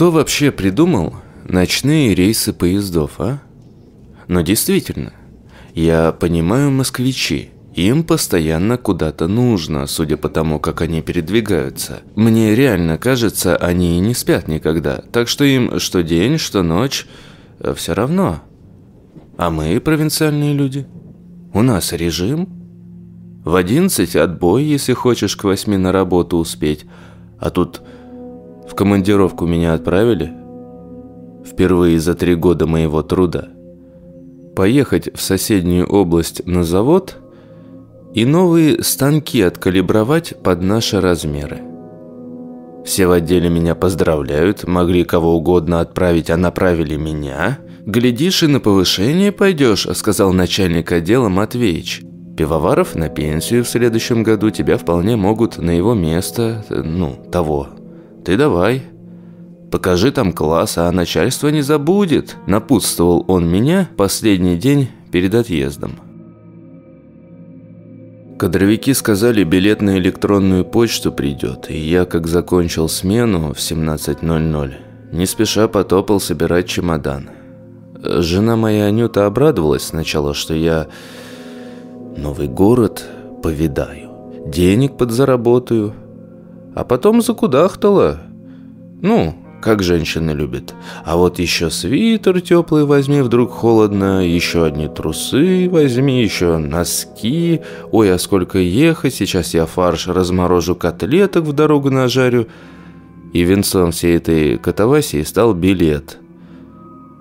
Кто вообще придумал ночные рейсы поездов, а? Но действительно, я понимаю москвичи. Им постоянно куда-то нужно, судя по тому, как они передвигаются. Мне реально кажется, они и не спят никогда. Так что им что день, что ночь, э, все равно. А мы провинциальные люди. У нас режим. В одиннадцать отбой, если хочешь к восьми на работу успеть. А тут в командировку меня отправили. Впервые за три года моего труда. Поехать в соседнюю область на завод – и новые станки откалибровать под наши размеры. Все в отделе меня поздравляют, могли кого угодно отправить, а направили меня. «Глядишь, и на повышение пойдешь», – сказал начальник отдела Матвеич. «Пивоваров на пенсию в следующем году тебя вполне могут на его место, ну, того. Ты давай, покажи там класс, а начальство не забудет», – напутствовал он меня последний день перед отъездом. Кадровики сказали, билет на электронную почту придет, и я, как закончил смену в 17.00, не спеша потопал собирать чемодан. Жена моя Анюта обрадовалась сначала, что я новый город повидаю, денег подзаработаю, а потом закудахтала. Ну, как женщины любят. А вот еще свитер теплый возьми, вдруг холодно, еще одни трусы возьми, еще носки. Ой, а сколько ехать, сейчас я фарш разморожу котлеток в дорогу нажарю. И венцом всей этой катавасии стал билет,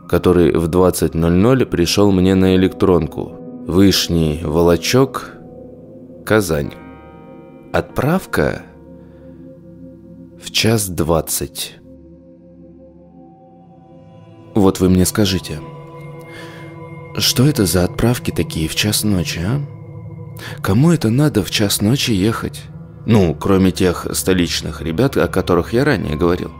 который в 20.00 пришел мне на электронку. Вышний Волочок, Казань. Отправка в час двадцать. Вот вы мне скажите, что это за отправки такие в час ночи, а? Кому это надо в час ночи ехать? Ну, кроме тех столичных ребят, о которых я ранее говорил.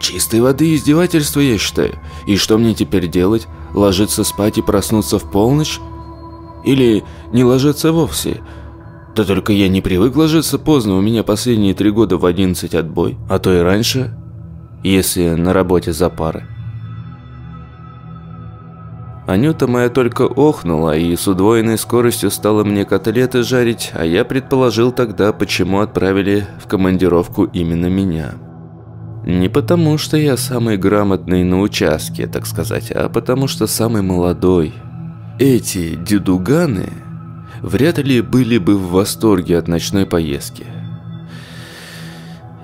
Чистой воды издевательство, я считаю. И что мне теперь делать? Ложиться спать и проснуться в полночь? Или не ложиться вовсе? Да только я не привык ложиться поздно, у меня последние три года в 11 отбой, а то и раньше, если на работе за пары. Анюта моя только охнула и с удвоенной скоростью стала мне котлеты жарить, а я предположил тогда, почему отправили в командировку именно меня. Не потому, что я самый грамотный на участке, так сказать, а потому, что самый молодой. Эти дедуганы вряд ли были бы в восторге от ночной поездки.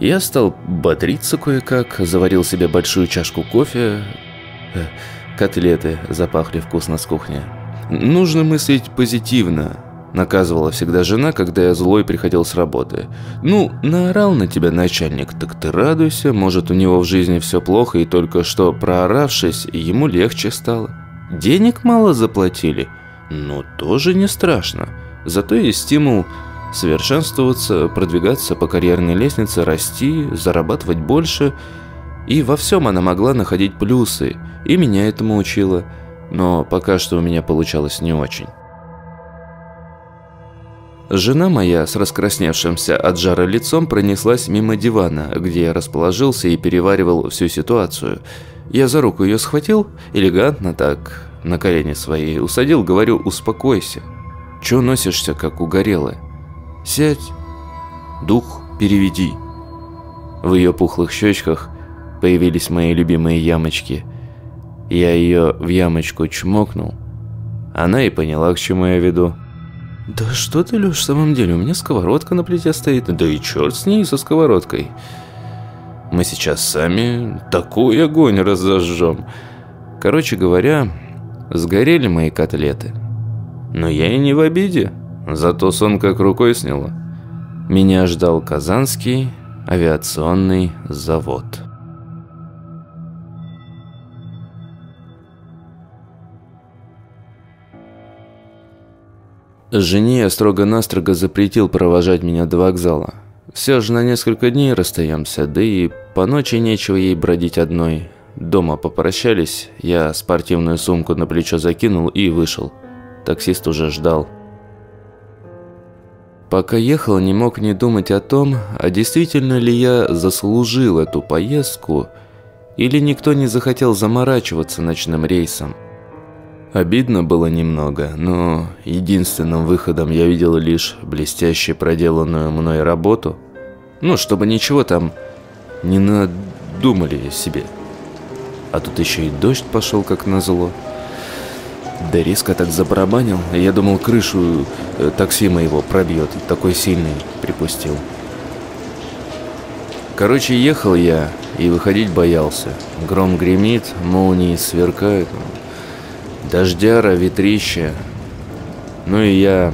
Я стал бодриться кое-как, заварил себе большую чашку кофе, Котлеты запахли вкусно с кухни. «Нужно мыслить позитивно», – наказывала всегда жена, когда я злой приходил с работы. «Ну, наорал на тебя начальник, так ты радуйся, может, у него в жизни все плохо, и только что прооравшись, ему легче стало. Денег мало заплатили? Ну, тоже не страшно. Зато есть стимул совершенствоваться, продвигаться по карьерной лестнице, расти, зарабатывать больше – и во всем она могла находить плюсы, и меня этому учила, но пока что у меня получалось не очень. Жена моя с раскрасневшимся от жара лицом пронеслась мимо дивана, где я расположился и переваривал всю ситуацию. Я за руку ее схватил, элегантно так, на колени свои, усадил, говорю, успокойся. Чё носишься, как угорелая? Сядь, дух переведи. В ее пухлых щечках появились мои любимые ямочки. Я ее в ямочку чмокнул. Она и поняла, к чему я веду. «Да что ты, Лёш, в самом деле, у меня сковородка на плите стоит. Да и черт с ней, со сковородкой. Мы сейчас сами такой огонь разожжем. Короче говоря, сгорели мои котлеты. Но я и не в обиде, зато сон как рукой сняло. Меня ждал Казанский авиационный завод». Жене я строго-настрого запретил провожать меня до вокзала. Все же на несколько дней расстаемся, да и по ночи нечего ей бродить одной. Дома попрощались, я спортивную сумку на плечо закинул и вышел. Таксист уже ждал. Пока ехал, не мог не думать о том, а действительно ли я заслужил эту поездку Или никто не захотел заморачиваться ночным рейсом. Обидно было немного, но единственным выходом я видел лишь блестяще проделанную мной работу. Ну, чтобы ничего там не надумали себе. А тут еще и дождь пошел как назло. Да резко так забарабанил, я думал крышу э, такси моего пробьет, такой сильный припустил. Короче, ехал я и выходить боялся. Гром гремит, молнии сверкают, дождяра, ветрище. Ну и я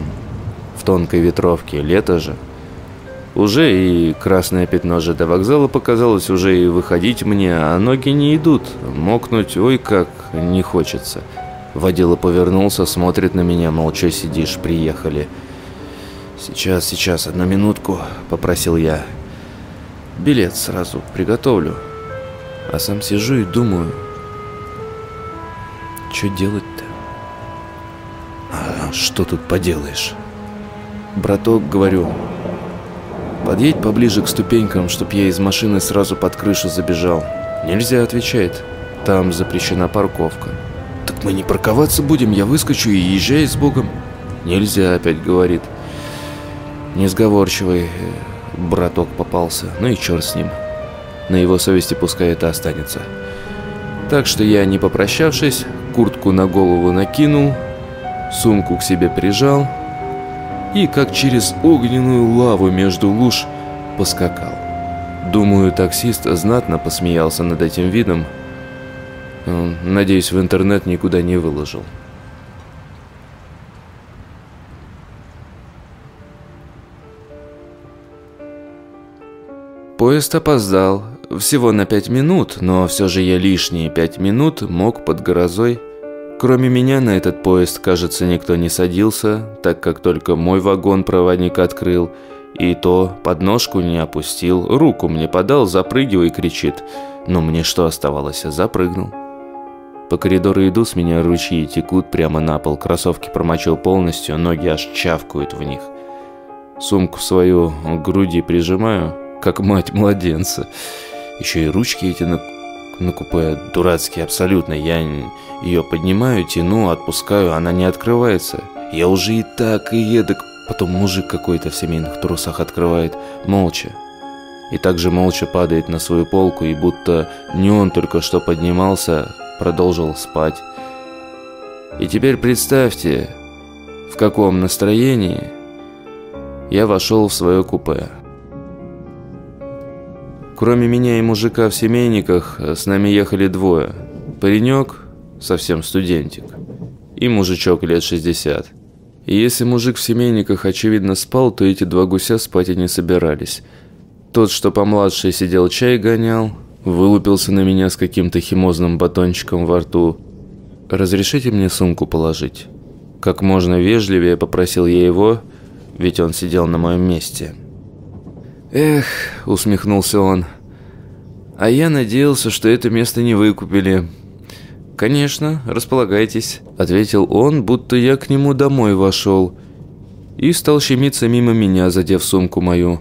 в тонкой ветровке, лето же. Уже и красное пятно ЖД вокзала показалось, уже и выходить мне, а ноги не идут. Мокнуть, ой, как не хочется. Водила повернулся, смотрит на меня, молча сидишь, приехали. «Сейчас, сейчас, одну минутку», — попросил я. «Билет сразу приготовлю». А сам сижу и думаю, что делать-то? А что тут поделаешь? Браток, говорю, подъедь поближе к ступенькам, чтоб я из машины сразу под крышу забежал. Нельзя, отвечает. Там запрещена парковка. «Так мы не парковаться будем, я выскочу и езжай с Богом». «Нельзя», опять говорит. Несговорчивый э, браток попался, ну и черт с ним. На его совести пускай это останется. Так что я, не попрощавшись, куртку на голову накинул, сумку к себе прижал и, как через огненную лаву между луж, поскакал. Думаю, таксист знатно посмеялся над этим видом, Надеюсь, в интернет никуда не выложил. Поезд опоздал. Всего на пять минут, но все же я лишние пять минут мог под грозой. Кроме меня на этот поезд, кажется, никто не садился, так как только мой вагон проводник открыл, и то подножку не опустил, руку мне подал, запрыгивай, кричит. Но мне что оставалось, запрыгнул. По коридору иду, с меня ручьи текут прямо на пол. Кроссовки промочил полностью, ноги аж чавкают в них. Сумку свою к груди прижимаю, как мать младенца. Еще и ручки эти на, на купе дурацкие абсолютно. Я ее поднимаю, тяну, отпускаю, она не открывается. Я уже и так, и едок. Потом мужик какой-то в семейных трусах открывает, молча. И также молча падает на свою полку, и будто не он только что поднимался, продолжил спать. И теперь представьте, в каком настроении я вошел в свое купе. Кроме меня и мужика в семейниках, с нами ехали двое. Паренек, совсем студентик, и мужичок лет 60. И если мужик в семейниках очевидно спал, то эти два гуся спать и не собирались. Тот, что помладше, сидел чай гонял, Вылупился на меня с каким-то химозным батончиком во рту. «Разрешите мне сумку положить?» Как можно вежливее попросил я его, ведь он сидел на моем месте. «Эх», — усмехнулся он, — «а я надеялся, что это место не выкупили». «Конечно, располагайтесь», — ответил он, будто я к нему домой вошел. И стал щемиться мимо меня, задев сумку мою.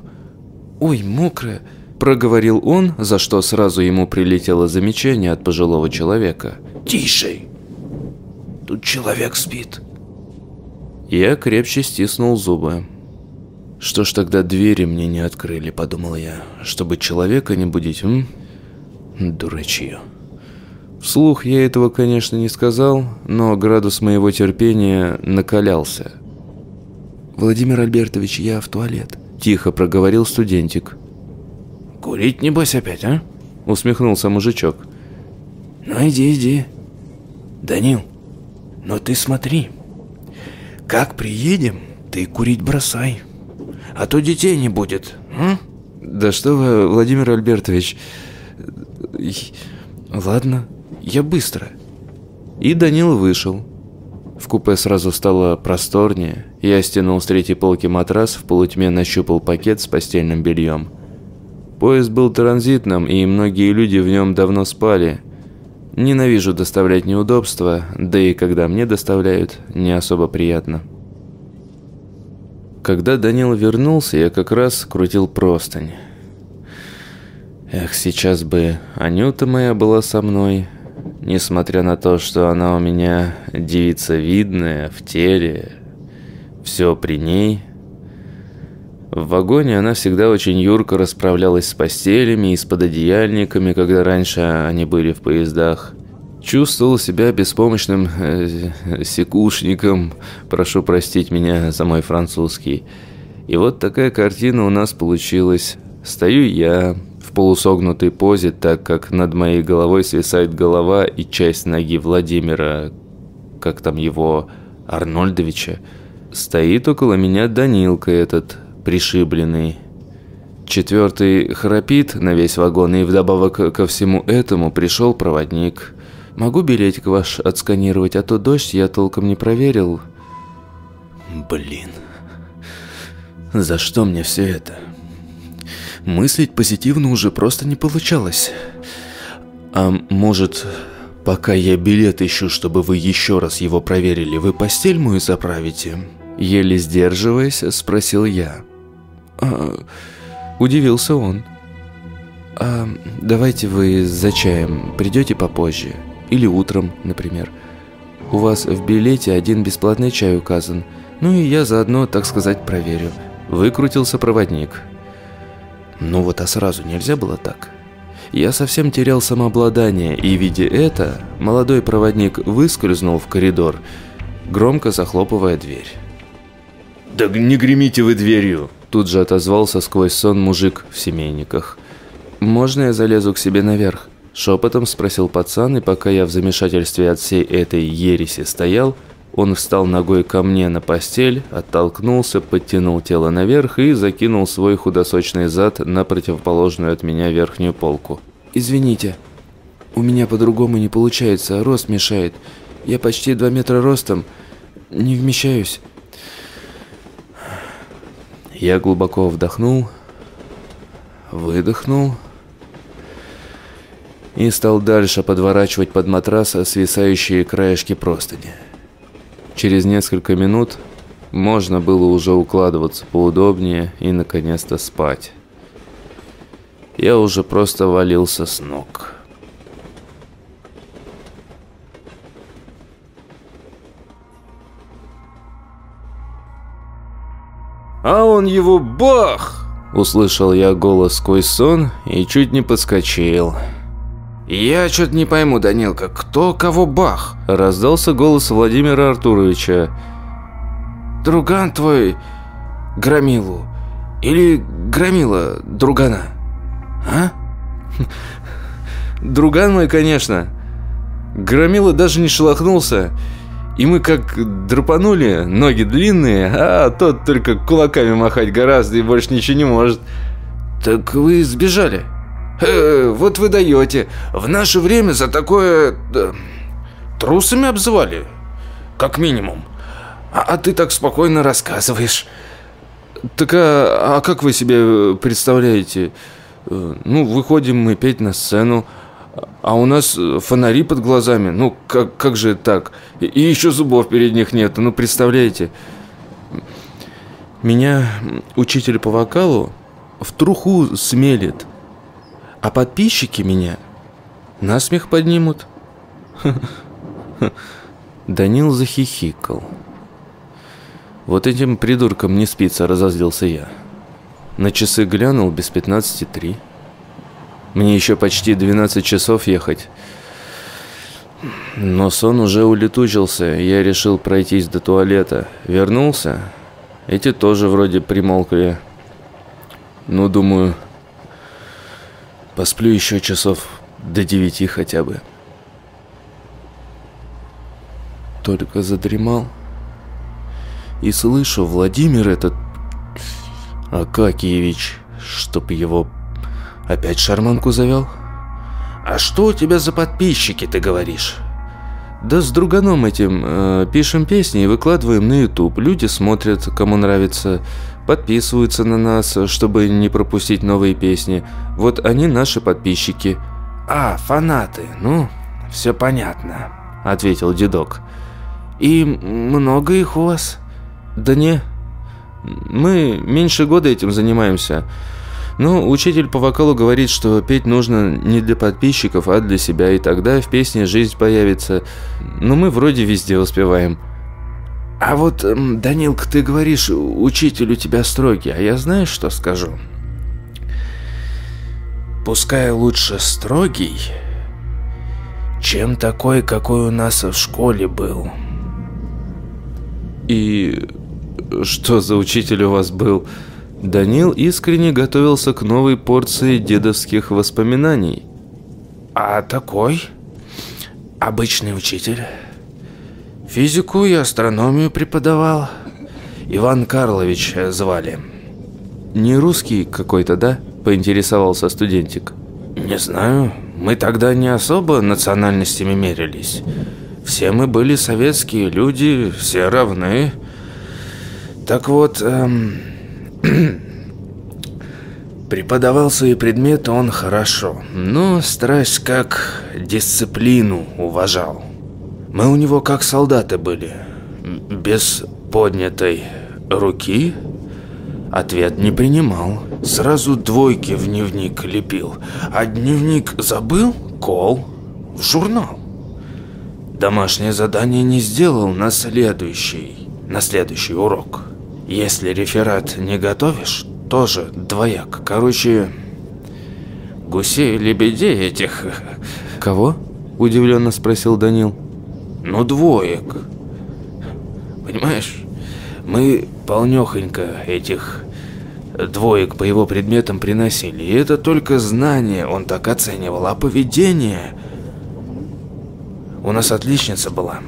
«Ой, мокрая!» Проговорил он, за что сразу ему прилетело замечание от пожилого человека. «Тише! Тут человек спит!» Я крепче стиснул зубы. «Что ж тогда двери мне не открыли?» – подумал я. «Чтобы человека не будить, м? Дурачье». Вслух я этого, конечно, не сказал, но градус моего терпения накалялся. «Владимир Альбертович, я в туалет», – тихо проговорил студентик. Курить, небось, опять, а?» Усмехнулся мужичок. «Ну, иди, иди. Данил, но ты смотри. Как приедем, ты курить бросай. А то детей не будет, а?» «Да что вы, Владимир Альбертович...» «Ладно, я быстро». И Данил вышел. В купе сразу стало просторнее. Я стянул с третьей полки матрас, в полутьме нащупал пакет с постельным бельем. Поезд был транзитным, и многие люди в нем давно спали. Ненавижу доставлять неудобства, да и когда мне доставляют, не особо приятно. Когда Данил вернулся, я как раз крутил простынь. Эх, сейчас бы Анюта моя была со мной, несмотря на то, что она у меня девица видная, в теле, все при ней. В вагоне она всегда очень юрко расправлялась с постелями и с пододеяльниками, когда раньше они были в поездах. Чувствовал себя беспомощным э, секушником, прошу простить меня за мой французский. И вот такая картина у нас получилась. Стою я в полусогнутой позе, так как над моей головой свисает голова и часть ноги Владимира, как там его, Арнольдовича. Стоит около меня Данилка этот, пришибленный. Четвертый храпит на весь вагон, и вдобавок ко всему этому пришел проводник. Могу билетик ваш отсканировать, а то дождь я толком не проверил. Блин. За что мне все это? Мыслить позитивно уже просто не получалось. А может, пока я билет ищу, чтобы вы еще раз его проверили, вы постель мою заправите? Еле сдерживаясь, спросил я. А, удивился он. А давайте вы за чаем придете попозже? Или утром, например. У вас в билете один бесплатный чай указан. Ну и я заодно, так сказать, проверю. Выкрутился проводник. Ну вот, а сразу нельзя было так? Я совсем терял самообладание, и, видя это, молодой проводник выскользнул в коридор, громко захлопывая дверь. «Да не гремите вы дверью!» Тут же отозвался сквозь сон мужик в семейниках. «Можно я залезу к себе наверх?» Шепотом спросил пацан, и пока я в замешательстве от всей этой ереси стоял, он встал ногой ко мне на постель, оттолкнулся, подтянул тело наверх и закинул свой худосочный зад на противоположную от меня верхнюю полку. «Извините, у меня по-другому не получается, рост мешает. Я почти два метра ростом, не вмещаюсь». Я глубоко вдохнул, выдохнул и стал дальше подворачивать под матрас свисающие краешки простыни. Через несколько минут можно было уже укладываться поудобнее и наконец-то спать. Я уже просто валился с ног. «А он его бах!» Услышал я голос сквозь сон и чуть не подскочил. «Я что-то не пойму, Данилка, кто кого бах?» Раздался голос Владимира Артуровича. «Друган твой Громилу или Громила другана, а?» «Друган мой, конечно. Громила даже не шелохнулся и мы как драпанули, ноги длинные, а тот только кулаками махать гораздо и больше ничего не может. Так вы сбежали? Э, вот вы даете. В наше время за такое... Да, трусами обзывали. Как минимум. А, а ты так спокойно рассказываешь. Так а, а как вы себе представляете? Э, ну, выходим мы петь на сцену, а у нас э, фонари под глазами. Ну, как, как же так? И, еще зубов перед них нет. Ну, представляете? Меня учитель по вокалу в труху смелит. А подписчики меня на смех поднимут. Данил захихикал. Вот этим придурком не спится, разозлился я. На часы глянул без пятнадцати три. Мне еще почти 12 часов ехать. Но сон уже улетучился, я решил пройтись до туалета. Вернулся. Эти тоже вроде примолкли. Ну, думаю, посплю еще часов до девяти хотя бы. Только задремал. И слышу, Владимир этот Акакиевич, чтоб его Опять шарманку завел? А что у тебя за подписчики, ты говоришь? Да с друганом этим э, пишем песни и выкладываем на YouTube. Люди смотрят, кому нравится, подписываются на нас, чтобы не пропустить новые песни. Вот они наши подписчики. А, фанаты. Ну, все понятно, ответил дедок. И много их у вас? Да не. Мы меньше года этим занимаемся. Ну, учитель по вокалу говорит, что петь нужно не для подписчиков, а для себя, и тогда в песне жизнь появится. Но мы вроде везде успеваем. А вот, Данилка, ты говоришь, учитель у тебя строгий, а я знаешь, что скажу? Пускай лучше строгий, чем такой, какой у нас в школе был. И что за учитель у вас был? Данил искренне готовился к новой порции дедовских воспоминаний. А такой? Обычный учитель. Физику и астрономию преподавал. Иван Карлович звали. Не русский какой-то, да? Поинтересовался студентик. Не знаю. Мы тогда не особо национальностями мерились. Все мы были советские люди, все равны. Так вот, эм, преподавал свои предметы он хорошо, но страсть как дисциплину уважал. Мы у него как солдаты были, без поднятой руки ответ не принимал. Сразу двойки в дневник лепил, а дневник забыл, кол в журнал. Домашнее задание не сделал на следующий, на следующий урок. Если реферат не готовишь, тоже двояк. Короче, гусей, лебедей этих... Кого? Удивленно спросил Данил. Ну, двоек. Понимаешь, мы полнехонько этих двоек по его предметам приносили. И это только знание он так оценивал, а поведение... У нас отличница была.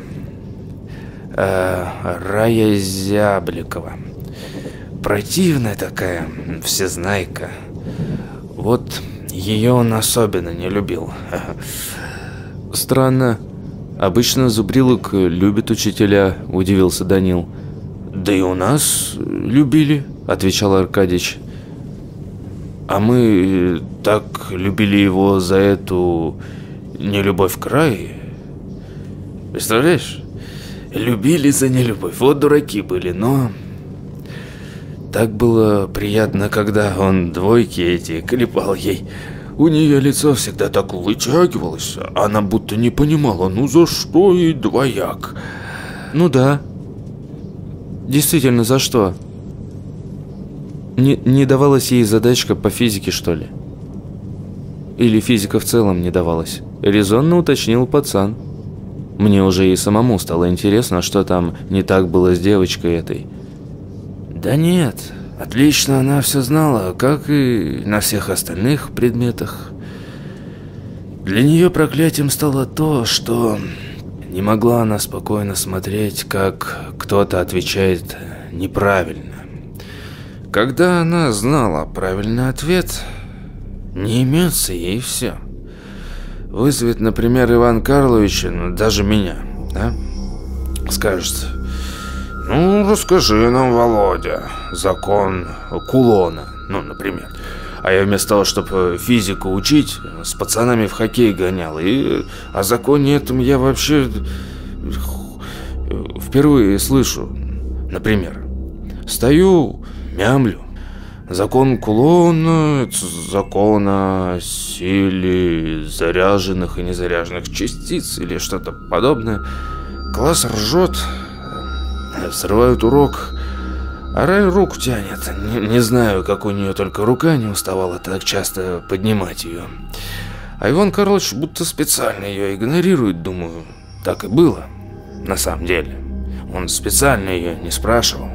Э, Рая Зябликова. Противная такая, всезнайка. Вот ее он особенно не любил. Странно. Обычно зубрилок любят учителя, удивился Данил. Да и у нас любили, отвечал Аркадьич. А мы так любили его за эту нелюбовь к краю. Представляешь? Любили за нелюбовь. Вот дураки были, но... Так было приятно, когда он двойки эти клепал ей. У нее лицо всегда так вытягивалось. Она будто не понимала, ну за что ей двояк? Ну да. Действительно, за что? Не, не давалась ей задачка по физике, что ли? Или физика в целом не давалась? Резонно уточнил пацан. Мне уже и самому стало интересно, что там не так было с девочкой этой. Да нет, отлично она все знала, как и на всех остальных предметах. Для нее проклятием стало то, что не могла она спокойно смотреть, как кто-то отвечает неправильно. Когда она знала правильный ответ, не имется ей все вызовет, например, Иван Карлович, ну, даже меня, да? Скажет, ну, расскажи нам, Володя, закон кулона, ну, например. А я вместо того, чтобы физику учить, с пацанами в хоккей гонял. И о законе этом я вообще впервые слышу. Например, стою, мямлю, Закон Кулона – закон о силе заряженных и незаряженных частиц или что-то подобное. Класс ржет, срывают урок, а Рай руку тянет. Не, не знаю, как у нее только рука не уставала так часто поднимать ее. А Иван Карлович будто специально ее игнорирует, думаю. Так и было, на самом деле. Он специально ее не спрашивал.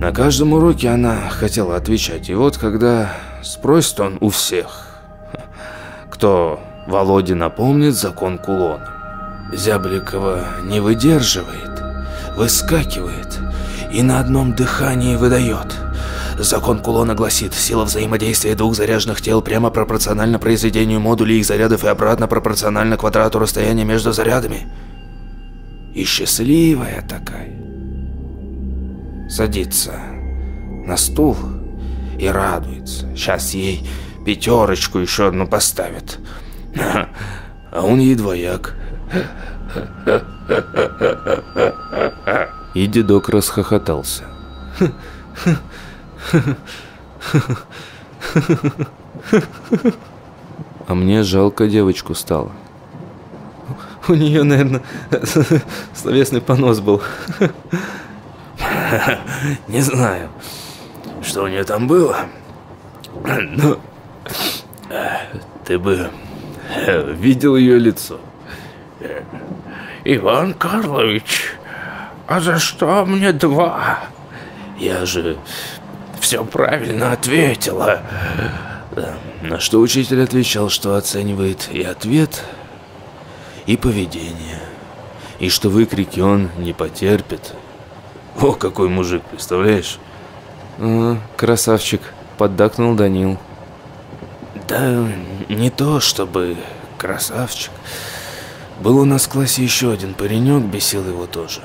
На каждом уроке она хотела отвечать. И вот когда спросит он у всех, кто Володе напомнит закон кулона. Зябликова не выдерживает, выскакивает и на одном дыхании выдает. Закон кулона гласит, сила взаимодействия двух заряженных тел прямо пропорциональна произведению модулей их зарядов и обратно пропорционально квадрату расстояния между зарядами. И счастливая такая садится на стул и радуется. Сейчас ей пятерочку еще одну поставят. А он ей двояк. И дедок расхохотался. А мне жалко девочку стало. У нее, наверное, словесный понос был. Не знаю, что у нее там было. Но ты бы видел ее лицо. Иван Карлович, а за что мне два? Я же все правильно ответила. На что учитель отвечал, что оценивает и ответ, и поведение, и что выкрики он не потерпит. О, какой мужик, представляешь? А, красавчик, поддакнул Данил. Да не то чтобы красавчик. Был у нас в классе еще один паренек, бесил его тоже.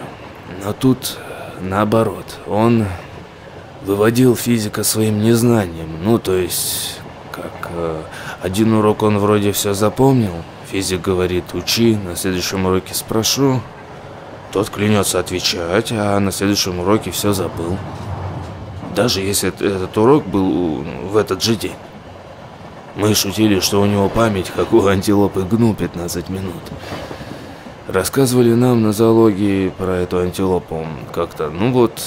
Но тут наоборот, он выводил физика своим незнанием. Ну, то есть, как э, один урок он вроде все запомнил, физик говорит «учи», на следующем уроке спрошу, тот клянется отвечать, а на следующем уроке все забыл. Даже если этот урок был в этот же день. Мы шутили, что у него память, как у антилопы гну 15 минут. Рассказывали нам на зоологии про эту антилопу как-то, ну вот...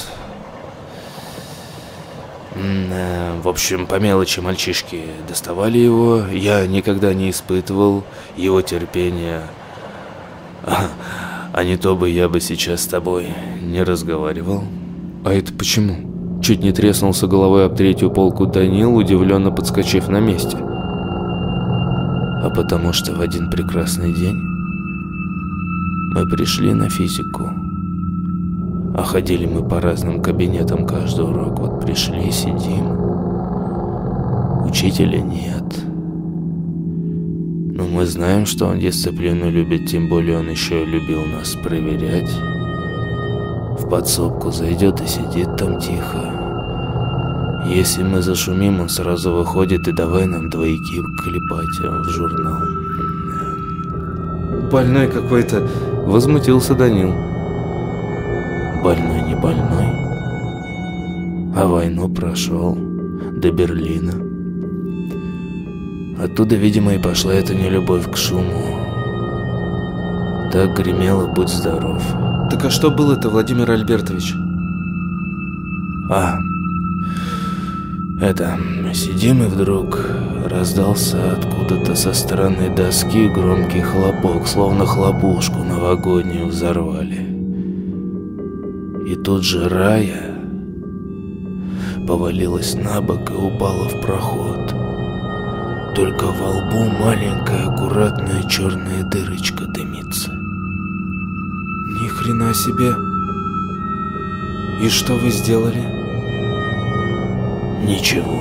Э, в общем, по мелочи мальчишки доставали его. Я никогда не испытывал его терпения. А, не то бы я бы сейчас с тобой не разговаривал. А это почему? Чуть не треснулся головой об третью полку Данил, удивленно подскочив на месте. А потому что в один прекрасный день мы пришли на физику. А ходили мы по разным кабинетам каждый урок. Вот пришли, сидим. Учителя нет. Но мы знаем, что он дисциплину любит, тем более он еще любил нас проверять. В подсобку зайдет и сидит там тихо. Если мы зашумим, он сразу выходит и давай нам двойки клепать в журнал. Больной какой-то, возмутился Данил. Больной не больной, а войну прошел до Берлина. Оттуда, видимо, и пошла эта нелюбовь к шуму. Так гремело «Будь здоров». Так а что было-то, Владимир Альбертович? А, это, сидим и вдруг раздался откуда-то со стороны доски громкий хлопок, словно хлопушку новогоднюю взорвали. И тут же Рая повалилась на бок и упала в проход. Только во лбу маленькая аккуратная черная дырочка дымится. Ни хрена себе. И что вы сделали? Ничего.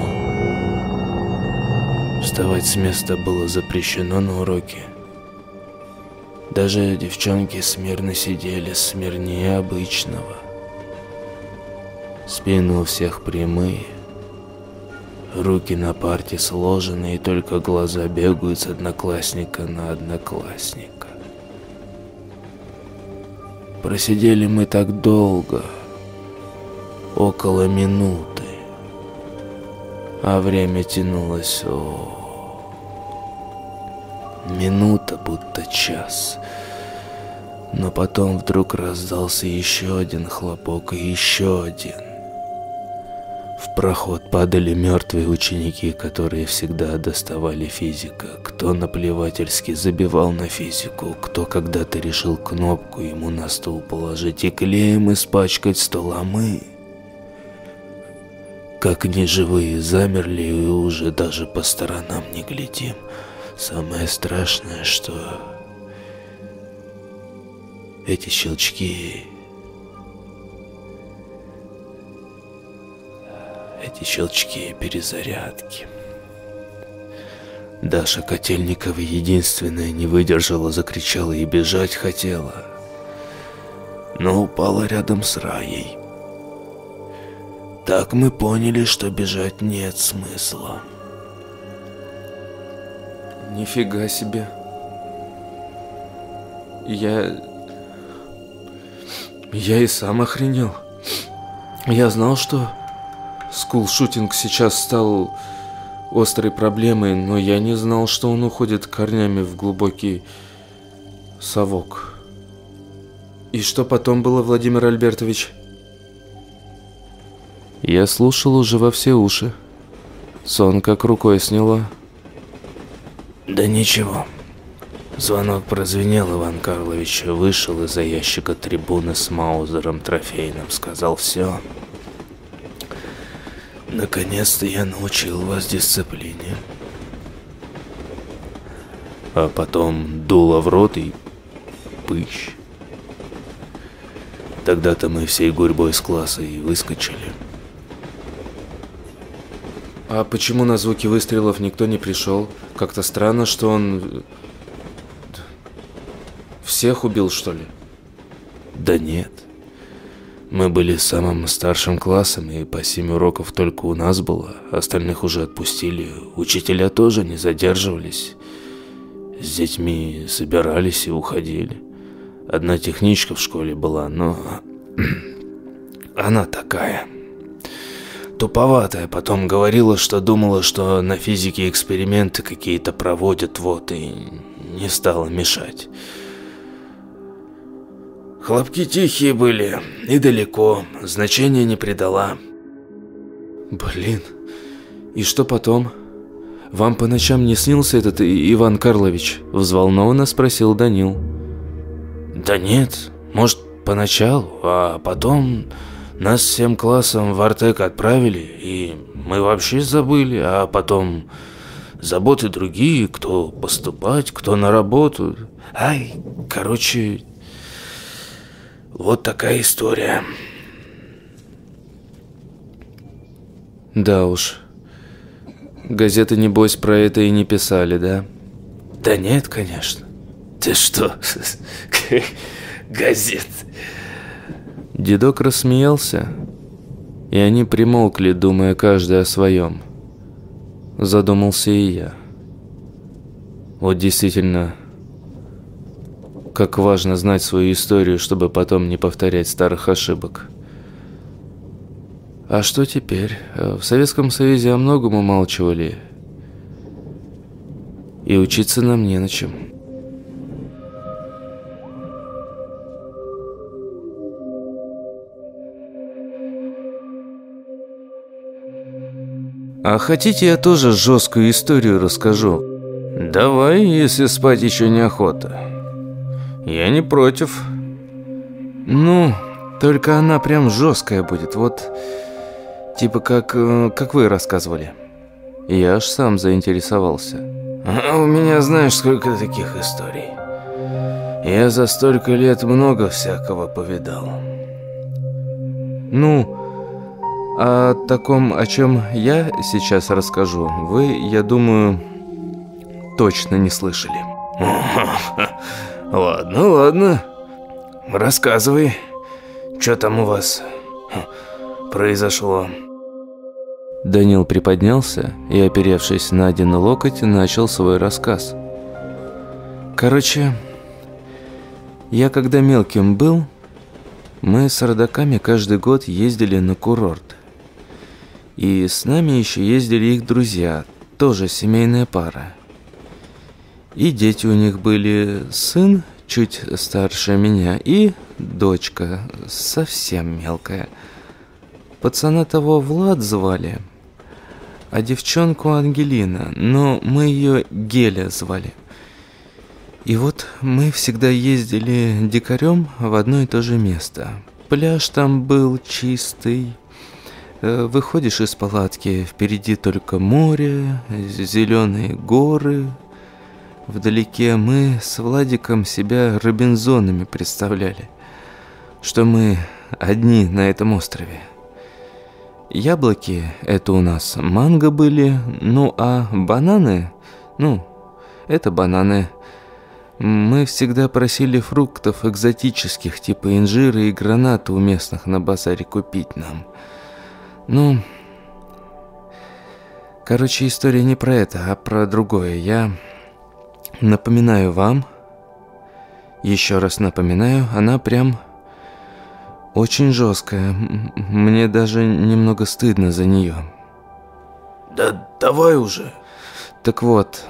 Вставать с места было запрещено на уроке. Даже девчонки смирно сидели смирнее обычного. Спины у всех прямые, руки на парте сложены, и только глаза бегают с одноклассника на одноклассника. Просидели мы так долго, около минуты а время тянулось, о, минута, будто час. Но потом вдруг раздался еще один хлопок и еще один. В проход падали мертвые ученики, которые всегда доставали физика. Кто наплевательски забивал на физику, кто когда-то решил кнопку ему на стол положить и клеем испачкать стол, а мы как неживые замерли и уже даже по сторонам не глядим. Самое страшное, что эти щелчки... Эти щелчки перезарядки. Даша Котельникова единственная не выдержала, закричала и бежать хотела. Но упала рядом с Раей. Так мы поняли, что бежать нет смысла. Нифига себе. Я... Я и сам охренел. Я знал, что скулшутинг сейчас стал острой проблемой, но я не знал, что он уходит корнями в глубокий совок. И что потом было, Владимир Альбертович? Я слушал уже во все уши. Сон как рукой сняло. Да ничего. Звонок прозвенел, Иван Карлович вышел из-за ящика трибуны с Маузером трофейным, сказал все. Наконец-то я научил вас дисциплине. А потом дуло в рот и пыщ. Тогда-то мы всей гурьбой с класса и выскочили. А почему на звуки выстрелов никто не пришел? Как-то странно, что он... Всех убил, что ли? Да нет. Мы были самым старшим классом, и по семь уроков только у нас было. Остальных уже отпустили. Учителя тоже не задерживались. С детьми собирались и уходили. Одна техничка в школе была, но... Она такая туповатая, потом говорила, что думала, что на физике эксперименты какие-то проводят, вот, и не стала мешать. Хлопки тихие были и далеко, значения не придала. Блин, и что потом? Вам по ночам не снился этот Иван Карлович? Взволнованно спросил Данил. Да нет, может, поначалу, а потом... Нас всем классом в Артек отправили, и мы вообще забыли, а потом заботы другие, кто поступать, кто на работу. Ай, короче, вот такая история. Да уж. Газеты, небось, про это и не писали, да? Да нет, конечно. Ты что? Газет. Дедок рассмеялся, и они примолкли, думая каждый о своем. Задумался и я. Вот действительно, как важно знать свою историю, чтобы потом не повторять старых ошибок. А что теперь? В Советском Союзе о многом умалчивали. И учиться нам не на чем. А хотите, я тоже жесткую историю расскажу? Давай, если спать еще неохота. Я не против. Ну, только она прям жесткая будет, вот... Типа как, э, как вы рассказывали. Я аж сам заинтересовался. А у меня знаешь, сколько таких историй. Я за столько лет много всякого повидал. Ну, о таком, о чем я сейчас расскажу, вы, я думаю, точно не слышали. Ладно, ладно. Рассказывай, что там у вас произошло. Данил приподнялся и, оперевшись на один локоть, начал свой рассказ. Короче, я когда мелким был, мы с родаками каждый год ездили на курорт. И с нами еще ездили их друзья, тоже семейная пара. И дети у них были сын чуть старше меня и дочка совсем мелкая. Пацана того Влад звали, а девчонку Ангелина, но мы ее Геля звали. И вот мы всегда ездили дикарем в одно и то же место. Пляж там был чистый, выходишь из палатки, впереди только море, зеленые горы. Вдалеке мы с Владиком себя Робинзонами представляли, что мы одни на этом острове. Яблоки – это у нас манго были, ну а бананы, ну, это бананы. Мы всегда просили фруктов экзотических, типа инжира и граната у местных на базаре купить нам – ну, короче, история не про это, а про другое. Я напоминаю вам, еще раз напоминаю, она прям очень жесткая. Мне даже немного стыдно за нее. Да давай уже. Так вот,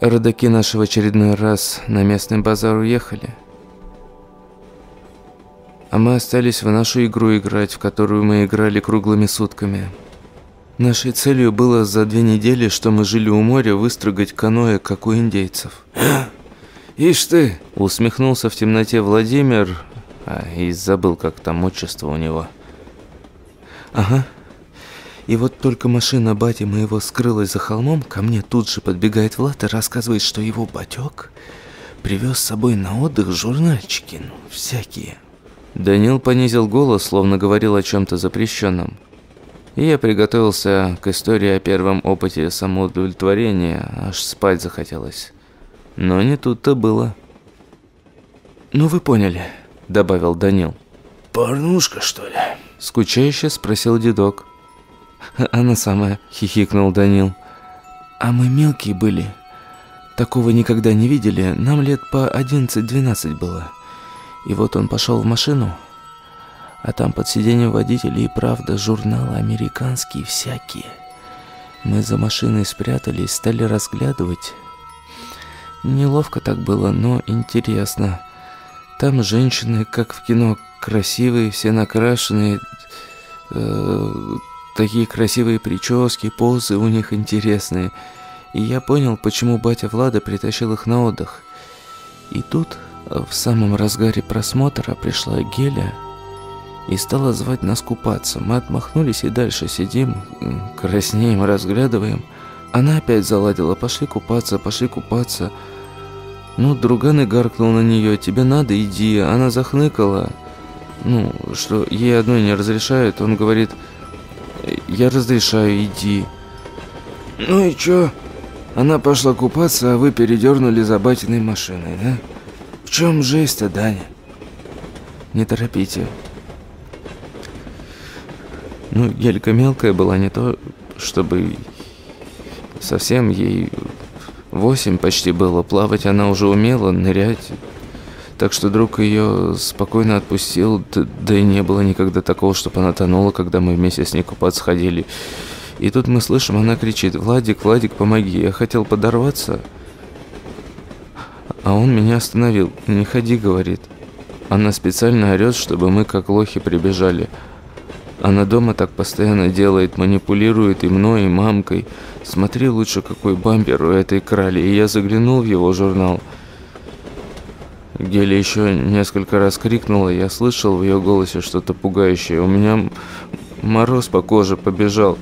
родаки наши в очередной раз на местный базар уехали. А мы остались в нашу игру играть, в которую мы играли круглыми сутками. Нашей целью было за две недели, что мы жили у моря, выстрогать каноэ, как у индейцев. Ишь ты, усмехнулся в темноте Владимир, а, и забыл, как там отчество у него. Ага. И вот только машина бати моего скрылась за холмом, ко мне тут же подбегает Влад и рассказывает, что его батек привез с собой на отдых журнальчики, ну, всякие. Данил понизил голос, словно говорил о чем-то запрещенном. И я приготовился к истории о первом опыте самоудовлетворения, аж спать захотелось. Но не тут-то было. «Ну вы поняли», — добавил Данил. «Порнушка, что ли?» — скучающе спросил дедок. «Она самая», — хихикнул Данил. «А мы мелкие были. Такого никогда не видели. Нам лет по 11-12 было. И вот он пошел в машину, а там под сиденьем водителя и правда журналы американские всякие. Мы за машиной спрятались, стали разглядывать. Неловко так было, но интересно. Там женщины, как в кино, красивые, все накрашенные, э, такие красивые прически, позы у них интересные. И я понял, почему батя Влада притащил их на отдых. И тут, в самом разгаре просмотра, пришла Геля и стала звать нас купаться. Мы отмахнулись и дальше сидим, краснеем, разглядываем. Она опять заладила, пошли купаться, пошли купаться. Ну, друган и гаркнул на нее, тебе надо, иди. Она захныкала, ну, что ей одной не разрешают. Он говорит, я разрешаю, иди. Ну и чё? Она пошла купаться, а вы передернули за батиной машиной, да? В чем жесть-то, Даня? Не торопите. Ну, Елька мелкая была не то, чтобы совсем ей восемь почти было. Плавать она уже умела, нырять. Так что друг ее спокойно отпустил, да и не было никогда такого, чтобы она тонула, когда мы вместе с ней купаться ходили. И тут мы слышим, она кричит, «Владик, Владик, помоги!» Я хотел подорваться, а он меня остановил. «Не ходи», — говорит. Она специально орет, чтобы мы как лохи прибежали. Она дома так постоянно делает, манипулирует и мной, и мамкой. Смотри лучше, какой бампер у этой крали. И я заглянул в его журнал. Геля еще несколько раз крикнула, я слышал в ее голосе что-то пугающее. У меня мороз по коже побежал.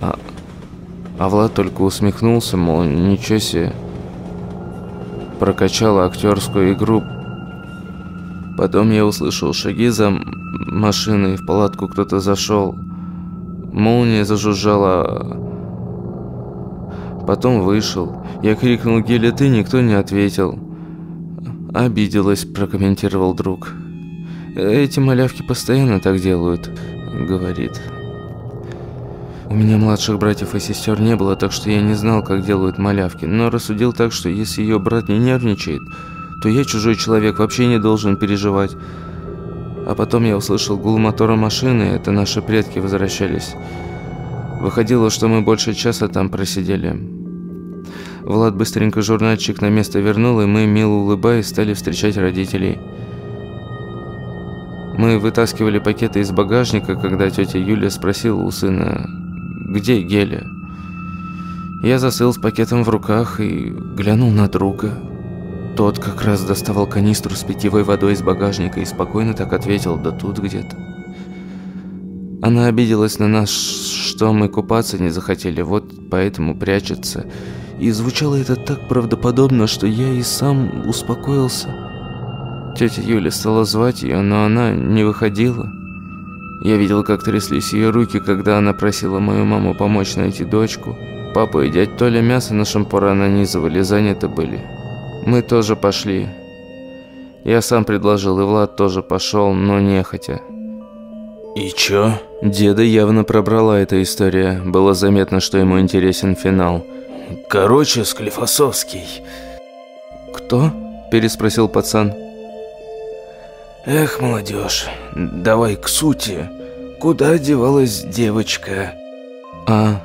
А, а Влад только усмехнулся, мол, ничего себе. Прокачала актерскую игру. Потом я услышал шаги за машины, в палатку кто-то зашел. Молния зажужжала. Потом вышел. Я крикнул «Геля, ты?» Никто не ответил. «Обиделась», – прокомментировал друг. «Эти малявки постоянно так делают», – говорит. У меня младших братьев и сестер не было, так что я не знал, как делают малявки, но рассудил так, что если ее брат не нервничает, то я, чужой человек, вообще не должен переживать. А потом я услышал гул мотора машины, это наши предки возвращались. Выходило, что мы больше часа там просидели. Влад быстренько журнальчик на место вернул, и мы, мило улыбаясь, стали встречать родителей. Мы вытаскивали пакеты из багажника, когда тетя Юля спросила у сына, где Геля. Я застыл с пакетом в руках и глянул на друга. Тот как раз доставал канистру с питьевой водой из багажника и спокойно так ответил, да тут где-то. Она обиделась на нас, что мы купаться не захотели, вот поэтому прячется. И звучало это так правдоподобно, что я и сам успокоился. Тетя Юля стала звать ее, но она не выходила. Я видел, как тряслись ее руки, когда она просила мою маму помочь найти дочку. Папа и дядь Толя мясо на шампура нанизывали, заняты были. Мы тоже пошли. Я сам предложил, и Влад тоже пошел, но нехотя. «И чё?» Деда явно пробрала эта история. Было заметно, что ему интересен финал. «Короче, Склифосовский». «Кто?» – переспросил пацан. «Эх, молодежь, давай к сути. Куда девалась девочка?» А,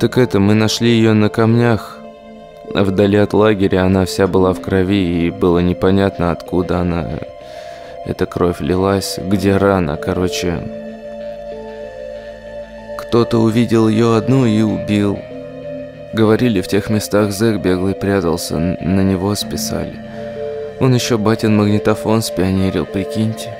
так это, мы нашли ее на камнях. Вдали от лагеря она вся была в крови, и было непонятно, откуда она... Эта кровь лилась, где рана, короче... Кто-то увидел ее одну и убил. Говорили, в тех местах Зэк беглый прятался, на него списали. Он еще батин магнитофон спионерил, прикиньте.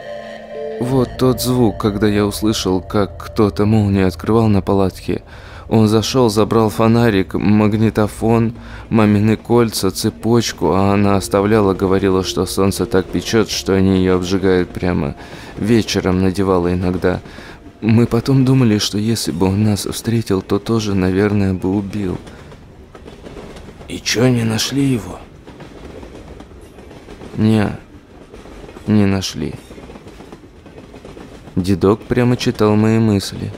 Вот тот звук, когда я услышал, как кто-то молнию открывал на палатке. Он зашел, забрал фонарик, магнитофон, мамины кольца, цепочку, а она оставляла, говорила, что солнце так печет, что они ее обжигают прямо. Вечером надевала иногда. Мы потом думали, что если бы он нас встретил, то тоже, наверное, бы убил. И чё, не нашли его? Не, не нашли. Дедок прямо читал мои мысли.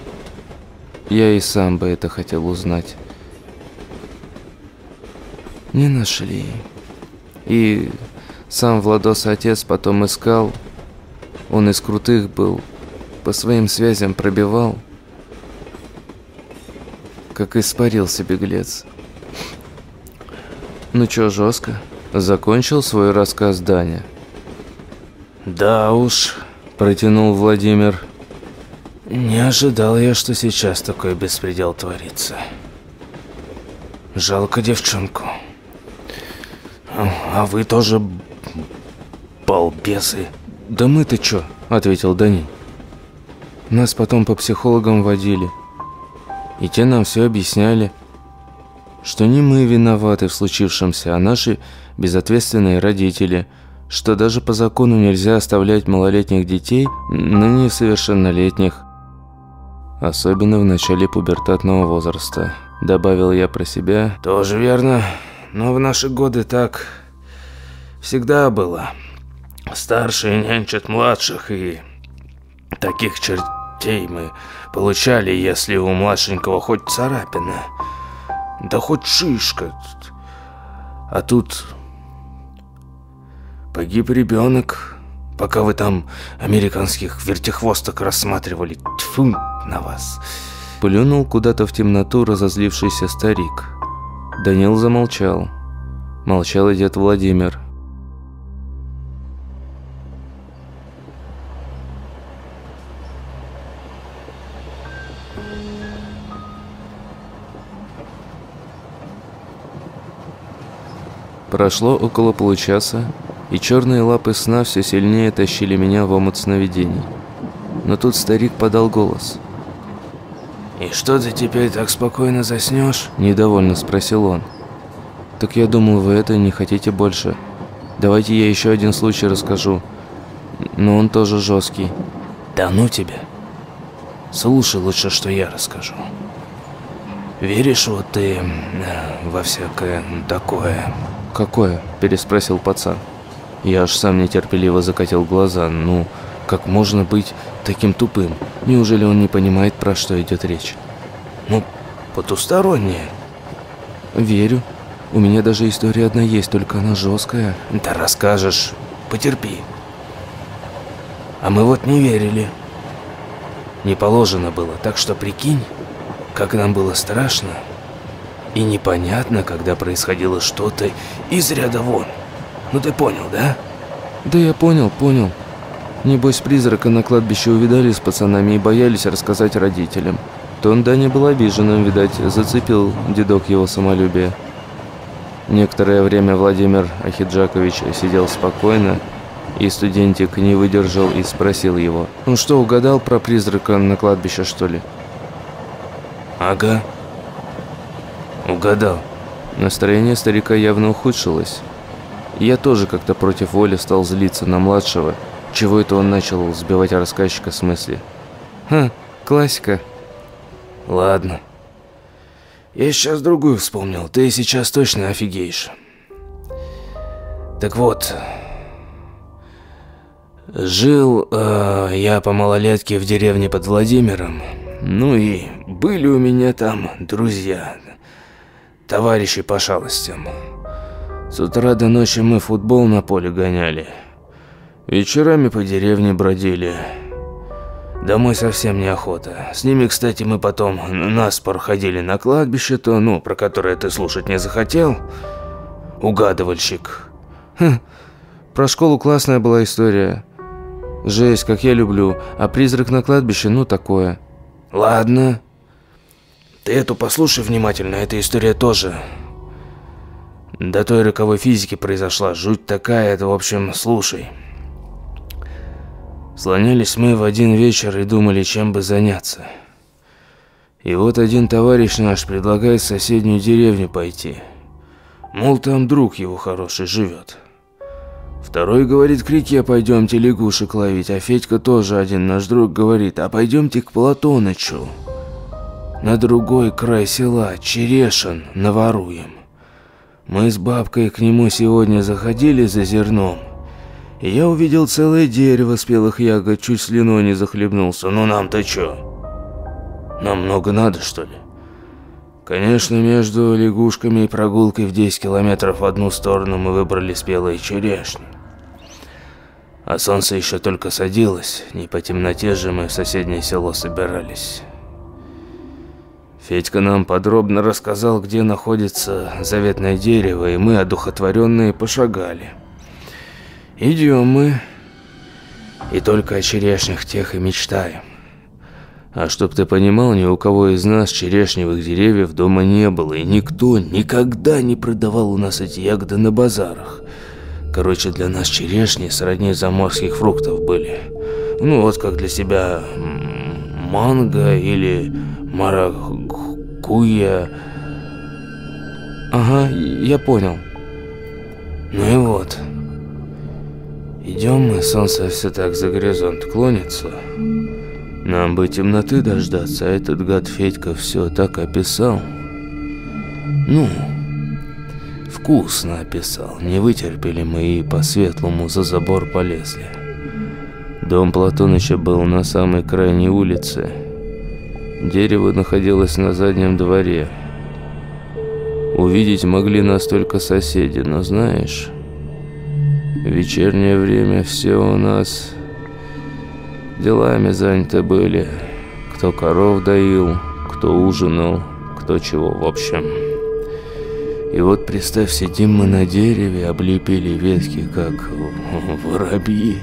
Я и сам бы это хотел узнать. Не нашли. И сам Владос отец потом искал. Он из крутых был. По своим связям пробивал. Как испарился беглец. Ну чё, жестко? Закончил свой рассказ Даня. Да уж, протянул Владимир. Не ожидал я, что сейчас такой беспредел творится. Жалко девчонку. А вы тоже балбесы. Да мы-то чё? Ответил Дани. Нас потом по психологам водили. И те нам все объясняли что не мы виноваты в случившемся, а наши безответственные родители, что даже по закону нельзя оставлять малолетних детей на несовершеннолетних, особенно в начале пубертатного возраста, добавил я про себя. Тоже верно, но в наши годы так всегда было. Старшие нянчат младших, и таких чертей мы получали, если у младшенького хоть царапина – да хоть шишка. А тут погиб ребенок, пока вы там американских вертихвосток рассматривали. Тьфу на вас. Плюнул куда-то в темноту разозлившийся старик. Данил замолчал. Молчал и дед Владимир. Прошло около получаса, и черные лапы сна все сильнее тащили меня в омут сновидений. Но тут старик подал голос. «И что ты теперь так спокойно заснешь?» – недовольно спросил он. «Так я думал, вы это не хотите больше. Давайте я еще один случай расскажу. Но он тоже жесткий». «Да ну тебя! Слушай лучше, что я расскажу. Веришь вот ты э, во всякое такое?» «Какое?» – переспросил пацан. Я аж сам нетерпеливо закатил глаза. Ну, как можно быть таким тупым? Неужели он не понимает, про что идет речь? Ну, потустороннее. Верю. У меня даже история одна есть, только она жесткая. Да расскажешь. Потерпи. А мы вот не верили. Не положено было, так что прикинь, как нам было страшно. И непонятно, когда происходило что-то из ряда вон. Ну ты понял, да? Да я понял, понял. Небось, призрака на кладбище увидали с пацанами и боялись рассказать родителям. Тон Даня был обиженным, видать, зацепил дедок его самолюбие. Некоторое время Владимир Ахиджакович сидел спокойно, и студентик не выдержал и спросил его. «Ну что, угадал про призрака на кладбище, что ли?» «Ага», Угадал. Настроение старика явно ухудшилось. Я тоже как-то против воли стал злиться на младшего. Чего это он начал сбивать рассказчика с мысли? Ха, классика. Ладно. Я сейчас другую вспомнил. Ты сейчас точно офигеешь. Так вот, жил э, я по малолетке в деревне под Владимиром. Ну и были у меня там друзья товарищи по шалостям. С утра до ночи мы футбол на поле гоняли. Вечерами по деревне бродили. Домой совсем неохота. С ними, кстати, мы потом наспор ходили на кладбище, то, ну, про которое ты слушать не захотел. Угадывальщик. Хм, про школу классная была история. Жесть, как я люблю. А призрак на кладбище, ну, такое. Ладно. Ты эту послушай внимательно, эта история тоже. До той роковой физики произошла жуть такая, это, в общем, слушай. Слонялись мы в один вечер и думали, чем бы заняться. И вот один товарищ наш предлагает в соседнюю деревню пойти. Мол, там друг его хороший живет. Второй говорит, к реке пойдемте лягушек ловить, а Федька тоже один наш друг говорит, а пойдемте к Платонычу. На другой край села, Черешин, наворуем. Мы с бабкой к нему сегодня заходили за зерном – я увидел целое дерево спелых ягод, чуть слюной не захлебнулся. Ну нам-то чё? Нам много надо, что ли? Конечно, между лягушками и прогулкой в 10 километров в одну сторону мы выбрали спелые черешни. А солнце еще только садилось, не по темноте же мы в соседнее село собирались. Федька нам подробно рассказал, где находится заветное дерево, и мы, одухотворенные, пошагали. Идем мы, и только о черешнях тех и мечтаем. А чтоб ты понимал, ни у кого из нас черешневых деревьев дома не было, и никто никогда не продавал у нас эти ягоды на базарах. Короче, для нас черешни сродни заморских фруктов были. Ну, вот как для себя манго или маракуя. Ага, я понял. Ну и вот... Идем мы, солнце все так за горизонт клонится. Нам бы темноты дождаться, а этот гад Федька все так описал. Ну, вкусно описал. Не вытерпели мы и по-светлому за забор полезли. Дом Платоныча был на самой крайней улице. Дерево находилось на заднем дворе. Увидеть могли нас только соседи, но знаешь... Вечернее время все у нас делами заняты были. Кто коров доил, кто ужинал, кто чего в общем. И вот, представь, сидим мы на дереве, облепили ветки, как воробьи.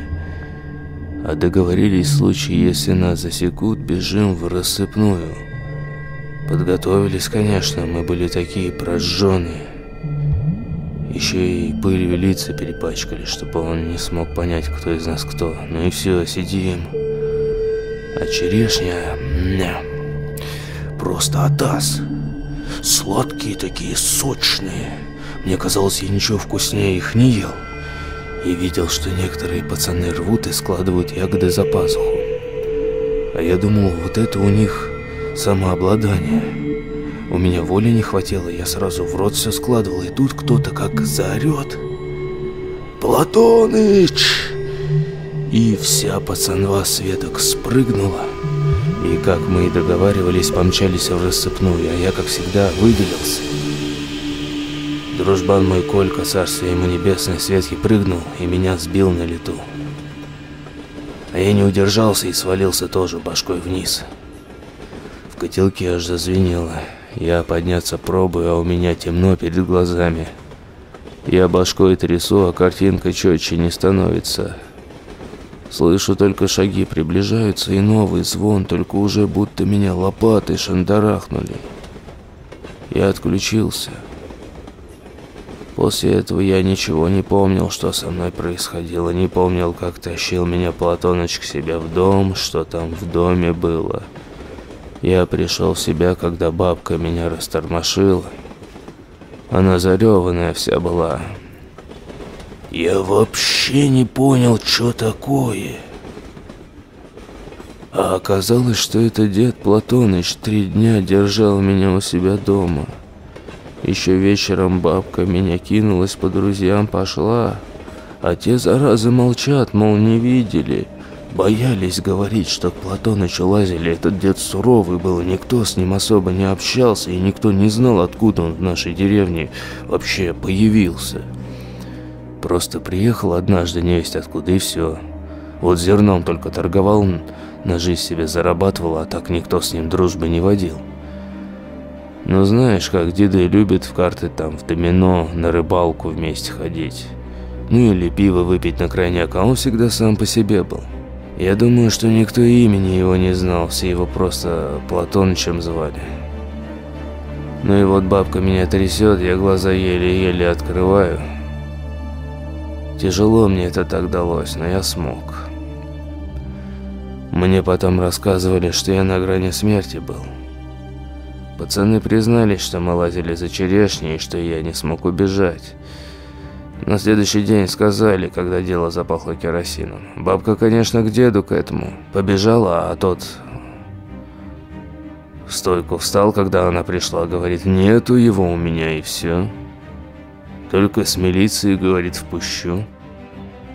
А договорились в случае, если нас засекут, бежим в рассыпную. Подготовились, конечно, мы были такие прожженные. Еще и пылью лица перепачкали, чтобы он не смог понять, кто из нас кто. Ну и все, сидим. А черешня... Не, просто атас. Сладкие такие, сочные. Мне казалось, я ничего вкуснее их не ел. И видел, что некоторые пацаны рвут и складывают ягоды за пазуху. А я думал, вот это у них самообладание. У меня воли не хватило, я сразу в рот все складывал, и тут кто-то как заорет. «Платоныч!» И вся пацанва с веток спрыгнула. И, как мы и договаривались, помчались в рассыпную, а я, как всегда, выделился. Дружбан мой Колька, царствие ему небесное, с ветки прыгнул и меня сбил на лету. А я не удержался и свалился тоже башкой вниз. В котелке аж зазвенело. Я подняться пробую, а у меня темно перед глазами. Я башкой трясу, а картинка четче не становится. Слышу только шаги приближаются и новый звон, только уже будто меня лопатой шандарахнули. Я отключился. После этого я ничего не помнил, что со мной происходило. Не помнил, как тащил меня Платоныч к себе в дом, что там в доме было. Я пришел в себя, когда бабка меня растормошила. Она зареванная вся была. Я вообще не понял, что такое. А оказалось, что это дед Платоныч три дня держал меня у себя дома. Еще вечером бабка меня кинулась по друзьям, пошла. А те заразы молчат, мол, не видели. Боялись говорить, что к Платонычу лазили. Этот дед суровый был, никто с ним особо не общался, и никто не знал, откуда он в нашей деревне вообще появился. Просто приехал однажды, не есть откуда, и все. Вот зерном только торговал жизнь себе зарабатывал, а так никто с ним дружбы не водил. Ну знаешь, как деды любят в карты там, в домино, на рыбалку вместе ходить. Ну или пиво выпить на крайняк, а он всегда сам по себе был. Я думаю, что никто имени его не знал, все его просто Платонычем звали. Ну и вот бабка меня трясет, я глаза еле-еле открываю. Тяжело мне это так далось, но я смог. Мне потом рассказывали, что я на грани смерти был. Пацаны признались, что мы лазили за черешней, и что я не смог убежать. На следующий день сказали, когда дело запахло керосином. Бабка, конечно, к деду к этому. Побежала, а тот... В стойку встал, когда она пришла, говорит, нету его у меня и все. Только с милицией, говорит, впущу.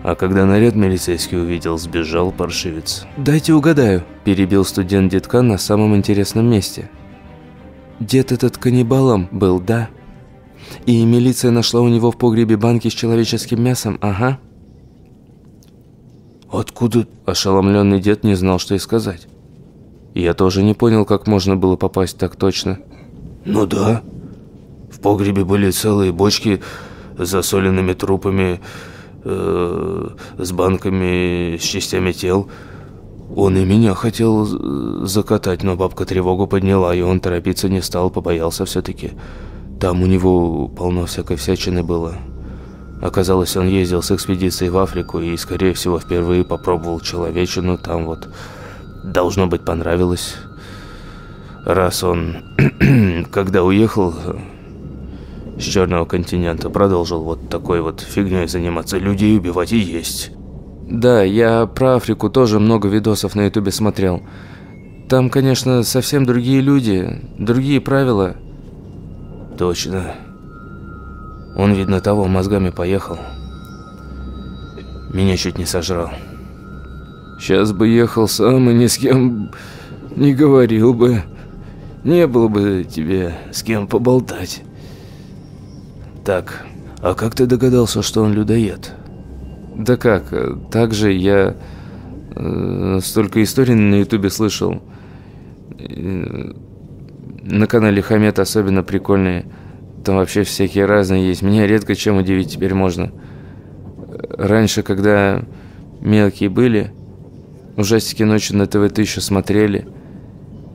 А когда наряд милицейский увидел, сбежал паршивец. «Дайте угадаю», – перебил студент детка на самом интересном месте. «Дед этот каннибалом был, да?» И милиция нашла у него в погребе банки с человеческим мясом, ага. Откуда? Ошеломленный дед не знал, что и сказать. Я тоже не понял, как можно было попасть так точно. Ну да. В погребе были целые бочки с засоленными трупами, э, с банками, с частями тел. Он и меня хотел закатать, но бабка тревогу подняла, и он торопиться не стал, побоялся все-таки. Там у него полно всякой всячины было. Оказалось, он ездил с экспедицией в Африку и, скорее всего, впервые попробовал человечину. Там вот, должно быть, понравилось. Раз он, когда уехал с Черного континента, продолжил вот такой вот фигней заниматься, людей убивать и есть. Да, я про Африку тоже много видосов на ютубе смотрел. Там, конечно, совсем другие люди, другие правила – Точно. Он, видно, того мозгами поехал. Меня чуть не сожрал. Сейчас бы ехал сам и ни с кем не говорил бы. Не было бы тебе с кем поболтать. Так, а как ты догадался, что он людоед? Да как, так же я э, столько историй на ютубе слышал. Э, на канале Хамет особенно прикольные. Там вообще всякие разные есть. Меня редко чем удивить теперь можно. Раньше, когда мелкие были, ужастики ночью на ТВ-1000 смотрели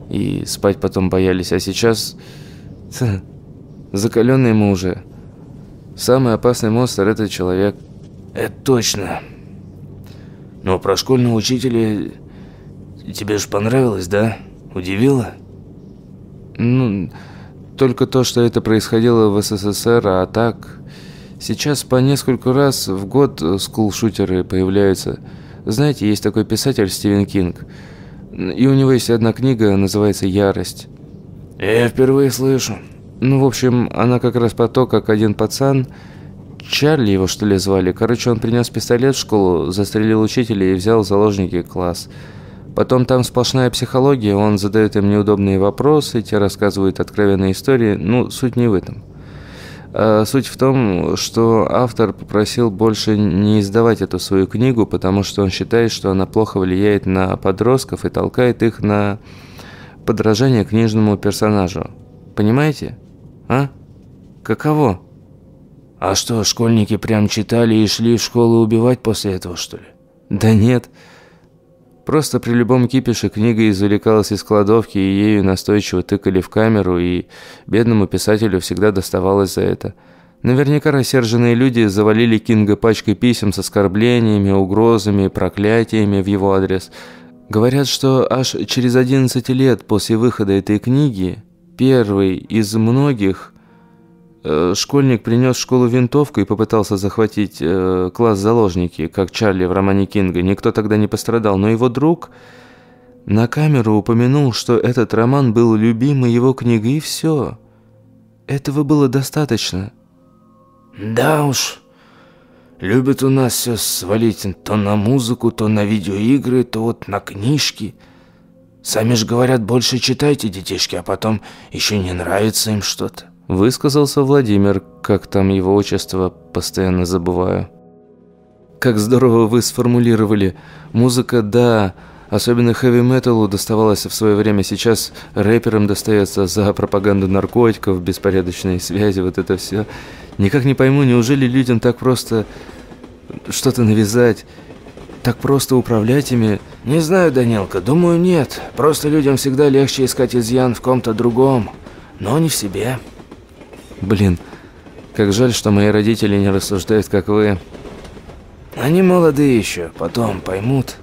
и спать потом боялись. А сейчас закаленные мы уже. Самый опасный монстр – это человек. Это точно. Но про школьного учителя тебе же понравилось, да? Удивило? Ну, только то, что это происходило в СССР, а так... Сейчас по несколько раз в год скулшутеры появляются. Знаете, есть такой писатель Стивен Кинг. И у него есть одна книга, называется «Ярость». Я впервые слышу. Ну, в общем, она как раз про то, как один пацан, Чарли его что ли звали, короче, он принес пистолет в школу, застрелил учителя и взял в заложники класс. Потом там сплошная психология, он задает им неудобные вопросы, те рассказывают откровенные истории. Ну, суть не в этом. А суть в том, что автор попросил больше не издавать эту свою книгу, потому что он считает, что она плохо влияет на подростков и толкает их на подражание книжному персонажу. Понимаете? А? Каково? А что, школьники прям читали и шли в школу убивать после этого, что ли? Да нет. Просто при любом кипише книга извлекалась из кладовки, и ею настойчиво тыкали в камеру, и бедному писателю всегда доставалось за это. Наверняка рассерженные люди завалили Кинга пачкой писем с оскорблениями, угрозами, проклятиями в его адрес. Говорят, что аж через 11 лет после выхода этой книги первый из многих школьник принес в школу винтовку и попытался захватить э, класс заложники, как Чарли в романе Кинга. Никто тогда не пострадал, но его друг на камеру упомянул, что этот роман был любимой его книгой, и все. Этого было достаточно. Да уж, любят у нас все свалить то на музыку, то на видеоигры, то вот на книжки. Сами же говорят, больше читайте, детишки, а потом еще не нравится им что-то. Высказался Владимир, как там его отчество, постоянно забываю. Как здорово вы сформулировали. Музыка, да, Особенно хэви-металу доставалось в свое время. Сейчас рэперам достается за пропаганду наркотиков, беспорядочные связи, вот это все. Никак не пойму, неужели людям так просто что-то навязать, так просто управлять ими? Не знаю, Данилка, думаю, нет. Просто людям всегда легче искать изъян в ком-то другом, но не в себе. Блин, как жаль, что мои родители не рассуждают, как вы. Они молодые еще, потом поймут.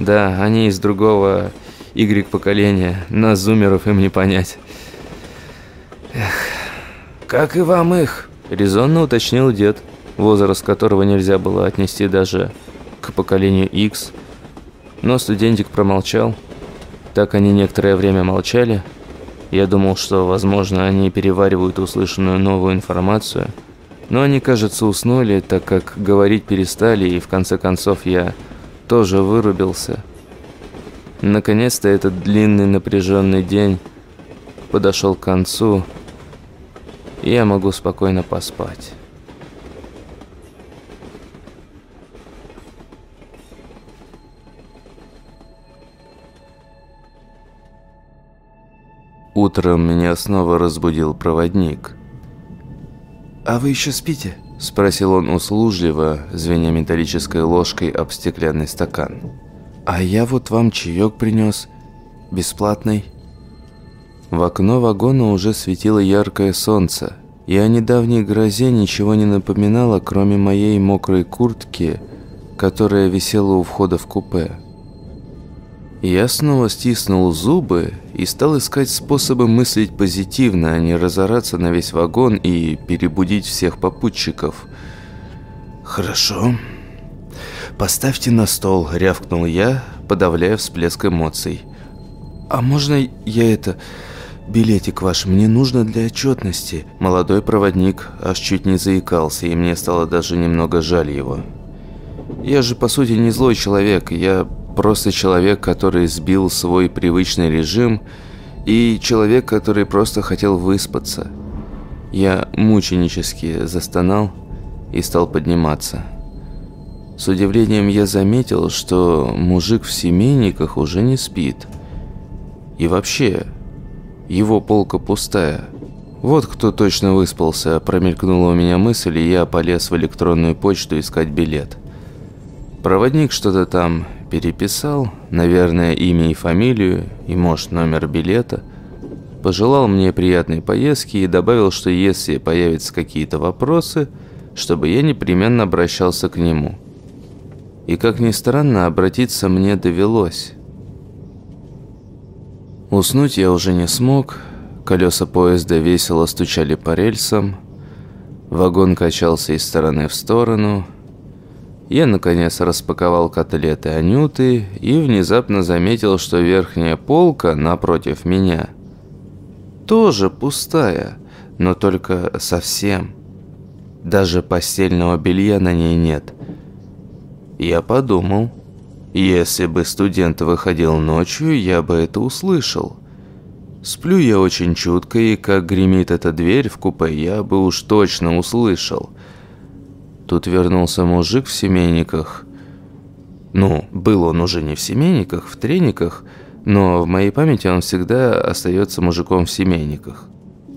Да, они из другого Y-поколения. Нас, зумеров, им не понять. Эх, как и вам их, резонно уточнил дед, возраст которого нельзя было отнести даже к поколению X. Но студентик промолчал. Так они некоторое время молчали. Я думал, что, возможно, они переваривают услышанную новую информацию. Но они, кажется, уснули, так как говорить перестали, и в конце концов я тоже вырубился. Наконец-то этот длинный напряженный день подошел к концу, и я могу спокойно поспать. Утром меня снова разбудил проводник. «А вы еще спите?» – спросил он услужливо, звеня металлической ложкой об стеклянный стакан. «А я вот вам чаек принес. Бесплатный». В окно вагона уже светило яркое солнце, и о недавней грозе ничего не напоминало, кроме моей мокрой куртки, которая висела у входа в купе. Я снова стиснул зубы и стал искать способы мыслить позитивно, а не разораться на весь вагон и перебудить всех попутчиков. «Хорошо. Поставьте на стол», — рявкнул я, подавляя всплеск эмоций. «А можно я это... билетик ваш? Мне нужно для отчетности». Молодой проводник аж чуть не заикался, и мне стало даже немного жаль его. «Я же, по сути, не злой человек. Я Просто человек, который сбил свой привычный режим, и человек, который просто хотел выспаться. Я мученически застонал и стал подниматься. С удивлением я заметил, что мужик в семейниках уже не спит. И вообще, его полка пустая. Вот кто точно выспался, промелькнула у меня мысль, и я полез в электронную почту искать билет. Проводник что-то там переписал, наверное, имя и фамилию, и, может, номер билета. Пожелал мне приятной поездки и добавил, что если появятся какие-то вопросы, чтобы я непременно обращался к нему. И, как ни странно, обратиться мне довелось. Уснуть я уже не смог, колеса поезда весело стучали по рельсам, вагон качался из стороны в сторону – я, наконец, распаковал котлеты Анюты и внезапно заметил, что верхняя полка напротив меня тоже пустая, но только совсем. Даже постельного белья на ней нет. Я подумал, если бы студент выходил ночью, я бы это услышал. Сплю я очень чутко, и как гремит эта дверь в купе, я бы уж точно услышал – Тут вернулся мужик в семейниках. Ну, был он уже не в семейниках, в трениках, но в моей памяти он всегда остается мужиком в семейниках.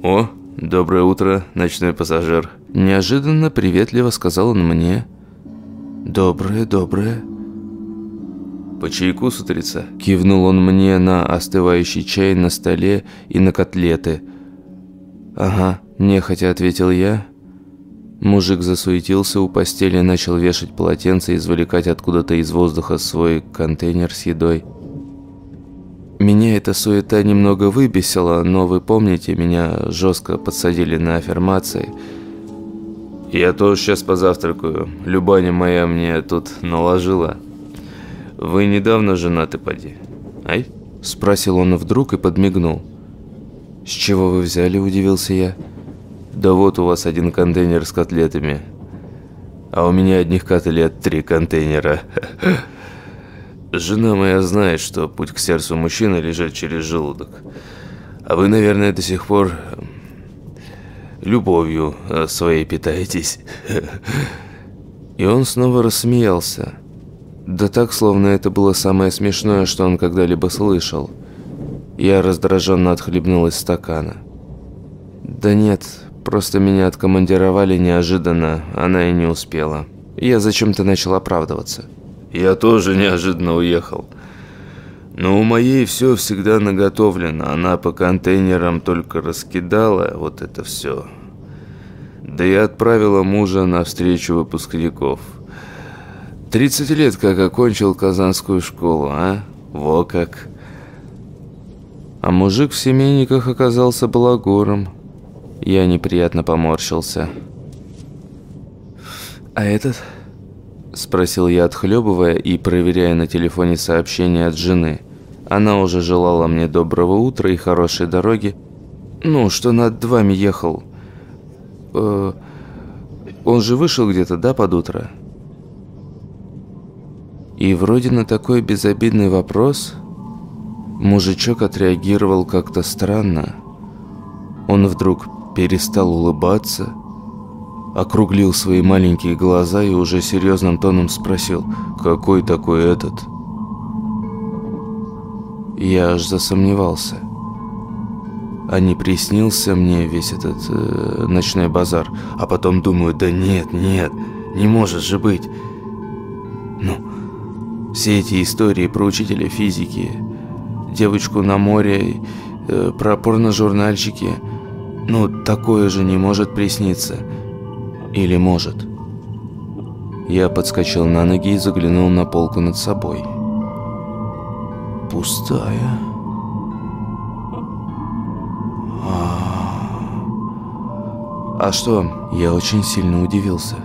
«О, доброе утро, ночной пассажир!» Неожиданно приветливо сказал он мне. «Доброе, доброе!» «По чайку с утреца?» Кивнул он мне на остывающий чай на столе и на котлеты. «Ага», нехотя ответил я Мужик засуетился у постели, начал вешать полотенце и извлекать откуда-то из воздуха свой контейнер с едой. Меня эта суета немного выбесила, но вы помните, меня жестко подсадили на аффирмации. Я тоже сейчас позавтракаю. Любаня моя мне тут наложила. Вы недавно женаты, поди? Ай? Спросил он вдруг и подмигнул. С чего вы взяли, удивился я. Да вот у вас один контейнер с котлетами. А у меня одних котлет три контейнера. Жена моя знает, что путь к сердцу мужчины лежит через желудок. А вы, наверное, до сих пор любовью своей питаетесь. И он снова рассмеялся. Да так, словно это было самое смешное, что он когда-либо слышал. Я раздраженно отхлебнул из стакана. Да нет, просто меня откомандировали неожиданно, она и не успела. Я зачем-то начал оправдываться. Я тоже неожиданно уехал. Но у моей все всегда наготовлено. Она по контейнерам только раскидала вот это все. Да и отправила мужа на встречу выпускников. 30 лет как окончил Казанскую школу, а? Во как. А мужик в семейниках оказался балагуром. Я неприятно поморщился. «А этот?» Спросил я, отхлебывая и проверяя на телефоне сообщение от жены. Она уже желала мне доброго утра и хорошей дороги. Ну, что над вами ехал. Э, он же вышел где-то, да, под утро? И вроде на такой безобидный вопрос мужичок отреагировал как-то странно. Он вдруг перестал улыбаться, округлил свои маленькие глаза и уже серьезным тоном спросил, «Какой такой этот?» Я аж засомневался. А не приснился мне весь этот э, ночной базар. А потом думаю, да нет, нет, не может же быть. Ну, все эти истории про учителя физики, девочку на море, э, про порножурнальчики, ну, такое же не может присниться. Или может. Я подскочил на ноги и заглянул на полку над собой. Пустая. А, а что? Я очень сильно удивился.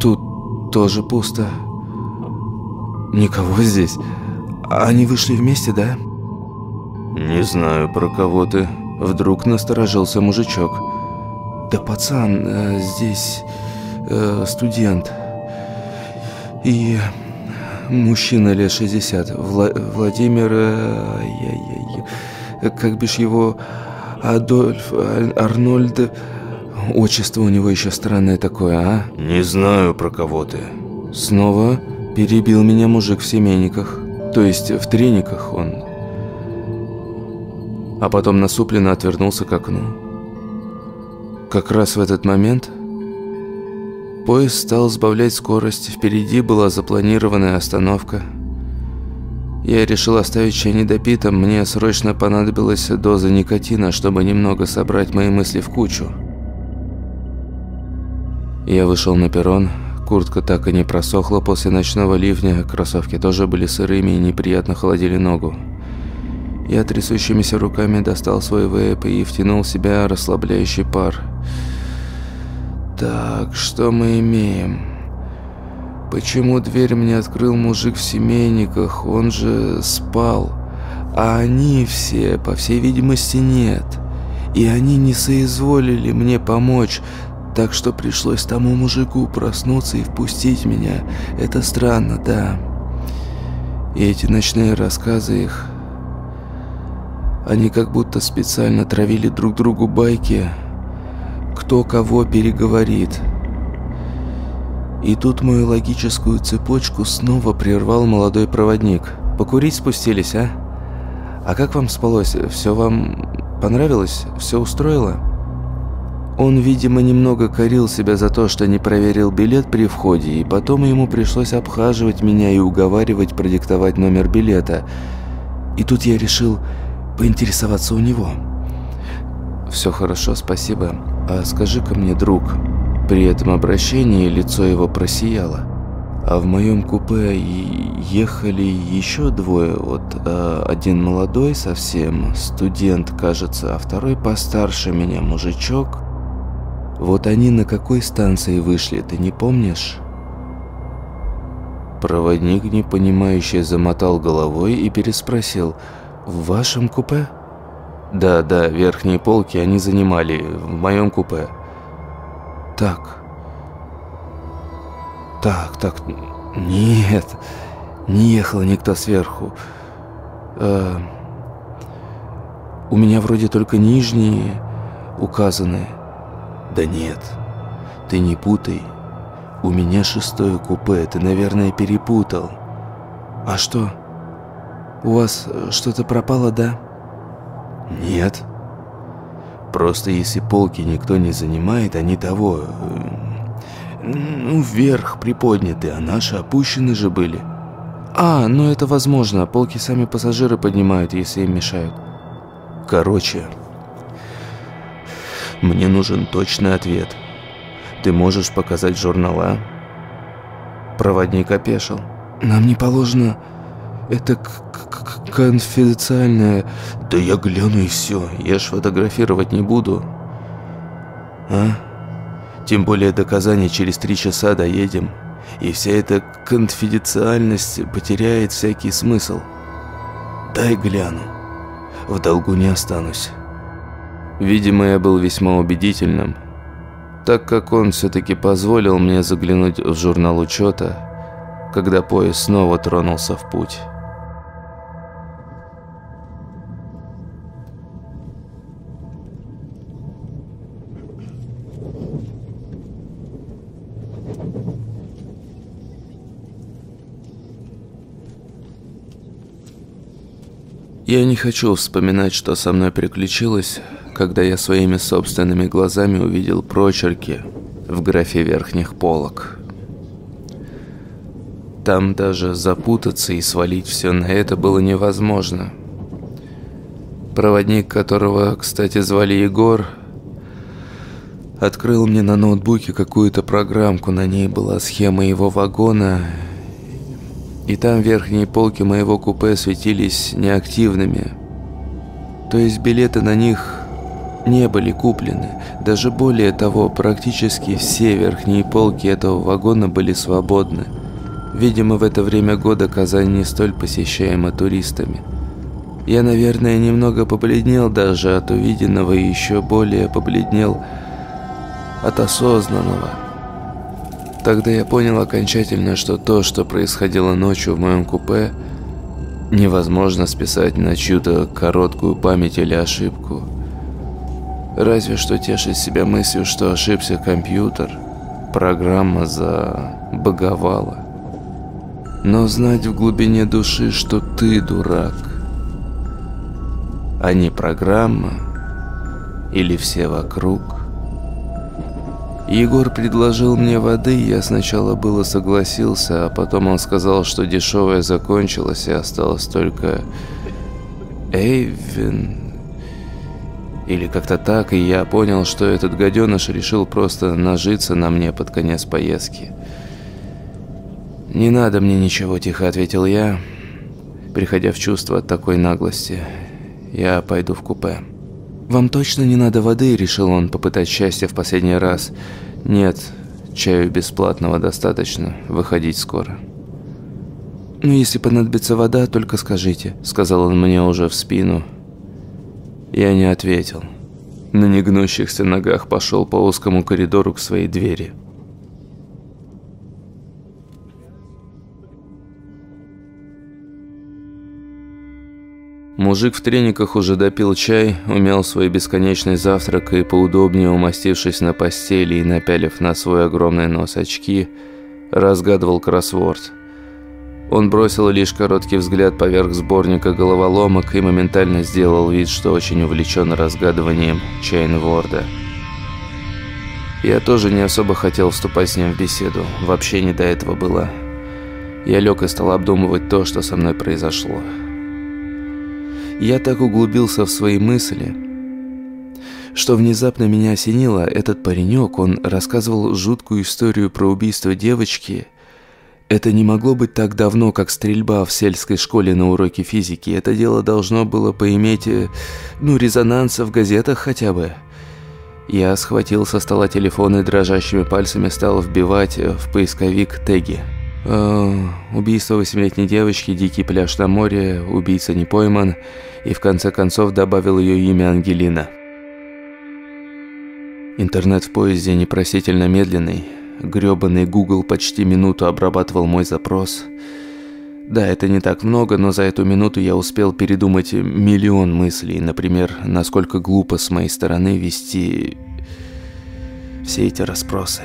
Тут тоже пусто. Никого здесь. Они вышли вместе, да? Не знаю, про кого ты. Вдруг насторожился мужичок. Да пацан, э, здесь э, студент. И мужчина лет 60. Вла Владимир... Э, я, я, как бишь его... Адольф... Арнольд... Отчество у него еще странное такое, а? Не знаю, про кого ты. Снова Перебил меня мужик в семейниках. То есть в трениках он. А потом насупленно отвернулся к окну. Как раз в этот момент поезд стал сбавлять скорость. Впереди была запланированная остановка. Я решил оставить чай недопитым. Мне срочно понадобилась доза никотина, чтобы немного собрать мои мысли в кучу. Я вышел на перрон, Куртка так и не просохла после ночного ливня, кроссовки тоже были сырыми и неприятно холодили ногу. Я трясущимися руками достал свой вейп и втянул в себя расслабляющий пар. Так, что мы имеем? Почему дверь мне открыл мужик в семейниках? Он же спал. А они все, по всей видимости, нет. И они не соизволили мне помочь, так что пришлось тому мужику проснуться и впустить меня. Это странно, да. И эти ночные рассказы их... Они как будто специально травили друг другу байки, кто кого переговорит. И тут мою логическую цепочку снова прервал молодой проводник. «Покурить спустились, а? А как вам спалось? Все вам понравилось? Все устроило?» Он, видимо, немного корил себя за то, что не проверил билет при входе, и потом ему пришлось обхаживать меня и уговаривать продиктовать номер билета. И тут я решил поинтересоваться у него. «Все хорошо, спасибо. А скажи-ка мне, друг...» При этом обращении лицо его просияло. А в моем купе ехали еще двое, вот а один молодой совсем, студент, кажется, а второй постарше меня, мужичок. Вот они на какой станции вышли, ты не помнишь? Проводник, непонимающе, замотал головой и переспросил. «В вашем купе?» «Да, да, верхние полки они занимали, в моем купе». «Так. Так, так, нет, не ехал никто сверху. Э, у меня вроде только нижние указаны». Да нет, ты не путай. У меня шестое купе, ты, наверное, перепутал. А что? У вас э, что-то пропало, да? Нет. Просто если полки никто не занимает, они того... Э, ну, вверх приподняты, а наши опущены же были. А, ну это возможно. Полки сами пассажиры поднимают, если им мешают. Короче, мне нужен точный ответ. Ты можешь показать журнала? Проводник опешил. Нам не положено... Это конфиденциальное... Да я гляну и все. Я ж фотографировать не буду. А? Тем более до Казани через три часа доедем. И вся эта конфиденциальность потеряет всякий смысл. Дай гляну. В долгу не останусь. Видимо, я был весьма убедительным, так как он все-таки позволил мне заглянуть в журнал учета, когда поезд снова тронулся в путь. Я не хочу вспоминать, что со мной приключилось, когда я своими собственными глазами увидел прочерки в графе верхних полок. Там даже запутаться и свалить все на это было невозможно. Проводник, которого, кстати, звали Егор, открыл мне на ноутбуке какую-то программку. На ней была схема его вагона и там верхние полки моего купе светились неактивными. То есть билеты на них не были куплены. Даже более того, практически все верхние полки этого вагона были свободны. Видимо, в это время года Казань не столь посещаема туристами. Я, наверное, немного побледнел даже от увиденного и еще более побледнел от осознанного – Тогда я понял окончательно, что то, что происходило ночью в моем купе, невозможно списать на чью-то короткую память или ошибку. Разве что тешить себя мыслью, что ошибся компьютер, программа забаговала. Но знать в глубине души, что ты дурак, а не программа или все вокруг – Егор предложил мне воды, я сначала было согласился, а потом он сказал, что дешевая закончилась и осталось только Эйвен. Или как-то так, и я понял, что этот гаденыш решил просто нажиться на мне под конец поездки. «Не надо мне ничего», – тихо ответил я, приходя в чувство от такой наглости. «Я пойду в купе». «Вам точно не надо воды?» – решил он попытать счастье в последний раз. «Нет, чаю бесплатного достаточно. Выходить скоро». «Ну, если понадобится вода, только скажите», – сказал он мне уже в спину. Я не ответил. На негнущихся ногах пошел по узкому коридору к своей двери. Мужик в трениках уже допил чай, умял свой бесконечный завтрак и, поудобнее умастившись на постели и напялив на свой огромный нос очки, разгадывал кроссворд. Он бросил лишь короткий взгляд поверх сборника головоломок и моментально сделал вид, что очень увлечен разгадыванием Чайнворда. Я тоже не особо хотел вступать с ним в беседу, вообще не до этого было. Я лег и стал обдумывать то, что со мной произошло. Я так углубился в свои мысли, что внезапно меня осенило. Этот паренек, он рассказывал жуткую историю про убийство девочки. Это не могло быть так давно, как стрельба в сельской школе на уроке физики. Это дело должно было поиметь, э, ну, резонанса в газетах хотя бы. Я схватил со стола телефон и дрожащими пальцами стал вбивать в поисковик теги. Э, убийство восьмилетней девочки, дикий пляж на море, убийца не пойман, и в конце концов добавил ее имя Ангелина. Интернет в поезде непросительно медленный. Грёбаный Google почти минуту обрабатывал мой запрос. Да, это не так много, но за эту минуту я успел передумать миллион мыслей. Например, насколько глупо с моей стороны вести все эти расспросы.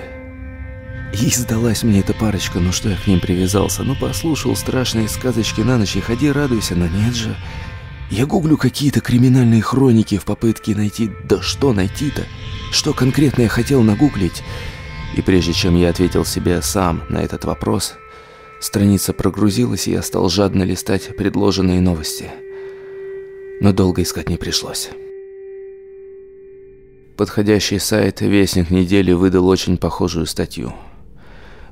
И сдалась мне эта парочка, ну что я к ним привязался? Ну послушал страшные сказочки на ночь и ходи радуйся, но нет же. Я гуглю какие-то криминальные хроники в попытке найти... Да что найти-то? Что конкретно я хотел нагуглить? И прежде чем я ответил себе сам на этот вопрос, страница прогрузилась, и я стал жадно листать предложенные новости. Но долго искать не пришлось. Подходящий сайт «Вестник недели» выдал очень похожую статью.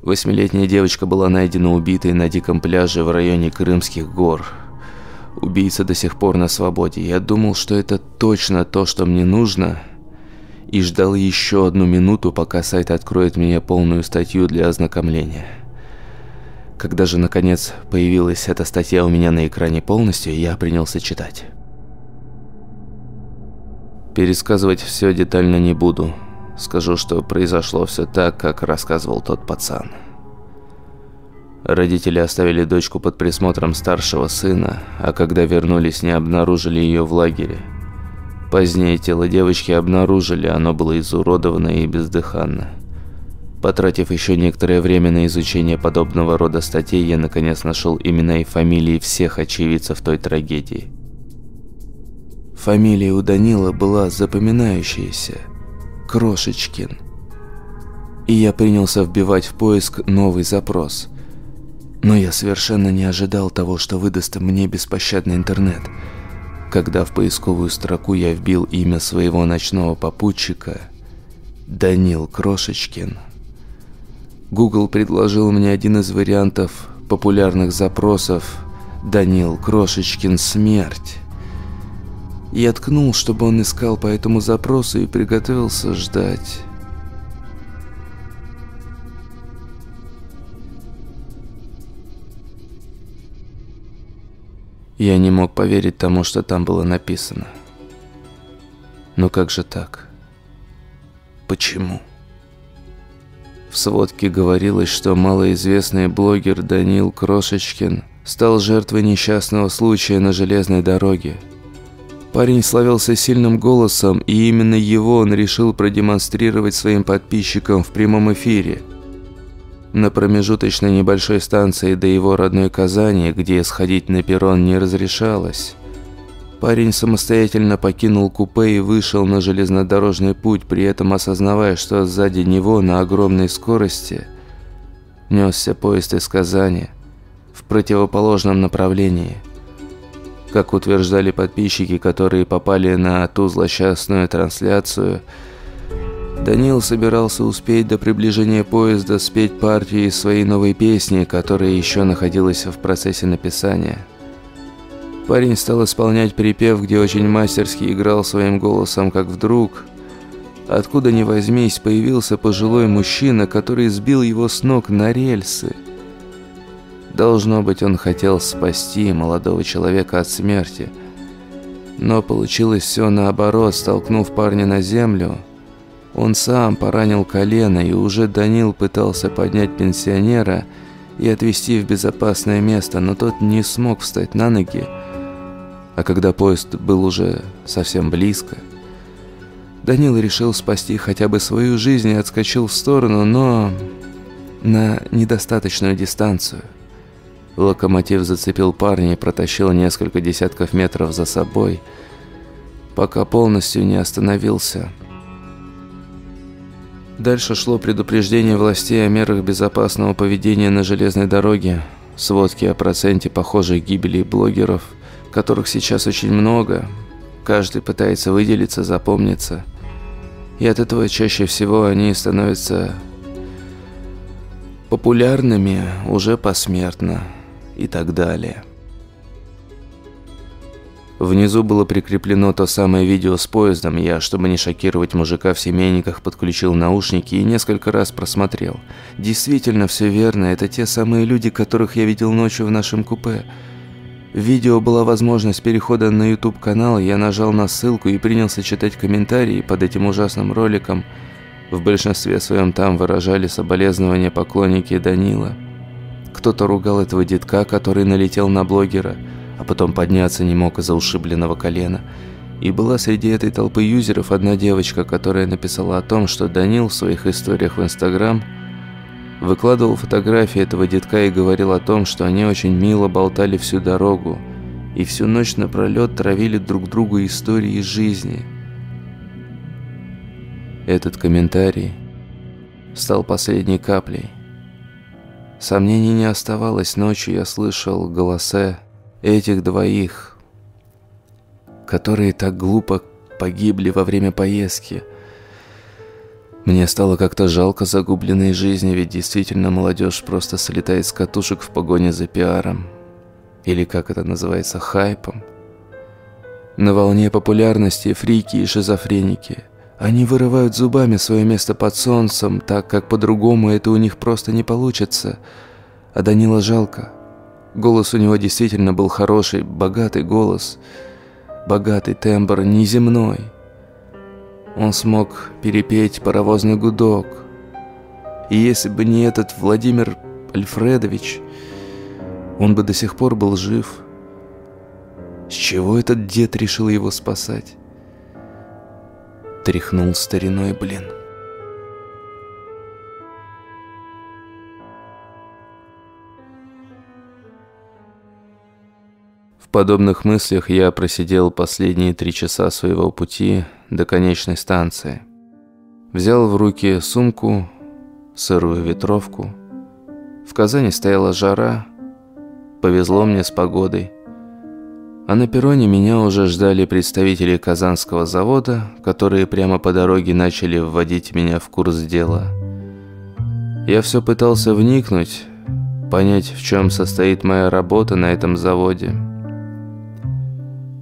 Восьмилетняя девочка была найдена убитой на диком пляже в районе Крымских гор. Убийца до сих пор на свободе. Я думал, что это точно то, что мне нужно, и ждал еще одну минуту, пока сайт откроет мне полную статью для ознакомления. Когда же, наконец, появилась эта статья у меня на экране полностью, я принялся читать. Пересказывать все детально не буду. Скажу, что произошло все так, как рассказывал тот пацан. Родители оставили дочку под присмотром старшего сына, а когда вернулись, не обнаружили ее в лагере. Позднее тело девочки обнаружили, оно было изуродовано и бездыханно. Потратив еще некоторое время на изучение подобного рода статей, я наконец нашел имена и фамилии всех очевидцев той трагедии. Фамилия у Данила была запоминающаяся – Крошечкин. И я принялся вбивать в поиск новый запрос. Но я совершенно не ожидал того, что выдаст мне беспощадный интернет. Когда в поисковую строку я вбил имя своего ночного попутчика – Данил Крошечкин. Google предложил мне один из вариантов популярных запросов «Данил Крошечкин смерть». Я ткнул, чтобы он искал по этому запросу и приготовился ждать. Я не мог поверить тому, что там было написано. Но как же так? Почему? В сводке говорилось, что малоизвестный блогер Данил Крошечкин стал жертвой несчастного случая на железной дороге – Парень славился сильным голосом, и именно его он решил продемонстрировать своим подписчикам в прямом эфире. На промежуточной небольшой станции до его родной Казани, где сходить на перрон не разрешалось, парень самостоятельно покинул купе и вышел на железнодорожный путь, при этом осознавая, что сзади него на огромной скорости несся поезд из Казани в противоположном направлении – как утверждали подписчики, которые попали на ту злосчастную трансляцию, Данил собирался успеть до приближения поезда спеть партию из своей новой песни, которая еще находилась в процессе написания. Парень стал исполнять припев, где очень мастерски играл своим голосом, как вдруг... Откуда ни возьмись, появился пожилой мужчина, который сбил его с ног на рельсы – Должно быть, он хотел спасти молодого человека от смерти. Но получилось все наоборот, столкнув парня на землю. Он сам поранил колено, и уже Данил пытался поднять пенсионера и отвезти в безопасное место, но тот не смог встать на ноги. А когда поезд был уже совсем близко, Данил решил спасти хотя бы свою жизнь и отскочил в сторону, но на недостаточную дистанцию – Локомотив зацепил парня и протащил несколько десятков метров за собой, пока полностью не остановился. Дальше шло предупреждение властей о мерах безопасного поведения на железной дороге, сводки о проценте похожих гибелей блогеров, которых сейчас очень много. Каждый пытается выделиться, запомниться. И от этого чаще всего они становятся популярными уже посмертно и так далее. Внизу было прикреплено то самое видео с поездом. Я, чтобы не шокировать мужика в семейниках, подключил наушники и несколько раз просмотрел. Действительно, все верно. Это те самые люди, которых я видел ночью в нашем купе. В видео была возможность перехода на YouTube-канал. Я нажал на ссылку и принялся читать комментарии под этим ужасным роликом. В большинстве своем там выражали соболезнования поклонники Данила. Кто-то ругал этого детка, который налетел на блогера, а потом подняться не мог из-за ушибленного колена. И была среди этой толпы юзеров одна девочка, которая написала о том, что Данил в своих историях в Инстаграм Выкладывал фотографии этого детка и говорил о том, что они очень мило болтали всю дорогу и всю ночь напролет травили друг другу истории из жизни. Этот комментарий стал последней каплей. Сомнений не оставалось, ночью я слышал голоса этих двоих, которые так глупо погибли во время поездки. Мне стало как-то жалко загубленной жизни, ведь действительно молодежь просто слетает с катушек в погоне за пиаром. Или как это называется, хайпом. На волне популярности фрики и шизофреники. Они вырывают зубами свое место под солнцем, так как по-другому это у них просто не получится. А Данила жалко. Голос у него действительно был хороший, богатый голос – богатый тембр, неземной. Он смог перепеть паровозный гудок. И если бы не этот Владимир Альфредович, он бы до сих пор был жив. С чего этот дед решил его спасать? Тряхнул стариной, блин. подобных мыслях я просидел последние три часа своего пути до конечной станции. Взял в руки сумку, сырую ветровку. В Казани стояла жара, повезло мне с погодой. А на перроне меня уже ждали представители Казанского завода, которые прямо по дороге начали вводить меня в курс дела. Я все пытался вникнуть, понять, в чем состоит моя работа на этом заводе –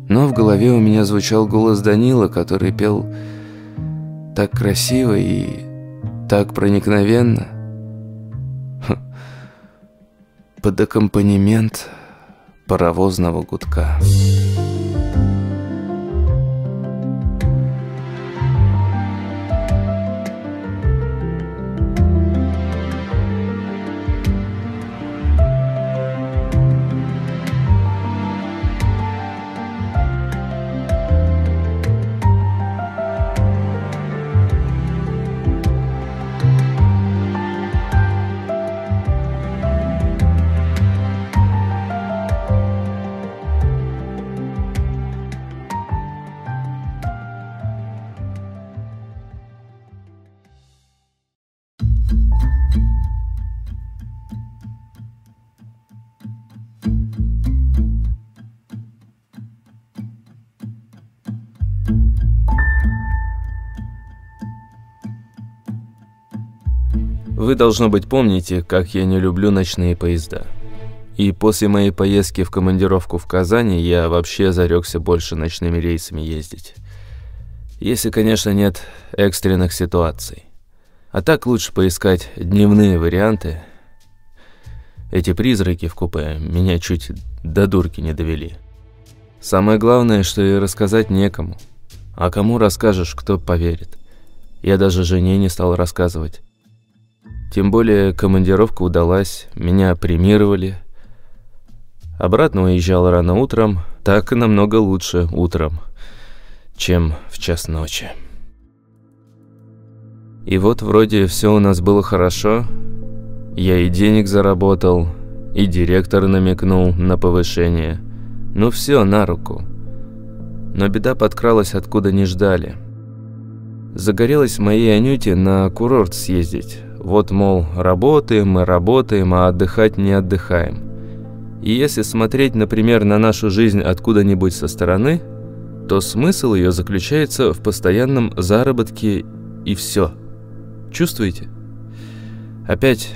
но в голове у меня звучал голос Данила, который пел так красиво и так проникновенно. Под аккомпанемент паровозного гудка. Вы, должно быть, помните, как я не люблю ночные поезда. И после моей поездки в командировку в Казани я вообще зарекся больше ночными рейсами ездить. Если, конечно, нет экстренных ситуаций. А так лучше поискать дневные варианты. Эти призраки в купе меня чуть до дурки не довели. Самое главное, что и рассказать некому. А кому расскажешь, кто поверит. Я даже жене не стал рассказывать. Тем более командировка удалась, меня премировали. Обратно уезжал рано утром, так и намного лучше утром, чем в час ночи. И вот вроде все у нас было хорошо. Я и денег заработал, и директор намекнул на повышение. Ну все, на руку. Но беда подкралась откуда не ждали. Загорелась моей Анюте на курорт съездить. Вот, мол, работаем мы работаем, а отдыхать не отдыхаем. И если смотреть, например, на нашу жизнь откуда-нибудь со стороны, то смысл ее заключается в постоянном заработке и все. Чувствуете? Опять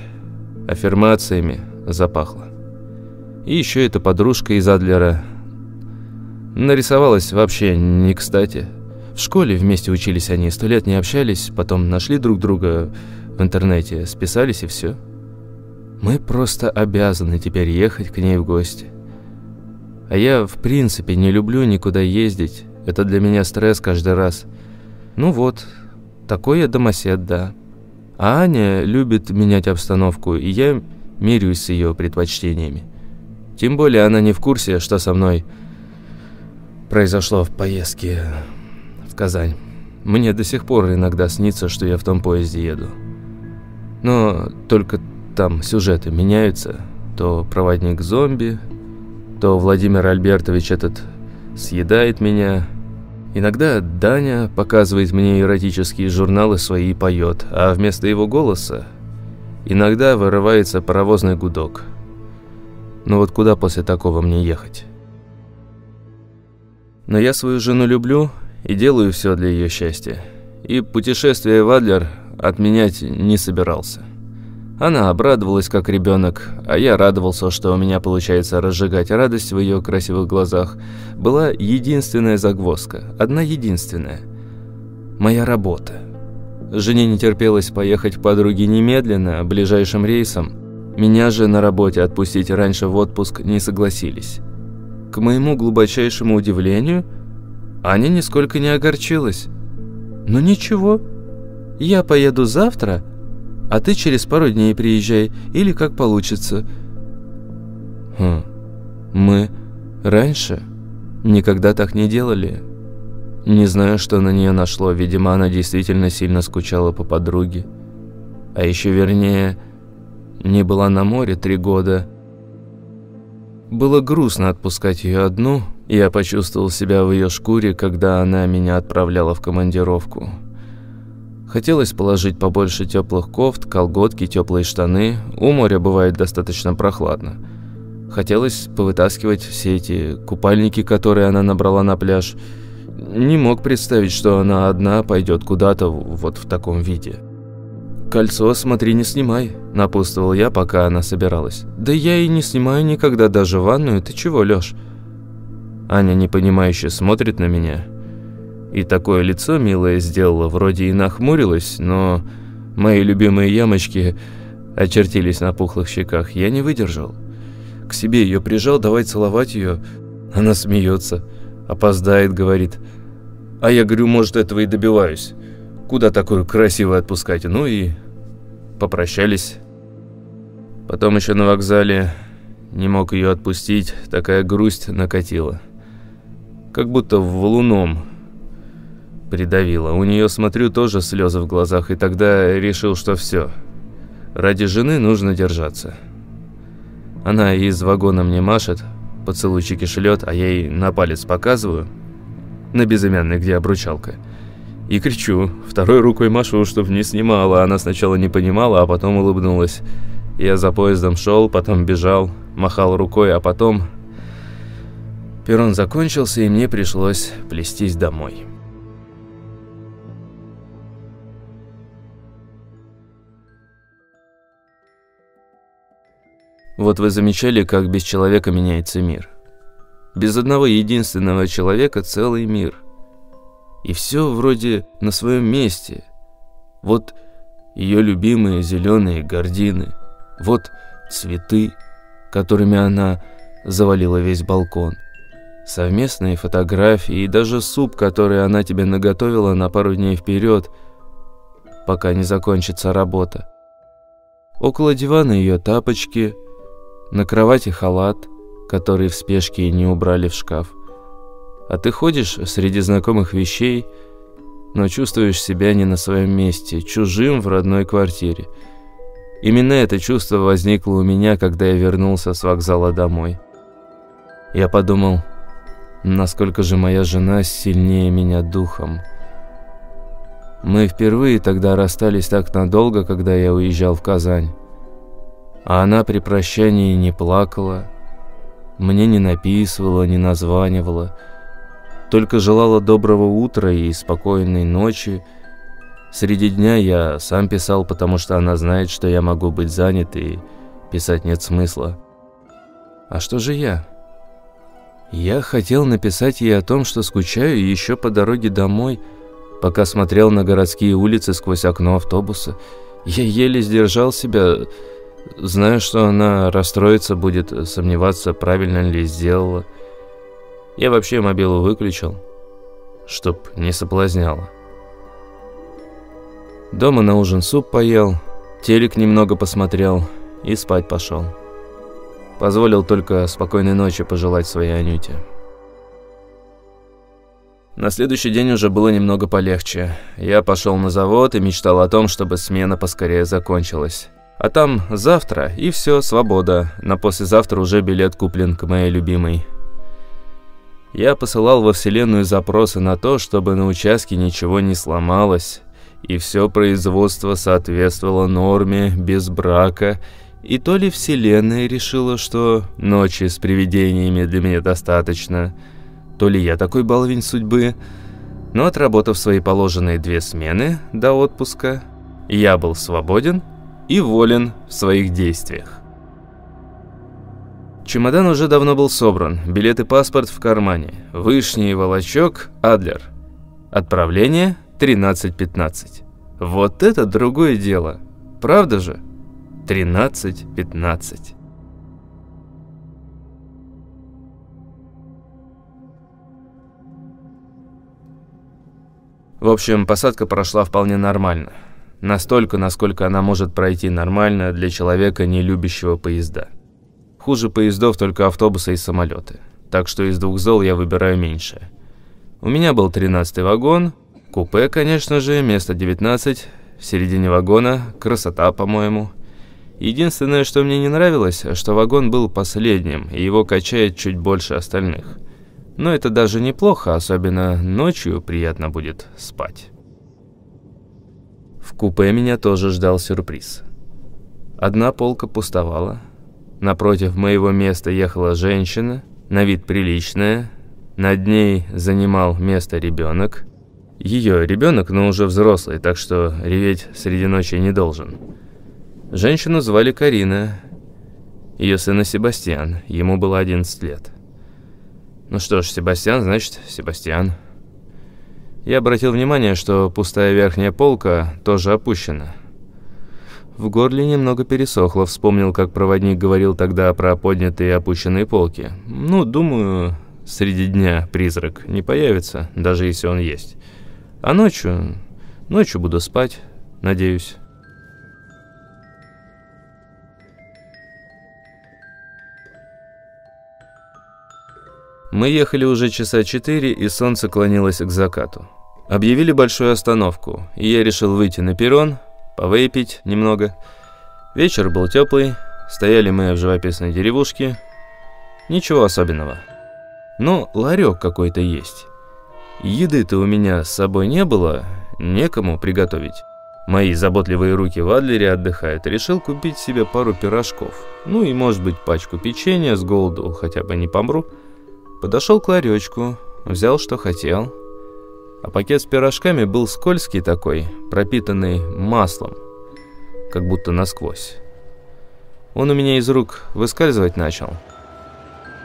аффирмациями запахло. И еще эта подружка из Адлера нарисовалась вообще не кстати. В школе вместе учились они, сто лет не общались, потом нашли друг друга в интернете, списались и все. Мы просто обязаны теперь ехать к ней в гости. А я, в принципе, не люблю никуда ездить. Это для меня стресс каждый раз. Ну вот, такой я домосед, да. А Аня любит менять обстановку, и я мирюсь с ее предпочтениями. Тем более она не в курсе, что со мной произошло в поездке в Казань. Мне до сих пор иногда снится, что я в том поезде еду. Но только там сюжеты меняются. То проводник зомби, то Владимир Альбертович этот съедает меня. Иногда Даня показывает мне эротические журналы свои и поет, а вместо его голоса иногда вырывается паровозный гудок. Но вот куда после такого мне ехать? Но я свою жену люблю и делаю все для ее счастья. И путешествие в Адлер отменять не собирался. Она обрадовалась, как ребенок, а я радовался, что у меня получается разжигать радость в ее красивых глазах. Была единственная загвоздка, одна единственная. Моя работа. Жене не терпелось поехать к подруге немедленно, ближайшим рейсом. Меня же на работе отпустить раньше в отпуск не согласились. К моему глубочайшему удивлению, Аня нисколько не огорчилась. «Ну ничего, я поеду завтра, а ты через пару дней приезжай, или как получится». «Хм, мы раньше никогда так не делали». Не знаю, что на нее нашло, видимо, она действительно сильно скучала по подруге. А еще вернее, не была на море три года, было грустно отпускать ее одну, я почувствовал себя в ее шкуре, когда она меня отправляла в командировку. Хотелось положить побольше теплых кофт, колготки, теплые штаны. У моря бывает достаточно прохладно. Хотелось повытаскивать все эти купальники, которые она набрала на пляж. Не мог представить, что она одна пойдет куда-то вот в таком виде. «Кольцо смотри, не снимай», – напутствовал я, пока она собиралась. «Да я и не снимаю никогда даже ванную, ты чего, Лёш?» Аня непонимающе смотрит на меня. И такое лицо милое сделала, вроде и нахмурилась, но мои любимые ямочки очертились на пухлых щеках. Я не выдержал. К себе ее прижал, давай целовать ее. Она смеется, опоздает, говорит. А я говорю, может, этого и добиваюсь. Куда такую красивую отпускать? Ну и попрощались. Потом еще на вокзале не мог ее отпустить, такая грусть накатила. Как будто в валуном придавила. У нее, смотрю, тоже слезы в глазах, и тогда решил, что все. Ради жены нужно держаться. Она из вагона мне машет, поцелуйчики шлет, а я ей на палец показываю, на безымянный, где обручалка – и кричу. Второй рукой машу, чтобы не снимала. Она сначала не понимала, а потом улыбнулась. Я за поездом шел, потом бежал, махал рукой, а потом... Перрон закончился, и мне пришлось плестись домой. Вот вы замечали, как без человека меняется мир? Без одного единственного человека целый мир. И все вроде на своем месте. Вот ее любимые зеленые гардины. Вот цветы, которыми она завалила весь балкон. Совместные фотографии и даже суп, который она тебе наготовила на пару дней вперед, пока не закончится работа. Около дивана ее тапочки, на кровати халат, который в спешке не убрали в шкаф. А ты ходишь среди знакомых вещей, но чувствуешь себя не на своем месте, чужим в родной квартире. Именно это чувство возникло у меня, когда я вернулся с вокзала домой. Я подумал, насколько же моя жена сильнее меня духом. Мы впервые тогда расстались так надолго, когда я уезжал в Казань. А она при прощании не плакала, мне не написывала, не названивала, только желала доброго утра и спокойной ночи. Среди дня я сам писал, потому что она знает, что я могу быть занят и писать нет смысла. А что же я? Я хотел написать ей о том, что скучаю еще по дороге домой, пока смотрел на городские улицы сквозь окно автобуса. Я еле сдержал себя, зная, что она расстроится, будет сомневаться, правильно ли сделала. Я вообще мобилу выключил, чтоб не соблазняло. Дома на ужин суп поел, телек немного посмотрел и спать пошел. Позволил только спокойной ночи пожелать своей Анюте. На следующий день уже было немного полегче. Я пошел на завод и мечтал о том, чтобы смена поскорее закончилась. А там завтра, и все, свобода. На послезавтра уже билет куплен к моей любимой. Я посылал во Вселенную запросы на то, чтобы на участке ничего не сломалось, и все производство соответствовало норме, без брака, и то ли Вселенная решила, что ночи с привидениями для меня достаточно, то ли я такой баловень судьбы, но отработав свои положенные две смены до отпуска, я был свободен и волен в своих действиях. Чемодан уже давно был собран, билет и паспорт в кармане. Вышний волочок, Адлер. Отправление 13.15. Вот это другое дело. Правда же? 13.15. В общем, посадка прошла вполне нормально. Настолько, насколько она может пройти нормально для человека, не любящего поезда. Хуже поездов только автобусы и самолеты. Так что из двух зол я выбираю меньшее. У меня был 13 вагон, купе, конечно же, место 19, в середине вагона, красота, по-моему. Единственное, что мне не нравилось, что вагон был последним, и его качает чуть больше остальных. Но это даже неплохо, особенно ночью приятно будет спать. Купе меня тоже ждал сюрприз. Одна полка пустовала. Напротив моего места ехала женщина, на вид приличная. Над ней занимал место ребенок. Ее ребенок, но уже взрослый, так что реветь среди ночи не должен. Женщину звали Карина. Ее сына Себастьян, ему было 11 лет. Ну что ж, Себастьян, значит, Себастьян. Я обратил внимание, что пустая верхняя полка тоже опущена. В горле немного пересохло, вспомнил, как проводник говорил тогда про поднятые и опущенные полки. Ну, думаю, среди дня призрак не появится, даже если он есть. А ночью... Ночью буду спать, надеюсь. Мы ехали уже часа четыре, и солнце клонилось к закату. Объявили большую остановку, и я решил выйти на перрон, повыпить немного. Вечер был теплый, стояли мы в живописной деревушке. Ничего особенного. Но ларек какой-то есть. Еды-то у меня с собой не было, некому приготовить. Мои заботливые руки в Адлере отдыхают. Решил купить себе пару пирожков. Ну и, может быть, пачку печенья с голоду, хотя бы не помру. Подошел к ларечку, взял, что хотел. А пакет с пирожками был скользкий такой, пропитанный маслом, как будто насквозь. Он у меня из рук выскальзывать начал.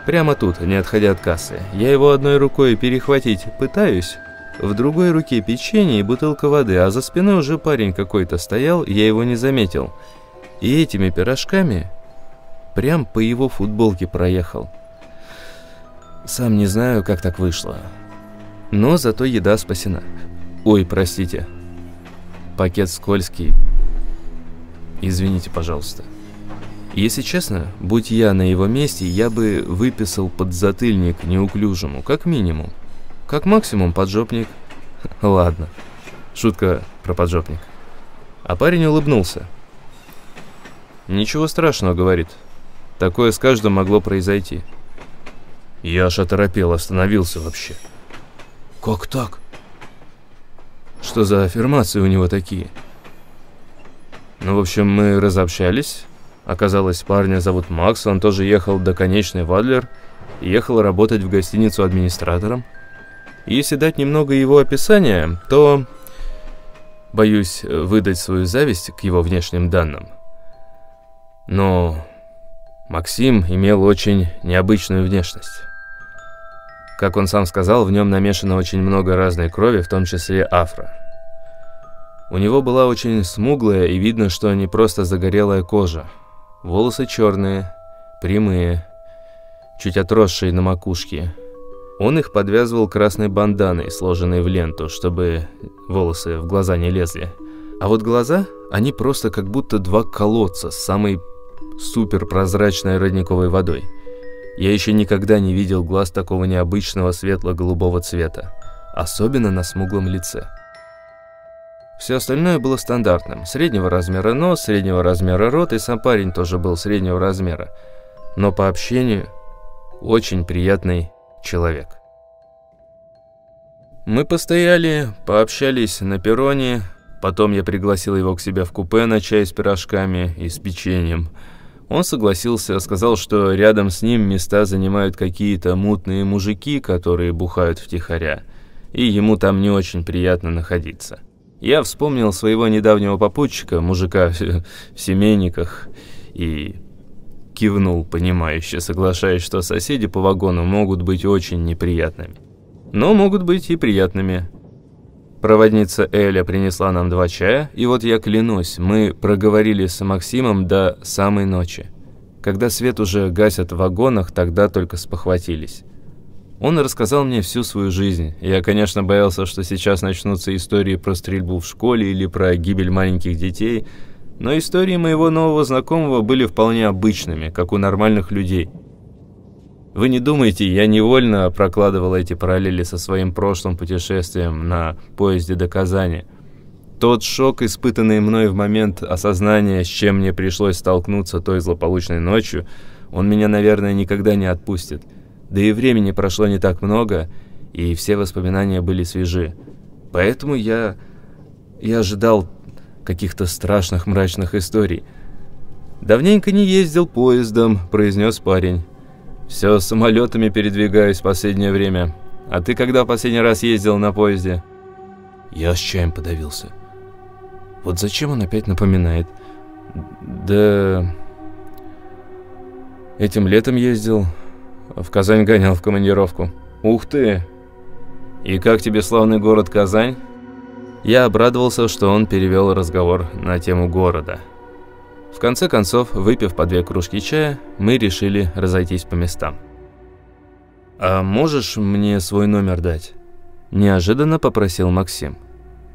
Прямо тут, не отходя от кассы. Я его одной рукой перехватить пытаюсь, в другой руке печенье и бутылка воды, а за спиной уже парень какой-то стоял, я его не заметил. И этими пирожками прям по его футболке проехал. Сам не знаю, как так вышло. Но зато еда спасена. Ой, простите. Пакет скользкий. Извините, пожалуйста. Если честно, будь я на его месте, я бы выписал подзатыльник неуклюжему, как минимум. Как максимум поджопник. Ладно. Шутка про поджопник. А парень улыбнулся. «Ничего страшного», — говорит. «Такое с каждым могло произойти». Я аж оторопел, остановился вообще. Как так? Что за аффирмации у него такие? Ну, в общем, мы разобщались. Оказалось, парня зовут Макс, он тоже ехал до конечной в Адлер, ехал работать в гостиницу администратором. И если дать немного его описания, то... Боюсь выдать свою зависть к его внешним данным. Но Максим имел очень необычную внешность. Как он сам сказал, в нем намешано очень много разной крови, в том числе афро. У него была очень смуглая и видно, что не просто загорелая кожа. Волосы черные, прямые, чуть отросшие на макушке. Он их подвязывал красной банданой, сложенной в ленту, чтобы волосы в глаза не лезли. А вот глаза, они просто как будто два колодца с самой суперпрозрачной родниковой водой – я еще никогда не видел глаз такого необычного светло-голубого цвета, особенно на смуглом лице. Все остальное было стандартным. Среднего размера нос, среднего размера рот, и сам парень тоже был среднего размера. Но по общению очень приятный человек. Мы постояли, пообщались на перроне, потом я пригласил его к себе в купе на чай с пирожками и с печеньем. Он согласился, сказал, что рядом с ним места занимают какие-то мутные мужики, которые бухают втихаря, и ему там не очень приятно находиться. Я вспомнил своего недавнего попутчика, мужика в семейниках, и кивнул, понимающе, соглашаясь, что соседи по вагону могут быть очень неприятными. Но могут быть и приятными. Проводница Эля принесла нам два чая, и вот я клянусь, мы проговорили с Максимом до самой ночи. Когда свет уже гасят в вагонах, тогда только спохватились. Он рассказал мне всю свою жизнь. Я, конечно, боялся, что сейчас начнутся истории про стрельбу в школе или про гибель маленьких детей, но истории моего нового знакомого были вполне обычными, как у нормальных людей. Вы не думайте, я невольно прокладывал эти параллели со своим прошлым путешествием на поезде до Казани. Тот шок, испытанный мной в момент осознания, с чем мне пришлось столкнуться той злополучной ночью, он меня, наверное, никогда не отпустит. Да и времени прошло не так много, и все воспоминания были свежи. Поэтому я... я ожидал каких-то страшных мрачных историй. «Давненько не ездил поездом», – произнес парень. «Все самолетами передвигаюсь в последнее время. А ты когда последний раз ездил на поезде?» Я с чаем подавился. Вот зачем он опять напоминает? Да... Этим летом ездил. В Казань гонял в командировку. Ух ты! И как тебе славный город Казань? Я обрадовался, что он перевел разговор на тему города. В конце концов, выпив по две кружки чая, мы решили разойтись по местам. «А можешь мне свой номер дать?» Неожиданно попросил Максим.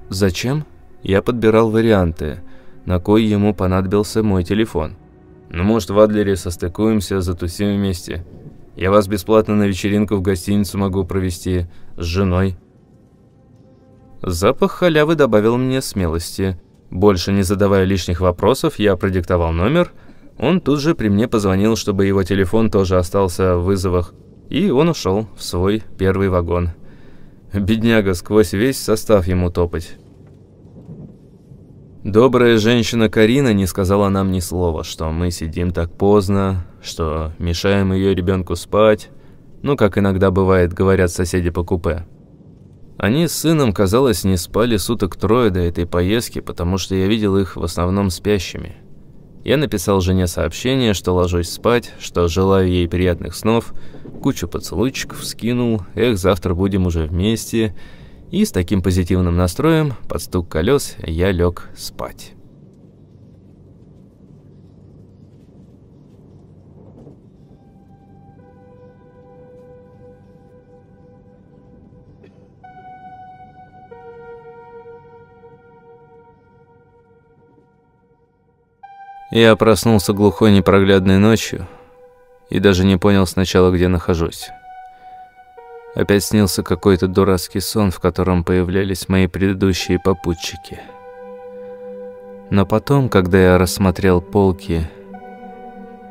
«Зачем?» Я подбирал варианты, на кой ему понадобился мой телефон. «Ну, может, в Адлере состыкуемся, затусим вместе. Я вас бесплатно на вечеринку в гостиницу могу провести с женой». Запах халявы добавил мне смелости. Больше не задавая лишних вопросов, я продиктовал номер. Он тут же при мне позвонил, чтобы его телефон тоже остался в вызовах. И он ушел в свой первый вагон. Бедняга, сквозь весь состав ему топать. Добрая женщина Карина не сказала нам ни слова, что мы сидим так поздно, что мешаем ее ребенку спать, ну, как иногда бывает, говорят соседи по купе. Они с сыном, казалось, не спали суток трое до этой поездки, потому что я видел их в основном спящими. Я написал жене сообщение, что ложусь спать, что желаю ей приятных снов, кучу поцелуйчиков скинул, эх, завтра будем уже вместе. И с таким позитивным настроем, под стук колес, я лег спать. Я проснулся глухой непроглядной ночью и даже не понял сначала, где нахожусь. Опять снился какой-то дурацкий сон, в котором появлялись мои предыдущие попутчики. Но потом, когда я рассмотрел полки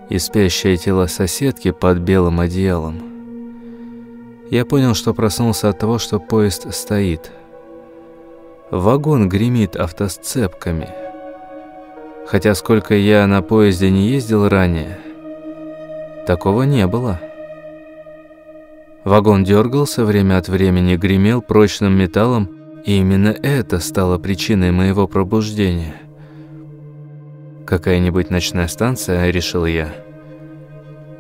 и спящее тело соседки под белым одеялом, я понял, что проснулся от того, что поезд стоит. Вагон гремит автосцепками – Хотя сколько я на поезде не ездил ранее, такого не было. Вагон дергался время от времени, гремел прочным металлом, и именно это стало причиной моего пробуждения. Какая-нибудь ночная станция, решил я.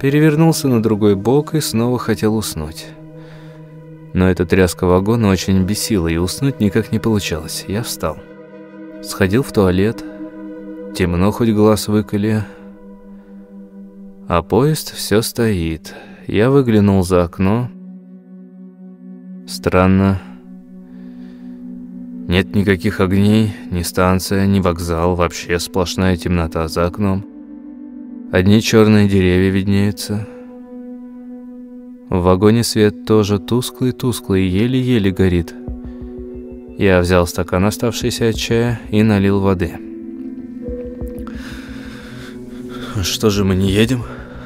Перевернулся на другой бок и снова хотел уснуть. Но эта тряска вагона очень бесила, и уснуть никак не получалось. Я встал. Сходил в туалет, Темно хоть глаз выколи. А поезд все стоит. Я выглянул за окно. Странно. Нет никаких огней, ни станция, ни вокзал, вообще сплошная темнота за окном. Одни черные деревья виднеются. В вагоне свет тоже тусклый-тусклый, еле-еле горит. Я взял стакан, оставшийся от чая, и налил воды. «Что же мы не едем?»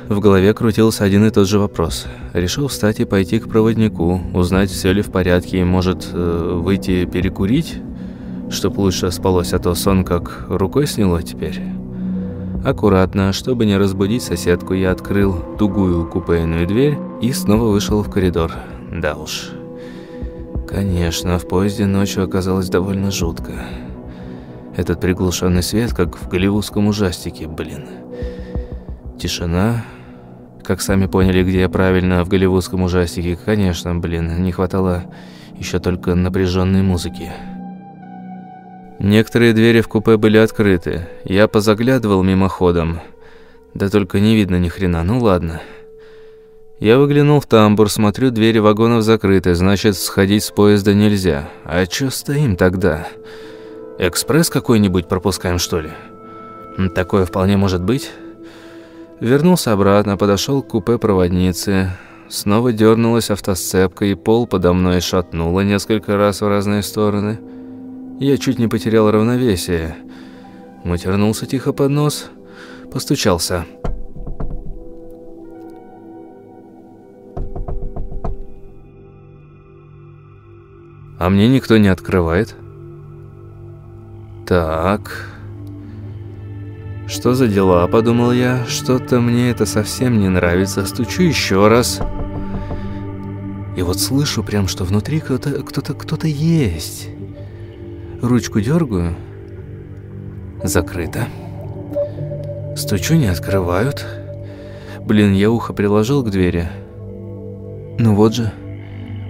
В голове крутился один и тот же вопрос. Решил встать и пойти к проводнику, узнать, все ли в порядке, и, может, э, выйти перекурить, чтоб лучше спалось, а то сон как рукой сняло теперь. Аккуратно, чтобы не разбудить соседку, я открыл тугую купейную дверь и снова вышел в коридор. Да уж. Конечно, в поезде ночью оказалось довольно жутко. Этот приглушенный свет, как в голливудском ужастике, блин. Тишина, как сами поняли, где я правильно в голливудском ужастике, конечно, блин, не хватало еще только напряженной музыки. Некоторые двери в купе были открыты. Я позаглядывал мимоходом. Да только не видно ни хрена. Ну ладно. Я выглянул в тамбур, смотрю, двери вагонов закрыты, значит, сходить с поезда нельзя. А чё стоим тогда? Экспресс какой-нибудь пропускаем, что ли? Такое вполне может быть. Вернулся обратно, подошел к купе проводницы. Снова дернулась автосцепка, и пол подо мной шатнуло несколько раз в разные стороны. Я чуть не потерял равновесие. Матернулся тихо под нос, постучался. А мне никто не открывает. Так... Что за дела, подумал я. Что-то мне это совсем не нравится. Стучу еще раз. И вот слышу прям, что внутри кто-то кто-то кто-то есть. Ручку дергаю. Закрыто. Стучу, не открывают. Блин, я ухо приложил к двери. Ну вот же.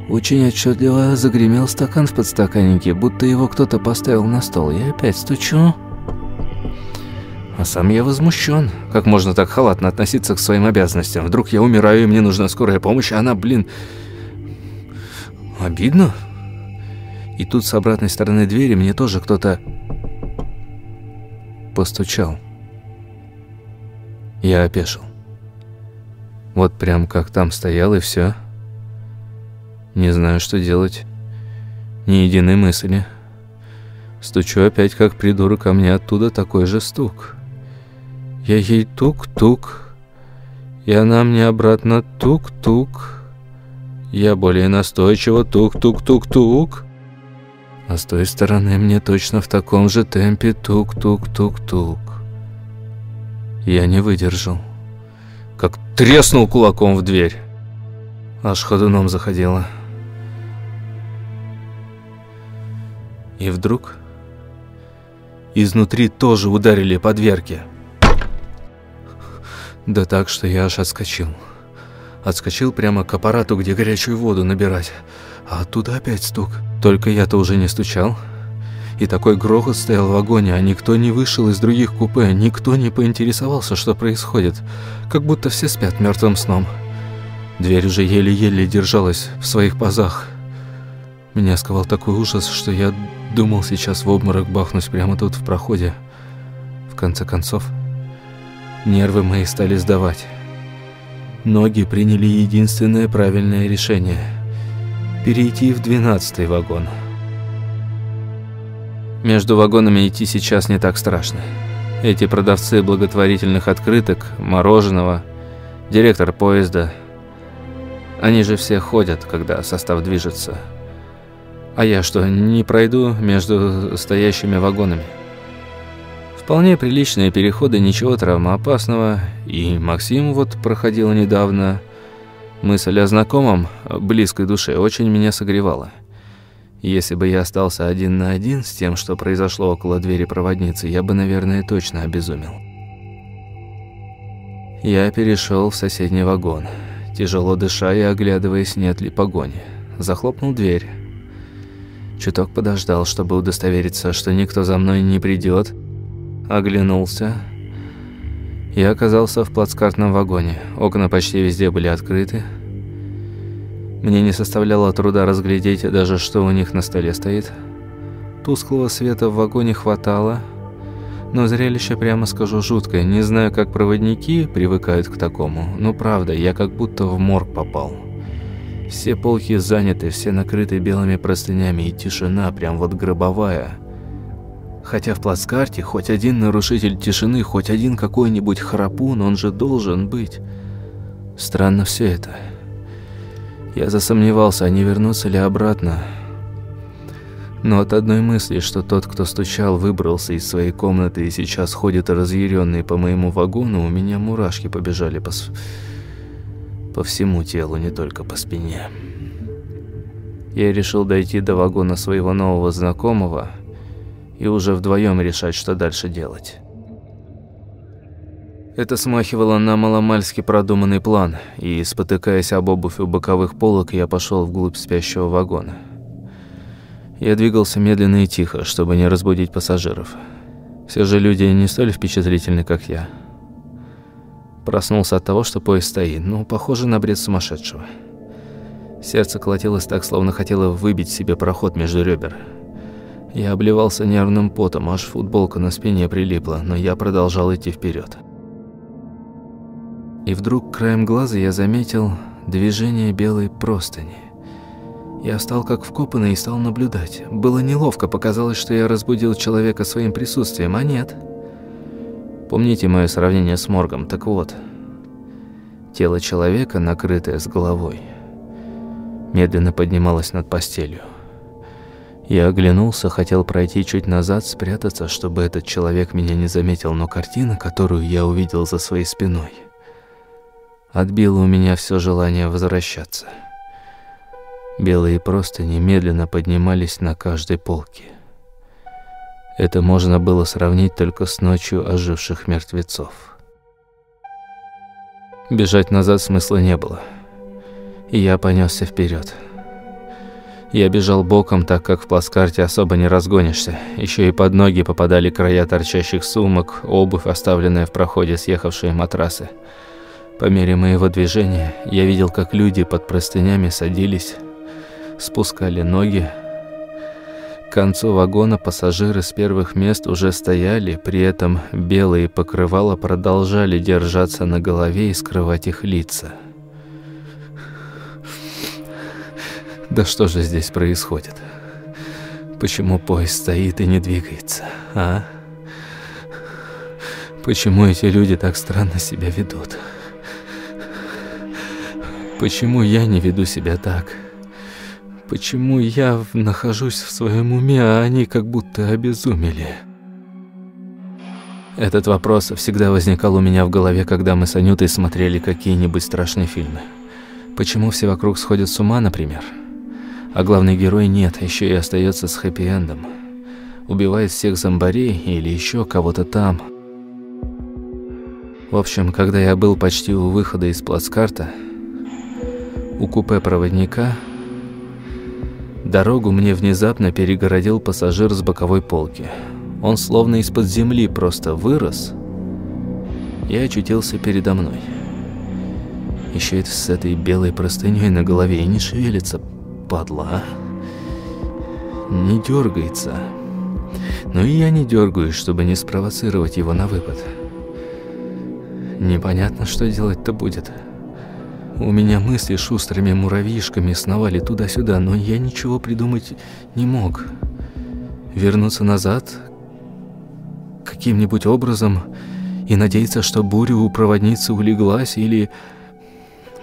Очень отчетливо загремел стакан в подстаканнике, будто его кто-то поставил на стол. Я опять стучу. А сам я возмущен. Как можно так халатно относиться к своим обязанностям? Вдруг я умираю, и мне нужна скорая помощь, а она, блин... Обидно? И тут с обратной стороны двери мне тоже кто-то постучал. Я опешил. Вот прям как там стоял и все. Не знаю, что делать. Ни единой мысли. Стучу опять как придурок, а мне оттуда такой же стук. Я ей тук-тук, и она мне обратно тук-тук. Я более настойчиво тук-тук-тук-тук. А с той стороны мне точно в таком же темпе тук-тук-тук-тук. Я не выдержал. Как треснул кулаком в дверь. Аж ходуном заходила. И вдруг изнутри тоже ударили по дверке. Да так, что я аж отскочил. Отскочил прямо к аппарату, где горячую воду набирать. А оттуда опять стук. Только я-то уже не стучал. И такой грохот стоял в вагоне, а никто не вышел из других купе, никто не поинтересовался, что происходит. Как будто все спят мертвым сном. Дверь уже еле-еле держалась в своих пазах. Меня сковал такой ужас, что я думал сейчас в обморок бахнуть прямо тут в проходе. В конце концов... Нервы мои стали сдавать. Ноги приняли единственное правильное решение – перейти в двенадцатый вагон. Между вагонами идти сейчас не так страшно. Эти продавцы благотворительных открыток, мороженого, директор поезда – они же все ходят, когда состав движется. А я что, не пройду между стоящими вагонами? Вполне приличные переходы, ничего травмоопасного. И Максим вот проходил недавно. Мысль о знакомом, близкой душе, очень меня согревала. Если бы я остался один на один с тем, что произошло около двери проводницы, я бы, наверное, точно обезумел. Я перешел в соседний вагон, тяжело дыша и оглядываясь, нет ли погони. Захлопнул дверь. Чуток подождал, чтобы удостовериться, что никто за мной не придет, оглянулся. Я оказался в плацкартном вагоне. Окна почти везде были открыты. Мне не составляло труда разглядеть даже, что у них на столе стоит. Тусклого света в вагоне хватало, но зрелище, прямо скажу, жуткое. Не знаю, как проводники привыкают к такому, но правда, я как будто в морг попал. Все полки заняты, все накрыты белыми простынями, и тишина прям вот гробовая. Хотя в плацкарте хоть один нарушитель тишины, хоть один какой-нибудь храпун, он же должен быть. Странно все это. Я засомневался, а не вернуться ли обратно. Но от одной мысли, что тот, кто стучал, выбрался из своей комнаты и сейчас ходит разъяренный по моему вагону, у меня мурашки побежали по, по всему телу, не только по спине. Я решил дойти до вагона своего нового знакомого и уже вдвоем решать, что дальше делать. Это смахивало на маломальски продуманный план, и, спотыкаясь об обувь у боковых полок, я пошел вглубь спящего вагона. Я двигался медленно и тихо, чтобы не разбудить пассажиров. Все же люди не столь впечатлительны, как я. Проснулся от того, что поезд стоит, ну, похоже на бред сумасшедшего. Сердце колотилось так, словно хотело выбить себе проход между ребер. Я обливался нервным потом, аж футболка на спине прилипла, но я продолжал идти вперед. И вдруг краем глаза я заметил движение белой простыни. Я стал как вкопанный и стал наблюдать. Было неловко, показалось, что я разбудил человека своим присутствием, а нет. Помните мое сравнение с моргом? Так вот, тело человека, накрытое с головой, медленно поднималось над постелью. Я оглянулся, хотел пройти чуть назад, спрятаться, чтобы этот человек меня не заметил, но картина, которую я увидел за своей спиной, отбила у меня все желание возвращаться. Белые просто немедленно поднимались на каждой полке. Это можно было сравнить только с ночью оживших мертвецов. Бежать назад смысла не было, и я понесся вперед. Я бежал боком, так как в плацкарте особо не разгонишься. Еще и под ноги попадали края торчащих сумок, обувь, оставленная в проходе съехавшие матрасы. По мере моего движения я видел, как люди под простынями садились, спускали ноги. К концу вагона пассажиры с первых мест уже стояли, при этом белые покрывала продолжали держаться на голове и скрывать их лица. Да что же здесь происходит? Почему поезд стоит и не двигается, а? Почему эти люди так странно себя ведут? Почему я не веду себя так? Почему я нахожусь в своем уме, а они как будто обезумели? Этот вопрос всегда возникал у меня в голове, когда мы с Анютой смотрели какие-нибудь страшные фильмы. Почему все вокруг сходят с ума, например? А главный герой нет, еще и остается с хэппи-эндом. Убивает всех зомбарей или еще кого-то там. В общем, когда я был почти у выхода из плацкарта, у купе проводника Дорогу мне внезапно перегородил пассажир с боковой полки. Он словно из-под земли просто вырос и очутился передо мной. Еще это с этой белой простыней на голове и не шевелится, падла? Не дергается. Но и я не дергаюсь, чтобы не спровоцировать его на выпад. Непонятно, что делать-то будет. У меня мысли шустрыми муравьишками сновали туда-сюда, но я ничего придумать не мог. Вернуться назад каким-нибудь образом и надеяться, что буря у проводницы улеглась, или...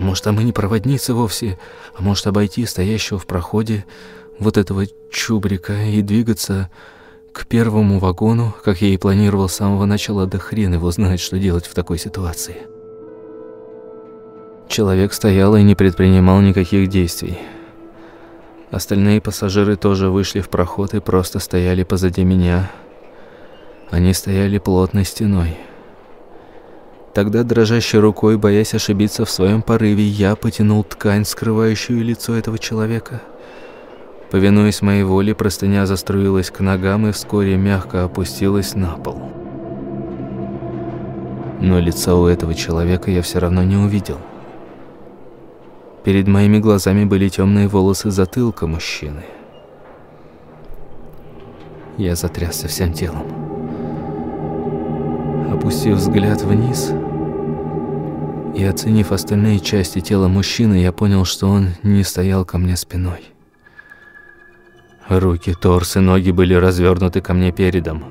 Может, там и не проводница вовсе, а может обойти стоящего в проходе вот этого чубрика и двигаться к первому вагону, как я и планировал с самого начала, да хрен его знает, что делать в такой ситуации. Человек стоял и не предпринимал никаких действий. Остальные пассажиры тоже вышли в проход и просто стояли позади меня. Они стояли плотной стеной. Тогда дрожащей рукой, боясь ошибиться в своем порыве, я потянул ткань, скрывающую лицо этого человека. Повинуясь моей воле, простыня заструилась к ногам и вскоре мягко опустилась на пол. Но лица у этого человека я все равно не увидел. Перед моими глазами были темные волосы затылка мужчины. Я затрясся всем телом. Опустив взгляд вниз, И оценив остальные части тела мужчины, я понял, что он не стоял ко мне спиной. Руки, торс и ноги были развернуты ко мне передом.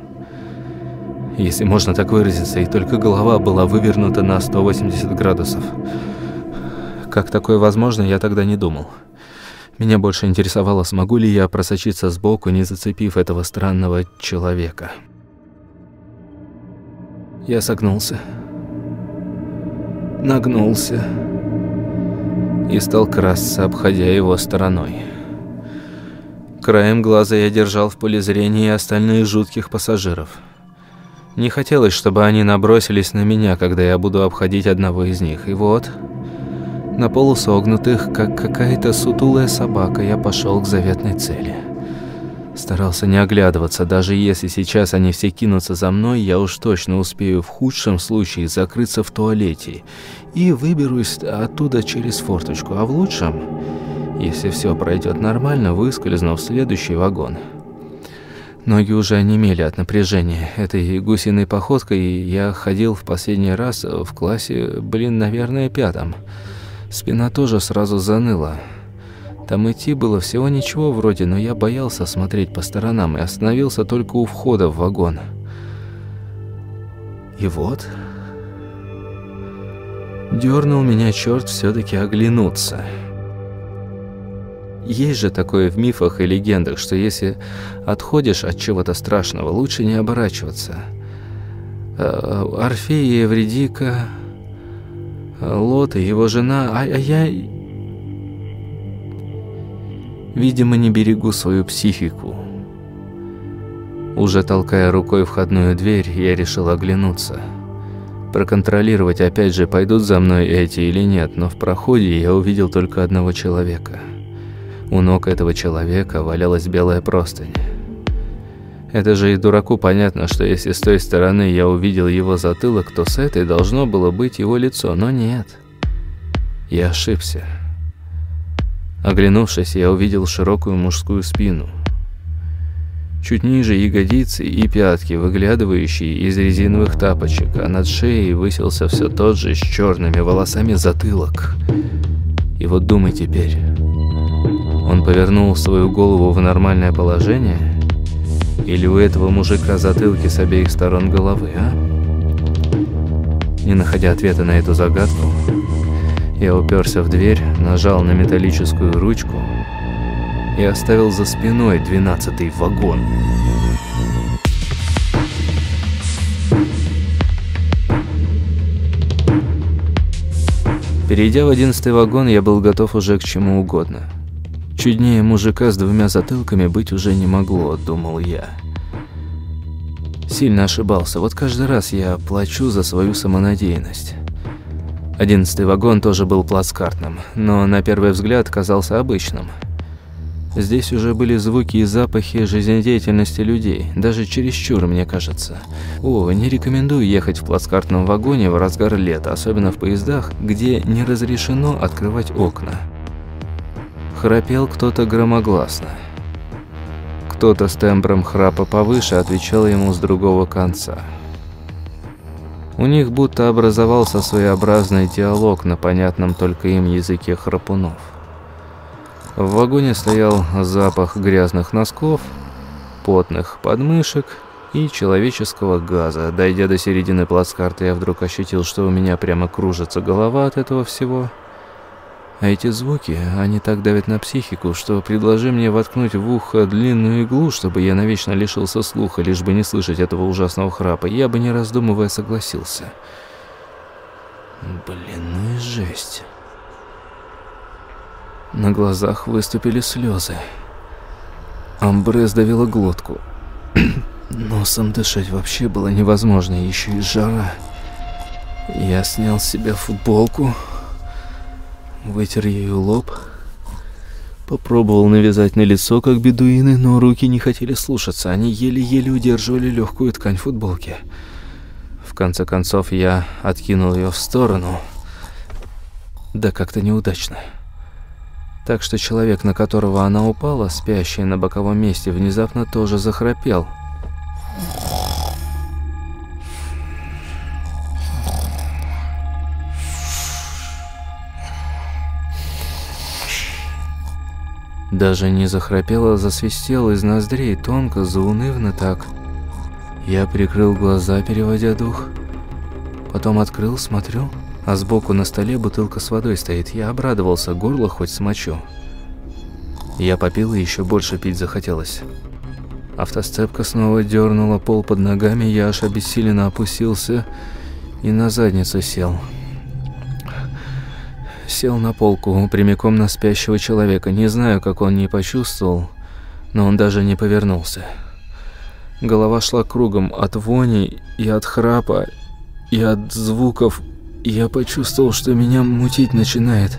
Если можно так выразиться, и только голова была вывернута на 180 градусов. Как такое возможно, я тогда не думал. Меня больше интересовало, смогу ли я просочиться сбоку, не зацепив этого странного человека. Я согнулся. Нагнулся. И стал красться, обходя его стороной. Краем глаза я держал в поле зрения остальных жутких пассажиров. Не хотелось, чтобы они набросились на меня, когда я буду обходить одного из них. И вот, на полусогнутых, как какая-то сутулая собака, я пошел к заветной цели. Старался не оглядываться, даже если сейчас они все кинутся за мной, я уж точно успею в худшем случае закрыться в туалете и выберусь оттуда через форточку, а в лучшем если все пройдет нормально, выскользну в следующий вагон. Ноги уже онемели от напряжения. Этой гусиной походкой я ходил в последний раз в классе, блин, наверное, пятом. Спина тоже сразу заныла. Там идти было всего ничего вроде, но я боялся смотреть по сторонам и остановился только у входа в вагон. И вот... Дернул меня черт все-таки оглянуться. Есть же такое в мифах и легендах, что если отходишь от чего-то страшного, лучше не оборачиваться. А, Орфей и Эвредика, Лот и его жена, а, а я... Видимо, не берегу свою психику. Уже толкая рукой входную дверь, я решил оглянуться. Проконтролировать опять же, пойдут за мной эти или нет, но в проходе я увидел только одного человека – у ног этого человека валялась белая простынь. Это же и дураку понятно, что если с той стороны я увидел его затылок, то с этой должно было быть его лицо, но нет. Я ошибся. Оглянувшись, я увидел широкую мужскую спину. Чуть ниже ягодицы и пятки, выглядывающие из резиновых тапочек, а над шеей высился все тот же с черными волосами затылок. И вот думай теперь... Он повернул свою голову в нормальное положение? Или у этого мужика затылки с обеих сторон головы, а? Не находя ответа на эту загадку, я уперся в дверь, нажал на металлическую ручку и оставил за спиной двенадцатый вагон. Перейдя в одиннадцатый вагон, я был готов уже к чему угодно – Чуднее мужика с двумя затылками быть уже не могло, думал я. Сильно ошибался. Вот каждый раз я плачу за свою самонадеянность. Одиннадцатый вагон тоже был плацкартным, но на первый взгляд казался обычным. Здесь уже были звуки и запахи жизнедеятельности людей, даже чересчур, мне кажется. О, не рекомендую ехать в плацкартном вагоне в разгар лета, особенно в поездах, где не разрешено открывать окна. Храпел кто-то громогласно. Кто-то с тембром храпа повыше отвечал ему с другого конца. У них будто образовался своеобразный диалог на понятном только им языке храпунов. В вагоне стоял запах грязных носков, потных подмышек и человеческого газа. Дойдя до середины плацкарта, я вдруг ощутил, что у меня прямо кружится голова от этого всего – а эти звуки, они так давят на психику, что предложи мне воткнуть в ухо длинную иглу, чтобы я навечно лишился слуха, лишь бы не слышать этого ужасного храпа, я бы не раздумывая согласился. Блин, ну и жесть. На глазах выступили слезы. Амбре сдавило глотку. Носом дышать вообще было невозможно, еще и жара. Я снял с себя футболку, вытер ею лоб, попробовал навязать на лицо, как бедуины, но руки не хотели слушаться, они еле-еле удерживали легкую ткань футболки. В конце концов я откинул ее в сторону, да как-то неудачно. Так что человек, на которого она упала, спящий на боковом месте, внезапно тоже захрапел. Даже не захрапел, а засвистел из ноздрей, тонко, заунывно так. Я прикрыл глаза, переводя дух. Потом открыл, смотрю, а сбоку на столе бутылка с водой стоит. Я обрадовался, горло хоть смочу. Я попил и еще больше пить захотелось. Автосцепка снова дернула пол под ногами, я аж обессиленно опустился и на задницу сел. Сел на полку, прямиком на спящего человека. Не знаю, как он не почувствовал, но он даже не повернулся. Голова шла кругом от вони и от храпа, и от звуков. Я почувствовал, что меня мутить начинает.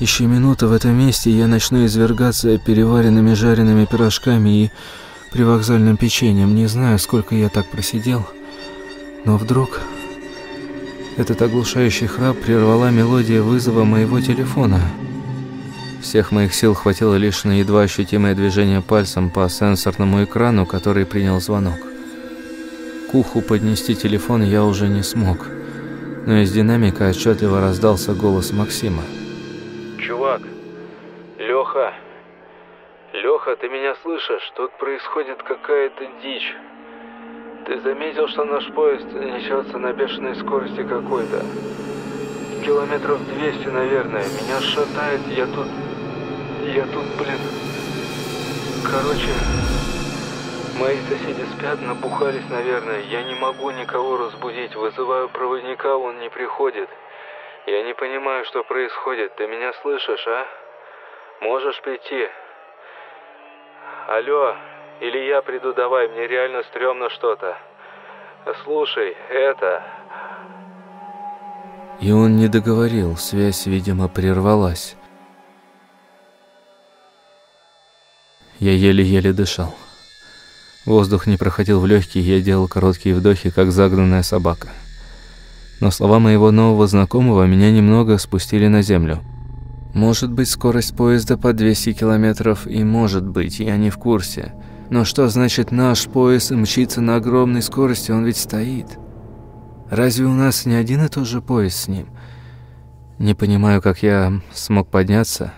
Еще минута в этом месте, я начну извергаться переваренными жареными пирожками и привокзальным печеньем. Не знаю, сколько я так просидел, но вдруг... Этот оглушающий храп прервала мелодия вызова моего телефона. Всех моих сил хватило лишь на едва ощутимое движение пальцем по сенсорному экрану, который принял звонок. К уху поднести телефон я уже не смог, но из динамика отчетливо раздался голос Максима. «Чувак, Леха, Леха, ты меня слышишь? Тут происходит какая-то дичь. Ты заметил, что наш поезд несется на бешеной скорости какой-то? Километров 200, наверное. Меня шатает, я тут... Я тут, блин... Короче... Мои соседи спят, набухались, наверное. Я не могу никого разбудить. Вызываю проводника, он не приходит. Я не понимаю, что происходит. Ты меня слышишь, а? Можешь прийти? Алло, или я приду, давай, мне реально стрёмно что-то. Слушай, это... И он не договорил, связь, видимо, прервалась. Я еле-еле дышал. Воздух не проходил в легкие, я делал короткие вдохи, как загнанная собака. Но слова моего нового знакомого меня немного спустили на землю. Может быть, скорость поезда по 200 километров, и может быть, я не в курсе. Но что значит наш поезд мчится на огромной скорости, он ведь стоит. Разве у нас не один и тот же поезд с ним? Не понимаю, как я смог подняться,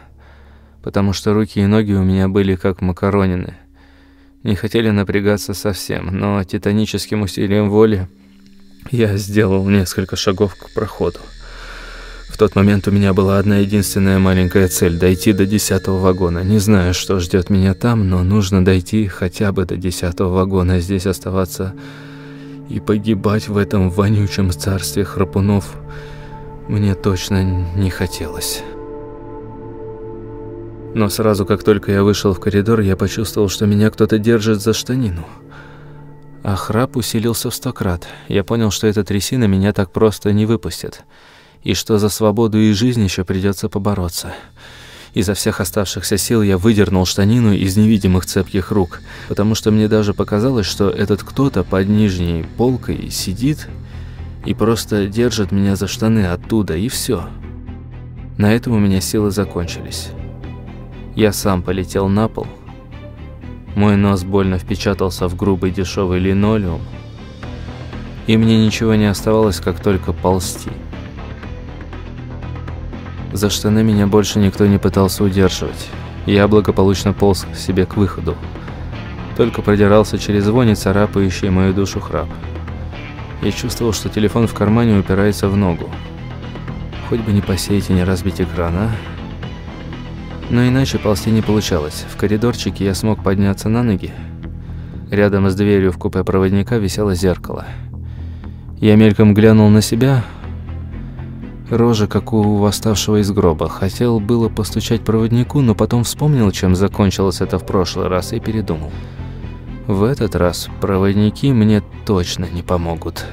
потому что руки и ноги у меня были как макаронины. Не хотели напрягаться совсем, но титаническим усилием воли я сделал несколько шагов к проходу. В тот момент у меня была одна единственная маленькая цель – дойти до десятого вагона. Не знаю, что ждет меня там, но нужно дойти хотя бы до десятого вагона, здесь оставаться и погибать в этом вонючем царстве храпунов мне точно не хотелось. Но сразу, как только я вышел в коридор, я почувствовал, что меня кто-то держит за штанину. А храп усилился в сто крат. Я понял, что эта трясина меня так просто не выпустит и что за свободу и жизнь еще придется побороться. Изо всех оставшихся сил я выдернул штанину из невидимых цепких рук, потому что мне даже показалось, что этот кто-то под нижней полкой сидит и просто держит меня за штаны оттуда, и все. На этом у меня силы закончились. Я сам полетел на пол. Мой нос больно впечатался в грубый дешевый линолеум, и мне ничего не оставалось, как только ползти. За штаны меня больше никто не пытался удерживать. Я благополучно полз к себе к выходу. Только продирался через вони, царапающий мою душу храп. Я чувствовал, что телефон в кармане упирается в ногу. Хоть бы не посеять и не разбить экран, а? Но иначе ползти не получалось. В коридорчике я смог подняться на ноги. Рядом с дверью в купе проводника висело зеркало. Я мельком глянул на себя, Рожа, как у восставшего из гроба. Хотел было постучать проводнику, но потом вспомнил, чем закончилось это в прошлый раз, и передумал. В этот раз проводники мне точно не помогут.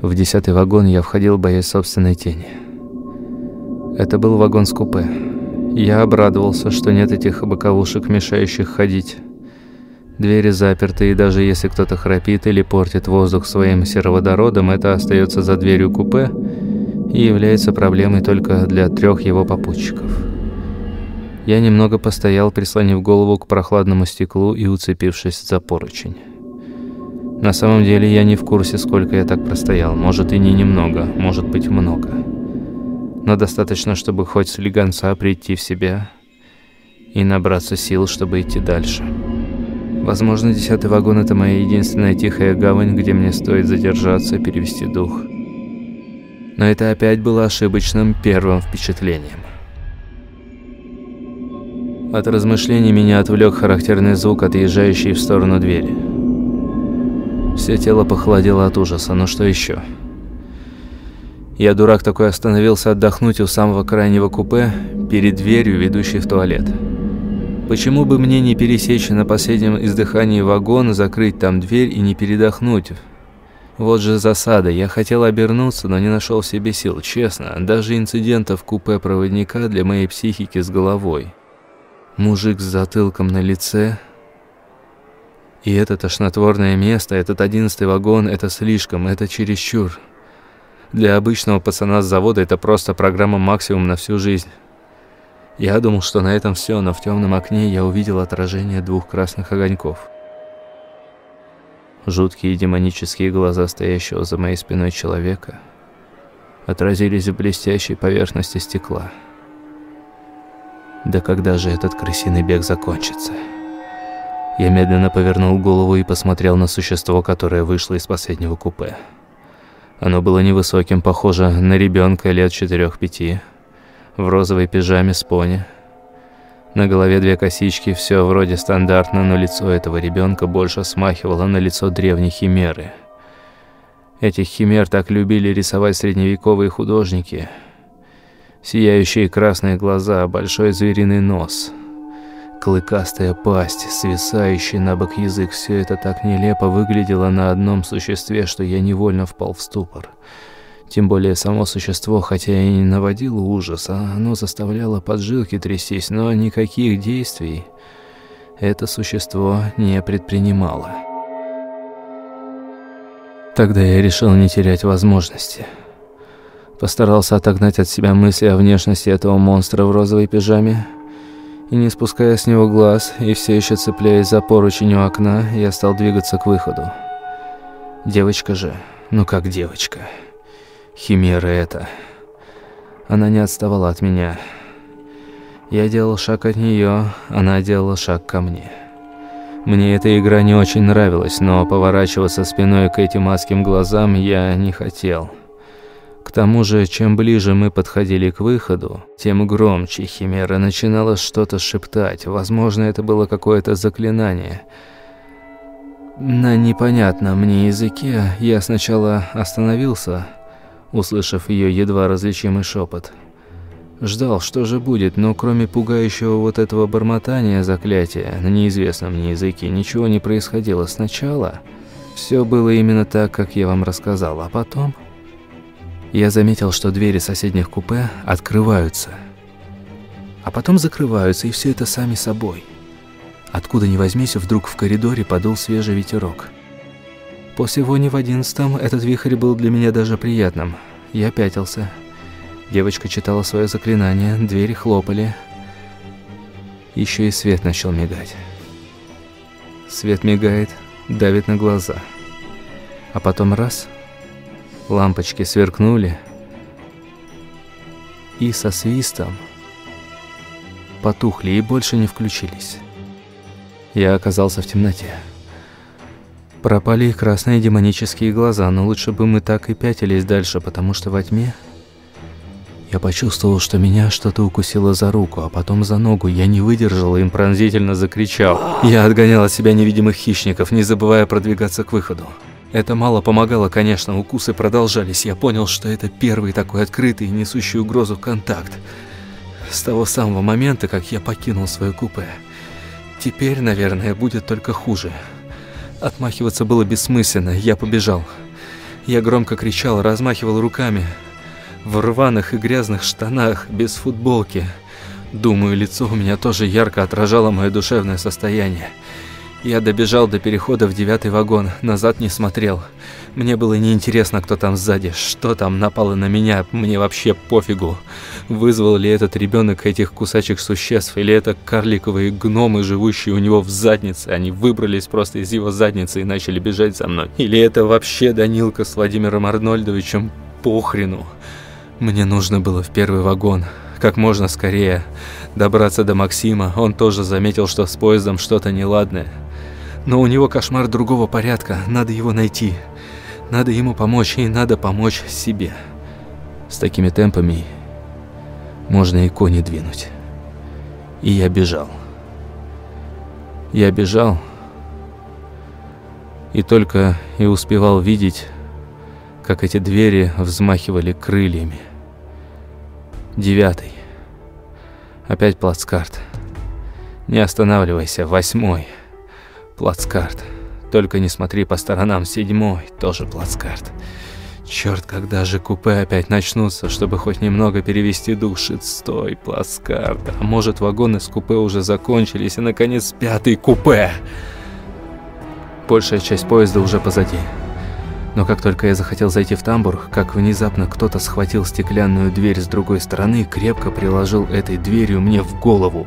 В десятый вагон я входил, боясь собственной тени. Это был вагон с купе. Я обрадовался, что нет этих боковушек, мешающих ходить. Двери заперты, и даже если кто-то храпит или портит воздух своим сероводородом, это остается за дверью купе и является проблемой только для трех его попутчиков. Я немного постоял, прислонив голову к прохладному стеклу и уцепившись за поручень. На самом деле я не в курсе, сколько я так простоял. Может и не немного, может быть много. Но достаточно, чтобы хоть с легонца прийти в себя и набраться сил, чтобы идти дальше. Возможно, десятый вагон – это моя единственная тихая гавань, где мне стоит задержаться и перевести дух. Но это опять было ошибочным первым впечатлением. От размышлений меня отвлек характерный звук, отъезжающий в сторону двери. Все тело похолодело от ужаса, но что еще? Я, дурак такой, остановился отдохнуть у самого крайнего купе, перед дверью, ведущей в туалет. Почему бы мне не пересечь на последнем издыхании вагона, закрыть там дверь и не передохнуть? Вот же засада. Я хотел обернуться, но не нашел в себе сил. Честно, даже инцидента в купе проводника для моей психики с головой. Мужик с затылком на лице. И это тошнотворное место, этот одиннадцатый вагон, это слишком, это чересчур. Для обычного пацана с завода это просто программа максимум на всю жизнь. Я думал, что на этом все, но в темном окне я увидел отражение двух красных огоньков. Жуткие демонические глаза стоящего за моей спиной человека отразились в блестящей поверхности стекла. Да когда же этот крысиный бег закончится? Я медленно повернул голову и посмотрел на существо, которое вышло из последнего купе. Оно было невысоким, похоже на ребенка лет 4-5, в розовой пижаме с пони. На голове две косички, все вроде стандартно, но лицо этого ребенка больше смахивало на лицо древней химеры. Этих химер так любили рисовать средневековые художники – Сияющие красные глаза, большой звериный нос, клыкастая пасть, свисающий на бок язык – все это так нелепо выглядело на одном существе, что я невольно впал в ступор. Тем более само существо, хотя и не наводило ужас, а оно заставляло поджилки трястись, но никаких действий это существо не предпринимало. Тогда я решил не терять возможности – Постарался отогнать от себя мысли о внешности этого монстра в розовой пижаме. И не спуская с него глаз, и все еще цепляясь за поручень у окна, я стал двигаться к выходу. Девочка же, ну как девочка. Химера это. Она не отставала от меня. Я делал шаг от нее, она делала шаг ко мне. Мне эта игра не очень нравилась, но поворачиваться спиной к этим адским глазам я не хотел. К тому же, чем ближе мы подходили к выходу, тем громче Химера начинала что-то шептать. Возможно, это было какое-то заклинание. На непонятном мне языке я сначала остановился, услышав ее едва различимый шепот. Ждал, что же будет, но кроме пугающего вот этого бормотания заклятия на неизвестном мне языке ничего не происходило. Сначала все было именно так, как я вам рассказал, а потом... Я заметил, что двери соседних купе открываются, а потом закрываются, и все это сами собой. Откуда ни возьмись, вдруг в коридоре подул свежий ветерок. После вони в одиннадцатом этот вихрь был для меня даже приятным. Я пятился. Девочка читала свое заклинание, двери хлопали. Еще и свет начал мигать. Свет мигает, давит на глаза. А потом раз — Лампочки сверкнули и со свистом потухли и больше не включились. Я оказался в темноте. Пропали и красные демонические глаза, но лучше бы мы так и пятились дальше, потому что во тьме я почувствовал, что меня что-то укусило за руку, а потом за ногу. Я не выдержал и им пронзительно закричал. Я отгонял от себя невидимых хищников, не забывая продвигаться к выходу. Это мало помогало, конечно, укусы продолжались. Я понял, что это первый такой открытый и несущий угрозу контакт. С того самого момента, как я покинул свое купе. Теперь, наверное, будет только хуже. Отмахиваться было бессмысленно, я побежал. Я громко кричал, размахивал руками. В рваных и грязных штанах, без футболки. Думаю, лицо у меня тоже ярко отражало мое душевное состояние. Я добежал до перехода в девятый вагон, назад не смотрел. Мне было неинтересно, кто там сзади, что там напало на меня, мне вообще пофигу. Вызвал ли этот ребенок этих кусачих существ, или это карликовые гномы, живущие у него в заднице, они выбрались просто из его задницы и начали бежать за мной. Или это вообще Данилка с Владимиром Арнольдовичем, похрену. Мне нужно было в первый вагон, как можно скорее добраться до Максима. Он тоже заметил, что с поездом что-то неладное. Но у него кошмар другого порядка, надо его найти. Надо ему помочь, и надо помочь себе. С такими темпами можно и кони двинуть. И я бежал. Я бежал, и только и успевал видеть, как эти двери взмахивали крыльями. Девятый. Опять плацкарт. Не останавливайся, восьмой. Плацкарт. Только не смотри по сторонам, седьмой, тоже плацкарт. Черт, когда же купе опять начнутся, чтобы хоть немного перевести дух, шестой плацкарт. А может вагоны с купе уже закончились, и наконец пятый купе. Большая часть поезда уже позади. Но как только я захотел зайти в тамбур, как внезапно кто-то схватил стеклянную дверь с другой стороны и крепко приложил этой дверью мне в голову.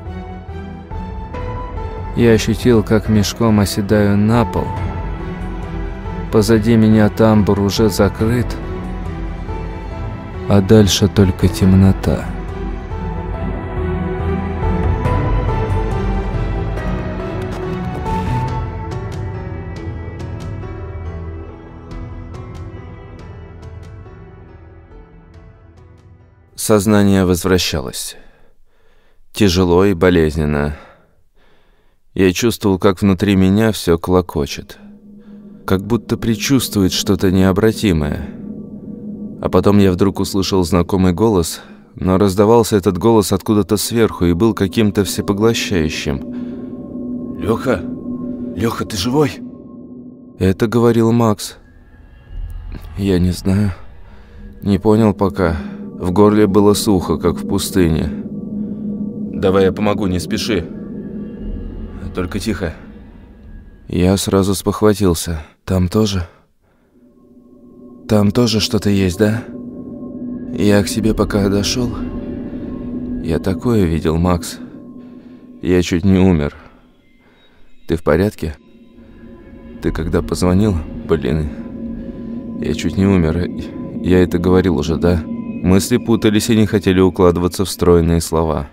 Я ощутил, как мешком оседаю на пол. Позади меня тамбур уже закрыт, а дальше только темнота. Сознание возвращалось. Тяжело и болезненно. Я чувствовал, как внутри меня все клокочет. Как будто предчувствует что-то необратимое. А потом я вдруг услышал знакомый голос, но раздавался этот голос откуда-то сверху и был каким-то всепоглощающим. «Лёха! Лёха, ты живой?» Это говорил Макс. Я не знаю. Не понял пока. В горле было сухо, как в пустыне. «Давай я помогу, не спеши. Только тихо». Я сразу спохватился. Там тоже? Там тоже что-то есть, да? Я к себе пока дошел. Я такое видел, Макс. Я чуть не умер. Ты в порядке? Ты когда позвонил? Блин, я чуть не умер. Я это говорил уже, да? Мысли путались и не хотели укладываться в стройные слова.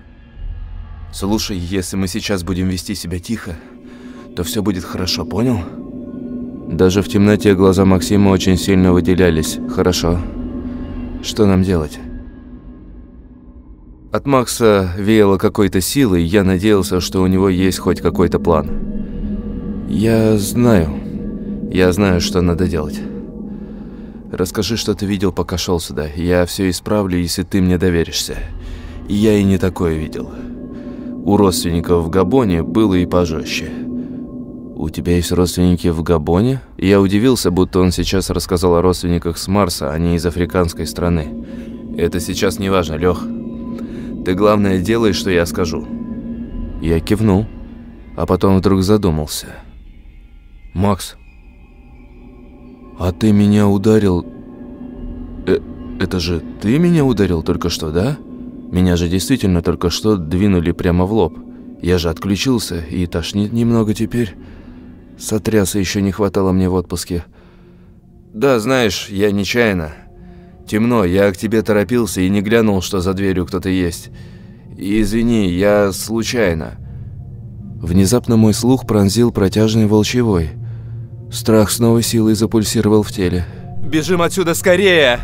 «Слушай, если мы сейчас будем вести себя тихо, то все будет хорошо, понял?» Даже в темноте глаза Максима очень сильно выделялись. «Хорошо. Что нам делать?» От Макса веяло какой-то силой, я надеялся, что у него есть хоть какой-то план. «Я знаю. Я знаю, что надо делать. Расскажи, что ты видел, пока шел сюда. Я все исправлю, если ты мне доверишься. Я и не такое видел». У родственников в Габоне было и пожестче. «У тебя есть родственники в Габоне?» Я удивился, будто он сейчас рассказал о родственниках с Марса, а не из африканской страны. «Это сейчас не важно, Лех. Ты, главное, делай, что я скажу». Я кивнул, а потом вдруг задумался. «Макс, а ты меня ударил... Э, это же ты меня ударил только что, да?» Меня же действительно только что двинули прямо в лоб. Я же отключился и тошнит немного теперь. Сотряса еще не хватало мне в отпуске. Да, знаешь, я нечаянно. Темно, я к тебе торопился и не глянул, что за дверью кто-то есть. Извини, я случайно. Внезапно мой слух пронзил протяжный волчевой. Страх с новой силой запульсировал в теле. «Бежим отсюда скорее!»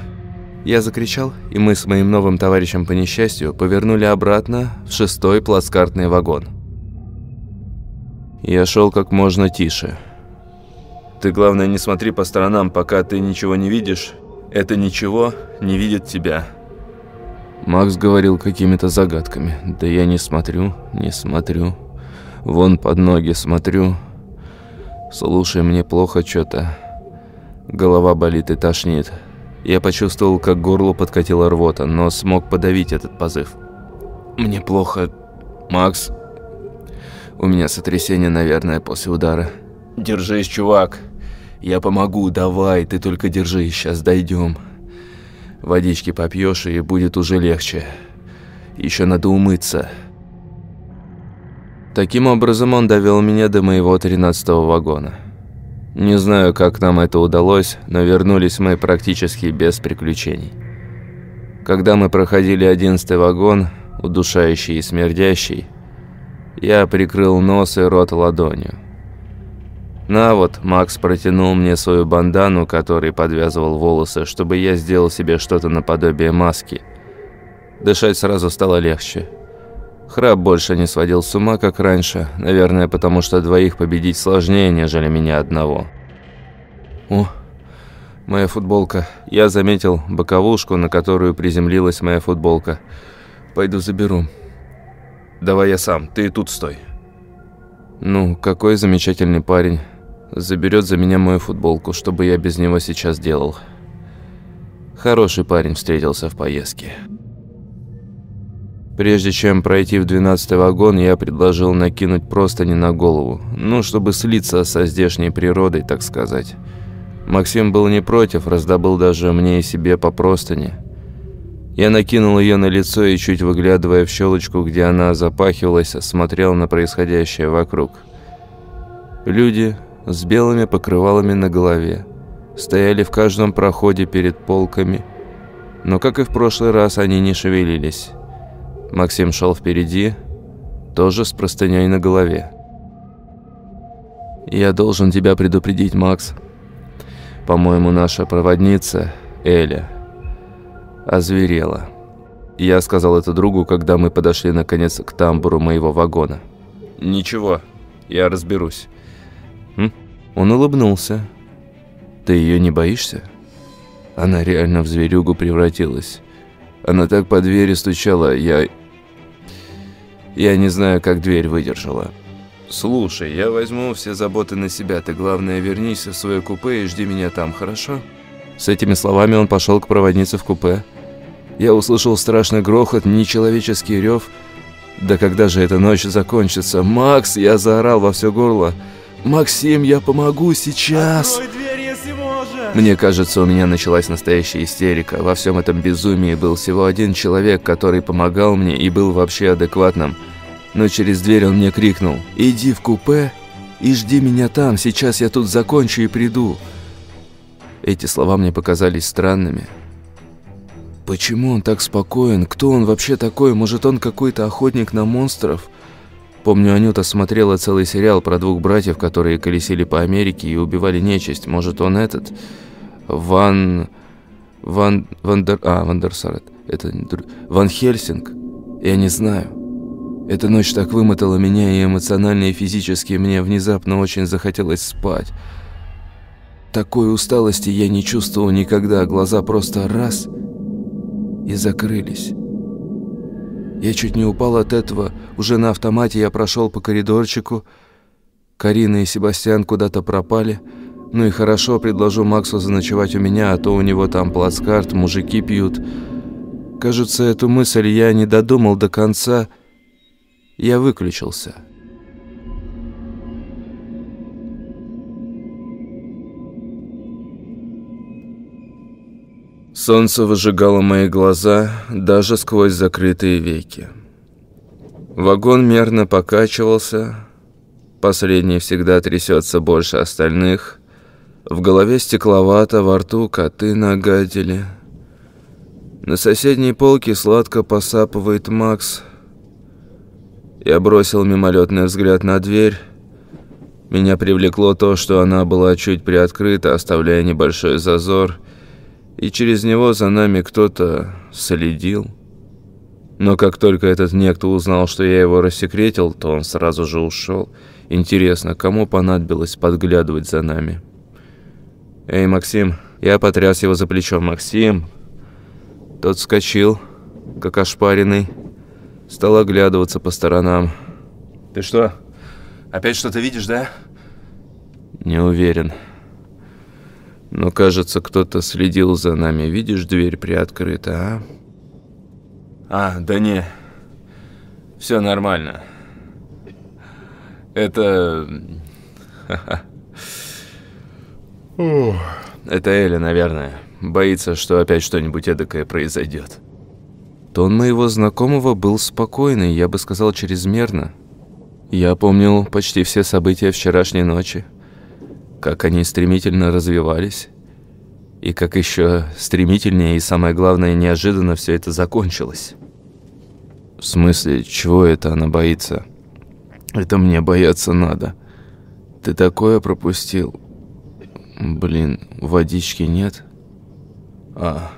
Я закричал, и мы с моим новым товарищем по несчастью повернули обратно в шестой плацкартный вагон. Я шел как можно тише. Ты, главное, не смотри по сторонам, пока ты ничего не видишь. Это ничего не видит тебя. Макс говорил какими-то загадками. Да я не смотрю, не смотрю. Вон под ноги смотрю. Слушай, мне плохо что-то. Голова болит и тошнит. Я почувствовал, как горло подкатила рвота, но смог подавить этот позыв. «Мне плохо, Макс. У меня сотрясение, наверное, после удара. Держись, чувак. Я помогу, давай, ты только держись, сейчас дойдем. Водички попьешь, и будет уже легче. Еще надо умыться. Таким образом, он довел меня до моего тринадцатого вагона. Не знаю, как нам это удалось, но вернулись мы практически без приключений. Когда мы проходили одиннадцатый вагон, удушающий и смердящий, я прикрыл нос и рот ладонью. На вот, Макс протянул мне свою бандану, который подвязывал волосы, чтобы я сделал себе что-то наподобие маски. Дышать сразу стало легче. Храп больше не сводил с ума, как раньше. Наверное, потому что двоих победить сложнее, нежели меня одного. О, моя футболка. Я заметил боковушку, на которую приземлилась моя футболка. Пойду заберу. Давай я сам, ты тут стой. Ну, какой замечательный парень. Заберет за меня мою футболку, чтобы я без него сейчас делал. Хороший парень встретился в поездке. Прежде чем пройти в двенадцатый вагон, я предложил накинуть простыни на голову, ну, чтобы слиться со здешней природой, так сказать. Максим был не против, раздобыл даже мне и себе по простыне. Я накинул ее на лицо и, чуть выглядывая в щелочку, где она запахивалась, смотрел на происходящее вокруг. Люди с белыми покрывалами на голове стояли в каждом проходе перед полками, но, как и в прошлый раз, они не шевелились. Максим шел впереди, тоже с простыней на голове. «Я должен тебя предупредить, Макс. По-моему, наша проводница, Эля, озверела». Я сказал это другу, когда мы подошли наконец к тамбуру моего вагона. «Ничего, я разберусь». М? Он улыбнулся. «Ты ее не боишься?» Она реально в зверюгу превратилась. Она так по двери стучала, я... Я не знаю, как дверь выдержала. «Слушай, я возьму все заботы на себя. Ты, главное, вернись в свое купе и жди меня там, хорошо?» С этими словами он пошел к проводнице в купе. Я услышал страшный грохот, нечеловеческий рев. Да когда же эта ночь закончится? «Макс!» Я заорал во все горло. «Максим, я помогу сейчас!» Открой дверь! Мне кажется, у меня началась настоящая истерика. Во всем этом безумии был всего один человек, который помогал мне и был вообще адекватным. Но через дверь он мне крикнул «Иди в купе и жди меня там, сейчас я тут закончу и приду». Эти слова мне показались странными. Почему он так спокоен? Кто он вообще такой? Может, он какой-то охотник на монстров? Помню, Анюта смотрела целый сериал про двух братьев, которые колесили по Америке и убивали нечисть. Может, он этот... Ван... Ван... Вандер... А, Вандерсарет. Это... Ван Хельсинг. Я не знаю. Эта ночь так вымотала меня и эмоционально, и физически. Мне внезапно очень захотелось спать. Такой усталости я не чувствовал никогда. Глаза просто раз... И закрылись. Я чуть не упал от этого. Уже на автомате я прошел по коридорчику. Карина и Себастьян куда-то пропали. Ну и хорошо, предложу Максу заночевать у меня, а то у него там плацкарт, мужики пьют. Кажется, эту мысль я не додумал до конца. Я выключился. Солнце выжигало мои глаза даже сквозь закрытые веки. Вагон мерно покачивался. Последний всегда трясется больше остальных. В голове стекловато, во рту коты нагадили. На соседней полке сладко посапывает Макс. Я бросил мимолетный взгляд на дверь. Меня привлекло то, что она была чуть приоткрыта, оставляя небольшой зазор – и через него за нами кто-то следил. Но как только этот некто узнал, что я его рассекретил, то он сразу же ушел. Интересно, кому понадобилось подглядывать за нами? «Эй, Максим!» Я потряс его за плечо. «Максим!» Тот вскочил, как ошпаренный, стал оглядываться по сторонам. «Ты что, опять что-то видишь, да?» «Не уверен». Но, кажется, кто-то следил за нами. Видишь, дверь приоткрыта, а? А, да не. Все нормально. Это... Это Эля, наверное. Боится, что опять что-нибудь эдакое произойдет. Тон моего знакомого был спокойный, я бы сказал, чрезмерно. Я помнил почти все события вчерашней ночи, как они стремительно развивались, и как еще стремительнее и, самое главное, неожиданно все это закончилось. В смысле, чего это она боится? Это мне бояться надо. Ты такое пропустил. Блин, водички нет? А,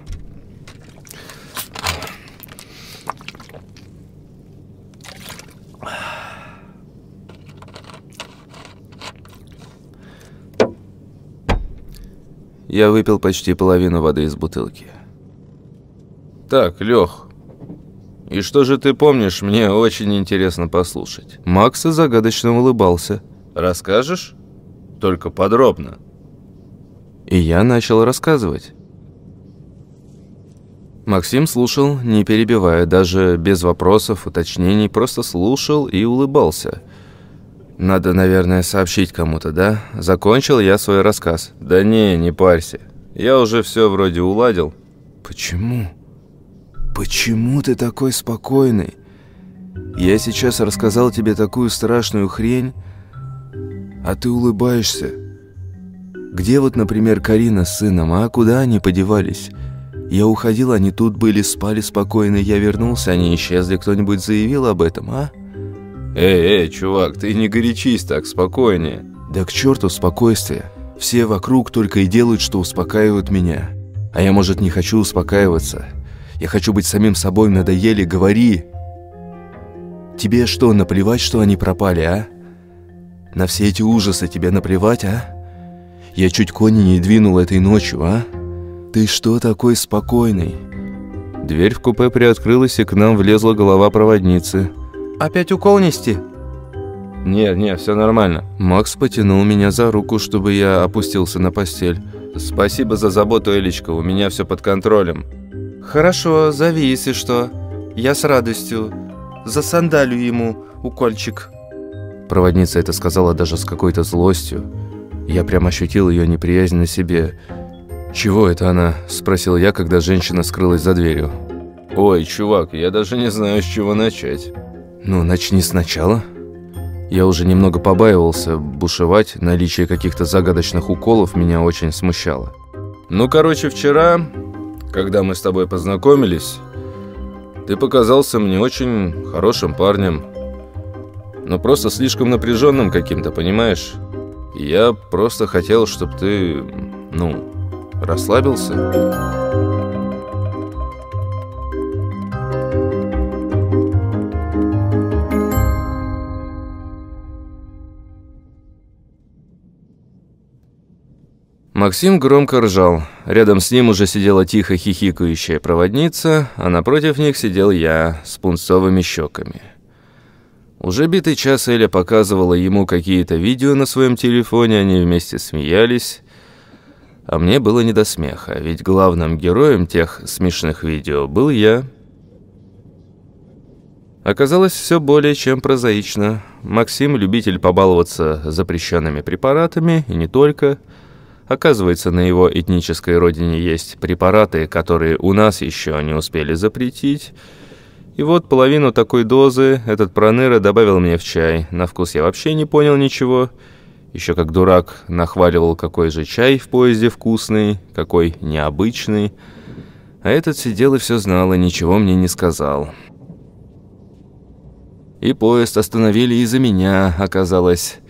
Я выпил почти половину воды из бутылки. «Так, Лех, и что же ты помнишь? Мне очень интересно послушать». Макс загадочно улыбался. «Расскажешь? Только подробно». И я начал рассказывать. Максим слушал, не перебивая, даже без вопросов, уточнений, просто слушал и улыбался – надо, наверное, сообщить кому-то, да? Закончил я свой рассказ. Да не, не парься. Я уже все вроде уладил. Почему? Почему ты такой спокойный? Я сейчас рассказал тебе такую страшную хрень, а ты улыбаешься. Где вот, например, Карина с сыном, а куда они подевались? Я уходил, они тут были, спали спокойно, я вернулся, они исчезли. Кто-нибудь заявил об этом, а? «Эй, эй, чувак, ты не горячись так, спокойнее». «Да к черту спокойствие. Все вокруг только и делают, что успокаивают меня. А я, может, не хочу успокаиваться. Я хочу быть самим собой, надоели, говори». «Тебе что, наплевать, что они пропали, а? На все эти ужасы тебе наплевать, а? Я чуть кони не двинул этой ночью, а? Ты что такой спокойный?» Дверь в купе приоткрылась, и к нам влезла голова проводницы – Опять укол нести?» «Не, не, все нормально». Макс потянул меня за руку, чтобы я опустился на постель. «Спасибо за заботу, Элечка, у меня все под контролем». «Хорошо, зови, если что. Я с радостью. За сандалю ему укольчик». Проводница это сказала даже с какой-то злостью. Я прям ощутил ее неприязнь на себе. «Чего это она?» – спросил я, когда женщина скрылась за дверью. «Ой, чувак, я даже не знаю, с чего начать». «Ну, начни сначала». Я уже немного побаивался бушевать, наличие каких-то загадочных уколов меня очень смущало. «Ну, короче, вчера, когда мы с тобой познакомились, ты показался мне очень хорошим парнем, но просто слишком напряженным каким-то, понимаешь? я просто хотел, чтобы ты, ну, расслабился». Максим громко ржал. Рядом с ним уже сидела тихо хихикающая проводница, а напротив них сидел я с пунцовыми щеками. Уже битый час Эля показывала ему какие-то видео на своем телефоне, они вместе смеялись. А мне было не до смеха, ведь главным героем тех смешных видео был я. Оказалось, все более чем прозаично. Максим – любитель побаловаться запрещенными препаратами, и не только – Оказывается, на его этнической родине есть препараты, которые у нас еще не успели запретить. И вот половину такой дозы этот проныра добавил мне в чай. На вкус я вообще не понял ничего. Еще как дурак нахваливал, какой же чай в поезде вкусный, какой необычный. А этот сидел и все знал, и ничего мне не сказал. И поезд остановили из-за меня, оказалось.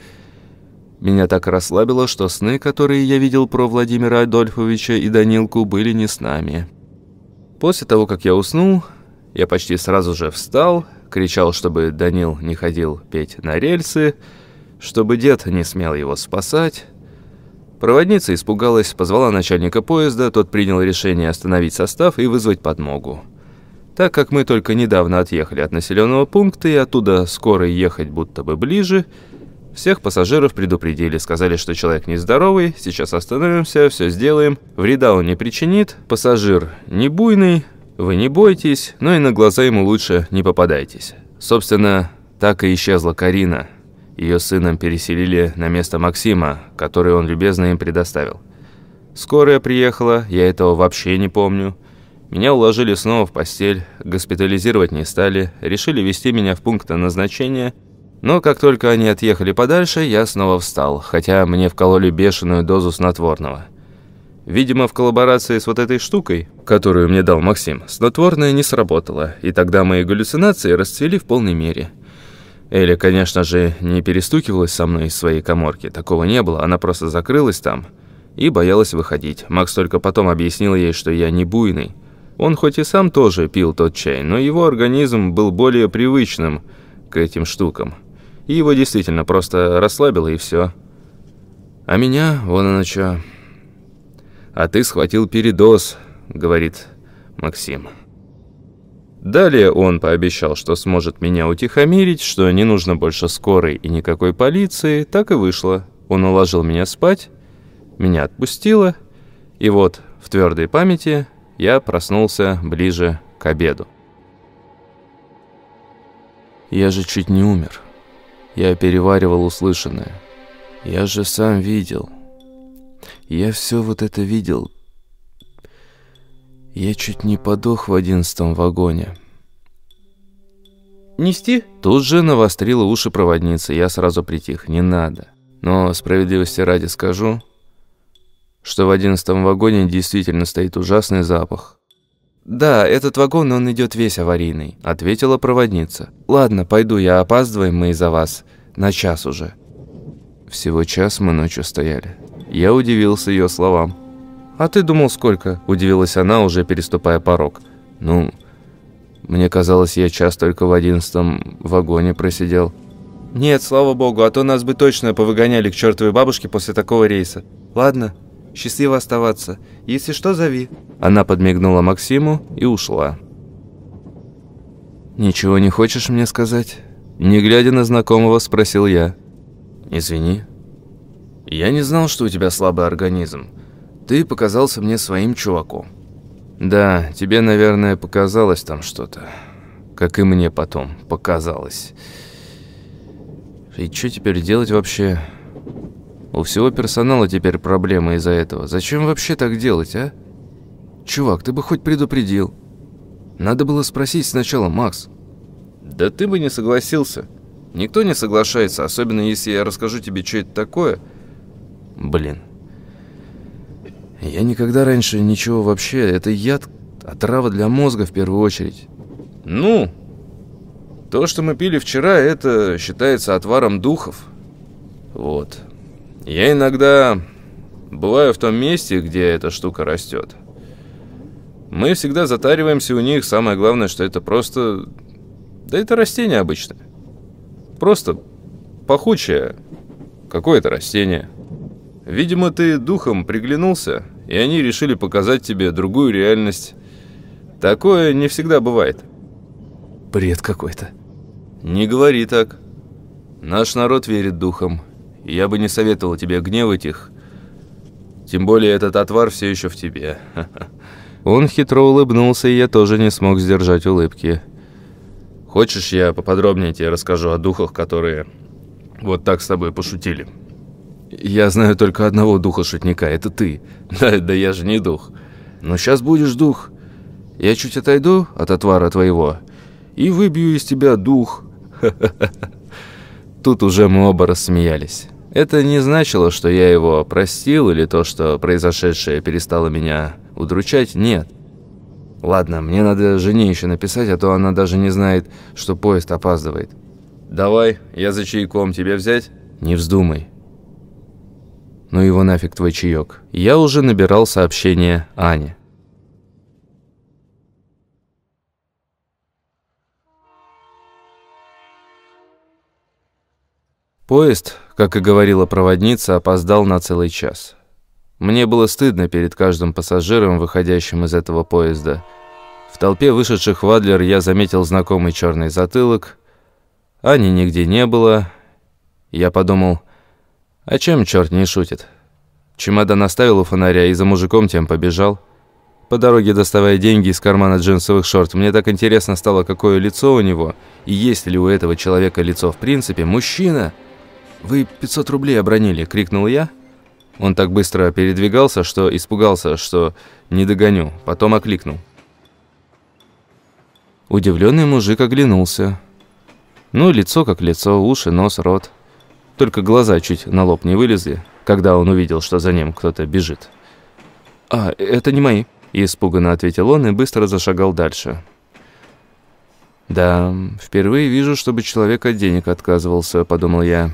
Меня так расслабило, что сны, которые я видел про Владимира Адольфовича и Данилку, были не с нами. После того, как я уснул, я почти сразу же встал, кричал, чтобы Данил не ходил петь на рельсы, чтобы дед не смел его спасать. Проводница испугалась, позвала начальника поезда, тот принял решение остановить состав и вызвать подмогу. Так как мы только недавно отъехали от населенного пункта и оттуда скоро ехать будто бы ближе – всех пассажиров предупредили, сказали, что человек нездоровый, сейчас остановимся, все сделаем, вреда он не причинит, пассажир не буйный, вы не бойтесь, но и на глаза ему лучше не попадайтесь. Собственно, так и исчезла Карина. Ее сыном переселили на место Максима, который он любезно им предоставил. Скорая приехала, я этого вообще не помню. Меня уложили снова в постель, госпитализировать не стали, решили вести меня в пункт назначения. Но как только они отъехали подальше, я снова встал, хотя мне вкололи бешеную дозу снотворного. Видимо, в коллаборации с вот этой штукой, которую мне дал Максим, снотворное не сработало, и тогда мои галлюцинации расцвели в полной мере. Эля, конечно же, не перестукивалась со мной из своей коморки, такого не было, она просто закрылась там и боялась выходить. Макс только потом объяснил ей, что я не буйный. Он хоть и сам тоже пил тот чай, но его организм был более привычным к этим штукам. И его действительно просто расслабило и все. А меня, вон оно чё. «А ты схватил передоз», — говорит Максим. Далее он пообещал, что сможет меня утихомирить, что не нужно больше скорой и никакой полиции. Так и вышло. Он уложил меня спать, меня отпустило, и вот в твердой памяти я проснулся ближе к обеду. Я же чуть не умер. Я переваривал услышанное. Я же сам видел. Я все вот это видел, я чуть не подох в одиннадцатом вагоне. «Нести?» Тут же навострила уши проводница, я сразу притих. «Не надо». Но справедливости ради скажу, что в одиннадцатом вагоне действительно стоит ужасный запах. «Да, этот вагон, он идет весь аварийный», — ответила проводница. «Ладно, пойду, я опаздываем мы из-за вас. На час уже». Всего час мы ночью стояли. Я удивился ее словам. «А ты думал, сколько?» – удивилась она, уже переступая порог. «Ну, мне казалось, я час только в одиннадцатом вагоне просидел». «Нет, слава богу, а то нас бы точно повыгоняли к чертовой бабушке после такого рейса. Ладно, счастливо оставаться. Если что, зови». Она подмигнула Максиму и ушла. «Ничего не хочешь мне сказать?» Не глядя на знакомого, спросил я. «Извини. Я не знал, что у тебя слабый организм. Ты показался мне своим чуваком. Да, тебе, наверное, показалось там что-то. Как и мне потом показалось. И что теперь делать вообще? У всего персонала теперь проблемы из-за этого. Зачем вообще так делать, а? Чувак, ты бы хоть предупредил. Надо было спросить сначала, Макс. Да ты бы не согласился. Никто не соглашается, особенно если я расскажу тебе, что это такое. Блин. Я никогда раньше ничего вообще... Это яд, отрава для мозга в первую очередь. Ну, то, что мы пили вчера, это считается отваром духов. Вот. Я иногда бываю в том месте, где эта штука растет. Мы всегда затариваемся у них. Самое главное, что это просто... Да это растение обычное. Просто пахучее какое-то растение. Видимо, ты духом приглянулся, и они решили показать тебе другую реальность. Такое не всегда бывает. Бред какой-то. Не говори так. Наш народ верит духам. Я бы не советовал тебе гневать их. Тем более этот отвар все еще в тебе. Он хитро улыбнулся, и я тоже не смог сдержать улыбки. Хочешь, я поподробнее тебе расскажу о духах, которые вот так с тобой пошутили? Я знаю только одного духа-шутника, это ты. Да, да я же не дух. Но сейчас будешь дух. Я чуть отойду от отвара твоего и выбью из тебя дух. Тут уже мы оба рассмеялись. Это не значило, что я его простил или то, что произошедшее перестало меня удручать, нет. Ладно, мне надо жене еще написать, а то она даже не знает, что поезд опаздывает. Давай, я за чайком тебе взять? Не вздумай. Ну его нафиг твой чаек. Я уже набирал сообщение Ане. Поезд, как и говорила проводница, опоздал на целый час. Мне было стыдно перед каждым пассажиром, выходящим из этого поезда. В толпе вышедших в Адлер я заметил знакомый черный затылок. Ани нигде не было. Я подумал, а чем черт не шутит? Чемодан оставил у фонаря и за мужиком тем побежал. По дороге доставая деньги из кармана джинсовых шорт, мне так интересно стало, какое лицо у него, и есть ли у этого человека лицо в принципе. Мужчина! «Вы 500 рублей обронили!» – крикнул я. Он так быстро передвигался, что испугался, что не догоню. Потом окликнул. Удивленный мужик оглянулся. Ну, лицо как лицо, уши, нос, рот. Только глаза чуть на лоб не вылезли, когда он увидел, что за ним кто-то бежит. «А, это не мои», – испуганно ответил он и быстро зашагал дальше. «Да, впервые вижу, чтобы человек от денег отказывался», – подумал я.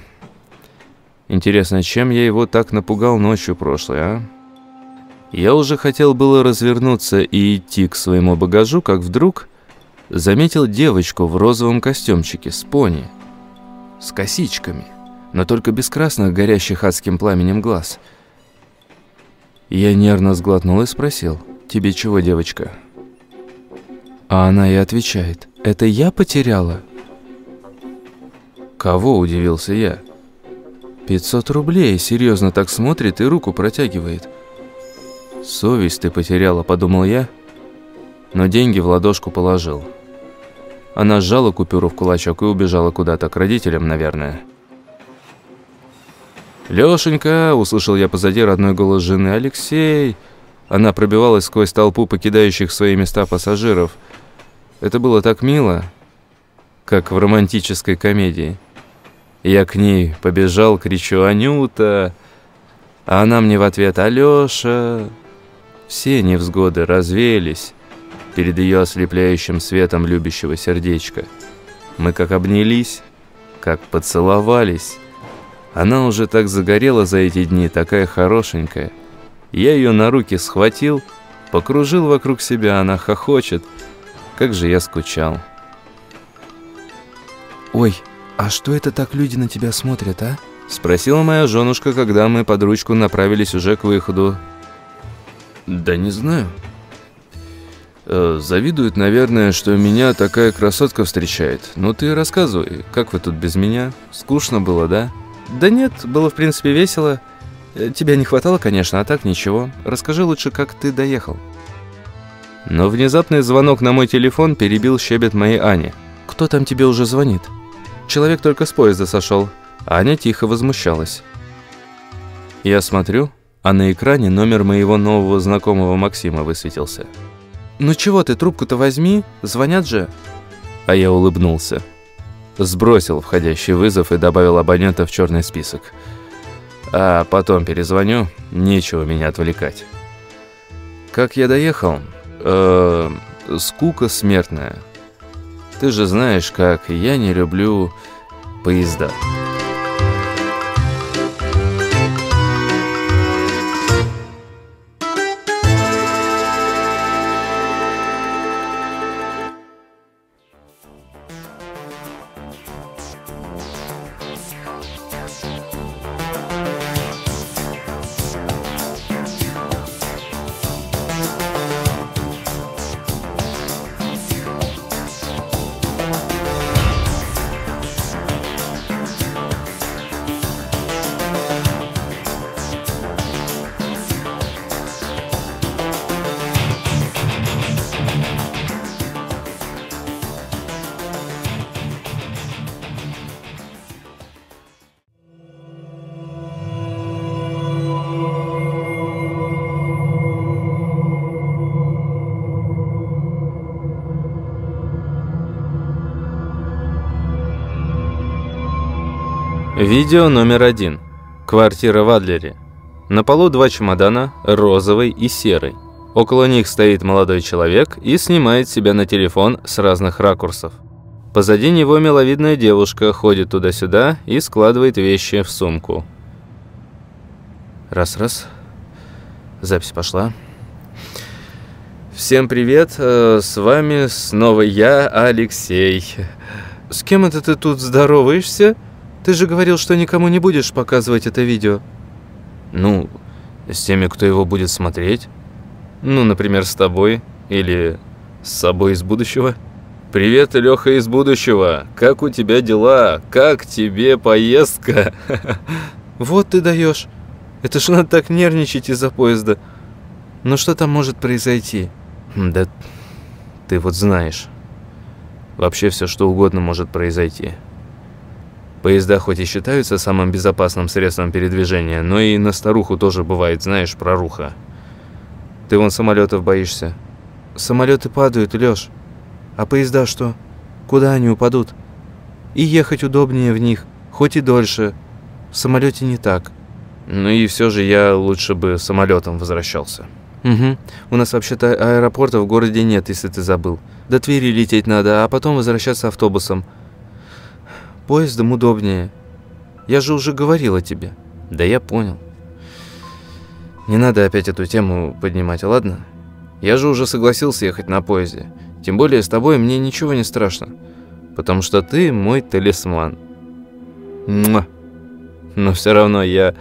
«Интересно, чем я его так напугал ночью прошлой, а?» Я уже хотел было развернуться и идти к своему багажу, как вдруг заметил девочку в розовом костюмчике с пони, с косичками, но только без красных, горящих адским пламенем глаз. Я нервно сглотнул и спросил, «Тебе чего, девочка?» А она и отвечает, «Это я потеряла?» «Кого?» – удивился я. «500 рублей!» – серьезно так смотрит и руку протягивает. «Совесть ты потеряла», – подумал я, но деньги в ладошку положил. Она сжала купюру в кулачок и убежала куда-то, к родителям, наверное. «Лешенька!» – услышал я позади родной голос жены. «Алексей!» Она пробивалась сквозь толпу покидающих свои места пассажиров. Это было так мило, как в романтической комедии. Я к ней побежал, кричу «Анюта!», а она мне в ответ «Алёша!». Все невзгоды развеялись перед ее ослепляющим светом любящего сердечка. Мы как обнялись, как поцеловались. Она уже так загорела за эти дни, такая хорошенькая. Я ее на руки схватил, покружил вокруг себя, она хохочет. Как же я скучал. «Ой, а что это так люди на тебя смотрят, а?» Спросила моя женушка, когда мы под ручку направились уже к выходу. «Да не знаю», Э, завидуют, наверное, что меня такая красотка встречает. Ну ты рассказывай, как вы тут без меня? Скучно было, да? Да нет, было в принципе весело. Э, тебя не хватало, конечно, а так ничего. Расскажи лучше, как ты доехал. Но внезапный звонок на мой телефон перебил щебет моей Ани. «Кто там тебе уже звонит?» «Человек только с поезда сошел». Аня тихо возмущалась. Я смотрю, а на экране номер моего нового знакомого Максима высветился. «Ну чего ты, трубку-то возьми, звонят же». А я улыбнулся. Сбросил входящий вызов и добавил абонента в черный список. А потом перезвоню, нечего меня отвлекать. Как я доехал? Э -э, скука смертная. Ты же знаешь, как я не люблю поезда. Видео номер один. Квартира в Адлере. На полу два чемодана, розовый и серый. Около них стоит молодой человек и снимает себя на телефон с разных ракурсов. Позади него миловидная девушка ходит туда-сюда и складывает вещи в сумку. Раз-раз. Запись пошла. Всем привет, э, с вами снова я, Алексей. С кем это ты тут здороваешься? Ты же говорил, что никому не будешь показывать это видео. Ну, с теми, кто его будет смотреть. Ну, например, с тобой или с собой из будущего. Привет, Леха из будущего. Как у тебя дела? Как тебе поездка? Вот ты даешь. Это ж надо так нервничать из-за поезда. Ну что там может произойти? Да ты вот знаешь. Вообще все что угодно может произойти. Поезда хоть и считаются самым безопасным средством передвижения, но и на старуху тоже бывает, знаешь, проруха. Ты вон самолетов боишься. Самолеты падают, Лёш. А поезда что? Куда они упадут? И ехать удобнее в них, хоть и дольше. В самолете не так. Ну и все же я лучше бы самолетом возвращался. Угу. У нас вообще-то аэропорта в городе нет, если ты забыл. До Твери лететь надо, а потом возвращаться автобусом. Поездом удобнее. Я же уже говорила тебе. Да я понял. Не надо опять эту тему поднимать, ладно? Я же уже согласился ехать на поезде. Тем более с тобой мне ничего не страшно. Потому что ты мой талисман. Муа. Но все равно я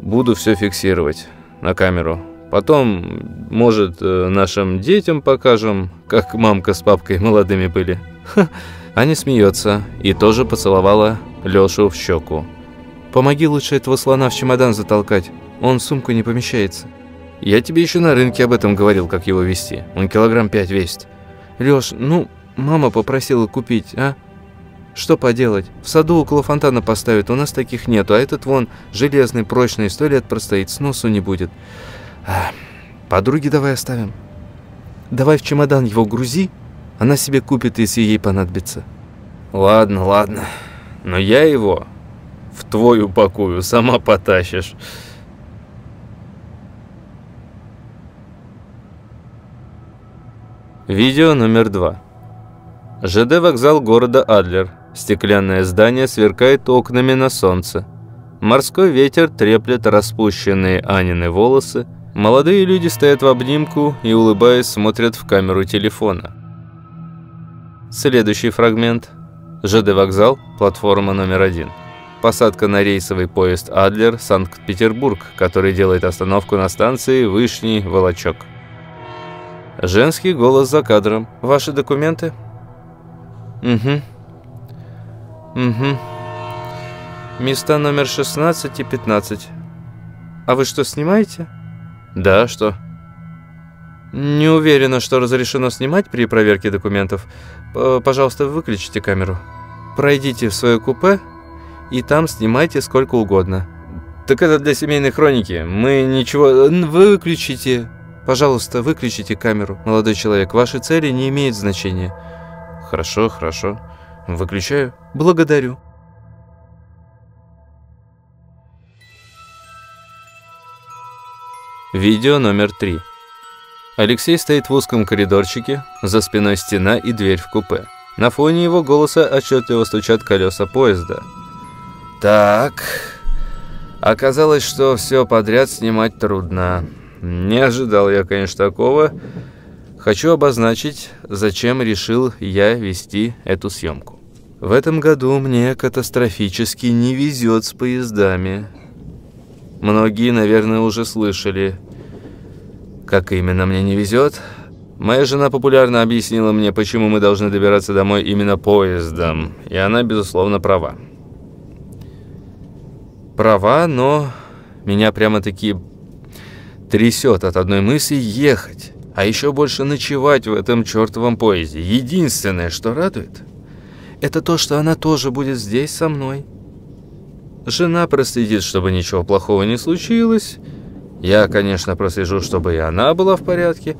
буду все фиксировать на камеру. Потом, может, э, нашим детям покажем, как мамка с папкой молодыми были. Ха. Аня смеется и тоже поцеловала Лешу в щеку. «Помоги лучше этого слона в чемодан затолкать, он в сумку не помещается». «Я тебе еще на рынке об этом говорил, как его вести. Он килограмм пять весит». «Леш, ну, мама попросила купить, а? Что поделать? В саду около фонтана поставят, у нас таких нету, а этот вон железный, прочный, сто лет простоит, сносу не будет. Подруги давай оставим. Давай в чемодан его грузи, она себе купит, если ей понадобится. Ладно, ладно. Но я его в твою упакую, сама потащишь. Видео номер два. ЖД вокзал города Адлер. Стеклянное здание сверкает окнами на солнце. Морской ветер треплет распущенные Анины волосы. Молодые люди стоят в обнимку и, улыбаясь, смотрят в камеру телефона. Следующий фрагмент. ЖД вокзал, платформа номер один. Посадка на рейсовый поезд «Адлер» Санкт-Петербург, который делает остановку на станции Вышний Волочок. Женский голос за кадром. «Ваши документы?» «Угу. Угу. Места номер 16 и 15. А вы что, снимаете?» «Да, что?» «Не уверена, что разрешено снимать при проверке документов. Пожалуйста, выключите камеру. Пройдите в свое купе и там снимайте сколько угодно». «Так это для семейной хроники. Мы ничего...» «Выключите. Пожалуйста, выключите камеру, молодой человек. Ваши цели не имеют значения». «Хорошо, хорошо. Выключаю». «Благодарю». Видео номер три. Алексей стоит в узком коридорчике, за спиной стена и дверь в купе. На фоне его голоса отчетливо стучат колеса поезда. «Так...» Оказалось, что все подряд снимать трудно. Не ожидал я, конечно, такого. Хочу обозначить, зачем решил я вести эту съемку. В этом году мне катастрофически не везет с поездами. Многие, наверное, уже слышали – как именно мне не везет? Моя жена популярно объяснила мне, почему мы должны добираться домой именно поездом, и она, безусловно, права. Права, но меня прямо-таки трясет от одной мысли ехать, а еще больше ночевать в этом чертовом поезде. Единственное, что радует, это то, что она тоже будет здесь со мной. Жена проследит, чтобы ничего плохого не случилось, я, конечно, прослежу, чтобы и она была в порядке,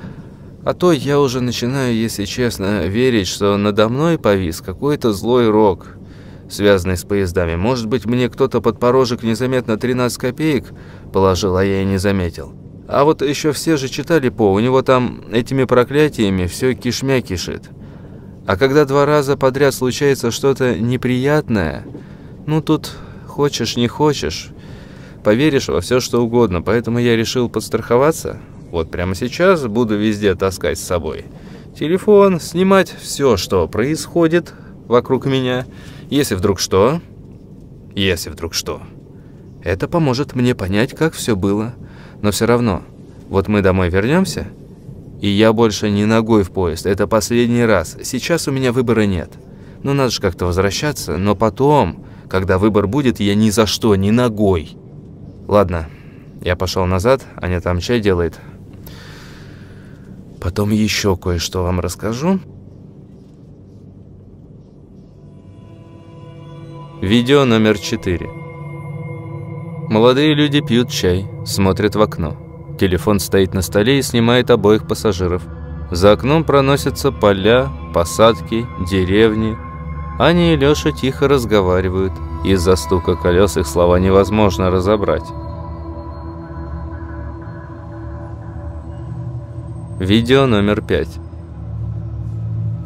а то я уже начинаю, если честно, верить, что надо мной повис какой-то злой рок, связанный с поездами. Может быть, мне кто-то под порожек незаметно 13 копеек положил, а я и не заметил. А вот еще все же читали По, у него там этими проклятиями все кишмя кишит. А когда два раза подряд случается что-то неприятное, ну тут хочешь не хочешь, поверишь во все, что угодно, поэтому я решил подстраховаться. Вот прямо сейчас буду везде таскать с собой. Телефон, снимать все, что происходит вокруг меня. Если вдруг что... Если вдруг что... Это поможет мне понять, как все было. Но все равно, вот мы домой вернемся, и я больше не ногой в поезд. Это последний раз. Сейчас у меня выбора нет. Ну, надо же как-то возвращаться. Но потом, когда выбор будет, я ни за что, ни ногой. Ладно, я пошел назад, Аня там чай делает. Потом еще кое-что вам расскажу. Видео номер 4. Молодые люди пьют чай, смотрят в окно. Телефон стоит на столе и снимает обоих пассажиров. За окном проносятся поля, посадки, деревни. Аня и Лёша тихо разговаривают. Из-за стука колес их слова невозможно разобрать. Видео номер 5.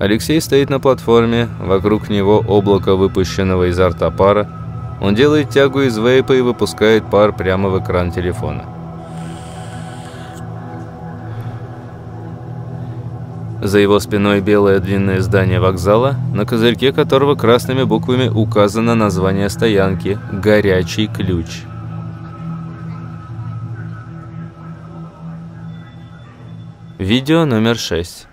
Алексей стоит на платформе, вокруг него облако выпущенного изо рта пара. Он делает тягу из вейпа и выпускает пар прямо в экран телефона. За его спиной белое длинное здание вокзала, на козырьке которого красными буквами указано название стоянки «Горячий ключ». Видео номер 6.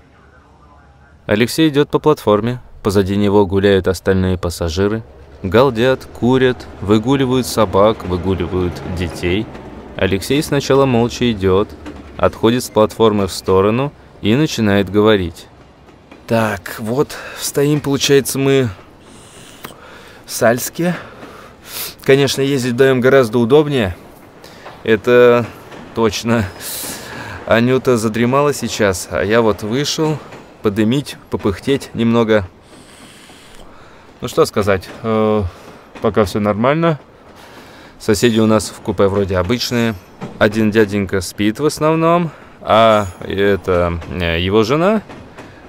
Алексей идет по платформе, позади него гуляют остальные пассажиры, галдят, курят, выгуливают собак, выгуливают детей. Алексей сначала молча идет, отходит с платформы в сторону и начинает говорить. Так, вот, стоим, получается, мы в Сальске. Конечно, ездить вдвоем гораздо удобнее. Это точно. Анюта задремала сейчас, а я вот вышел, подымить, попыхтеть немного. Ну что сказать, э, пока все нормально. Соседи у нас в купе вроде обычные. Один дяденька спит в основном, а это э, его жена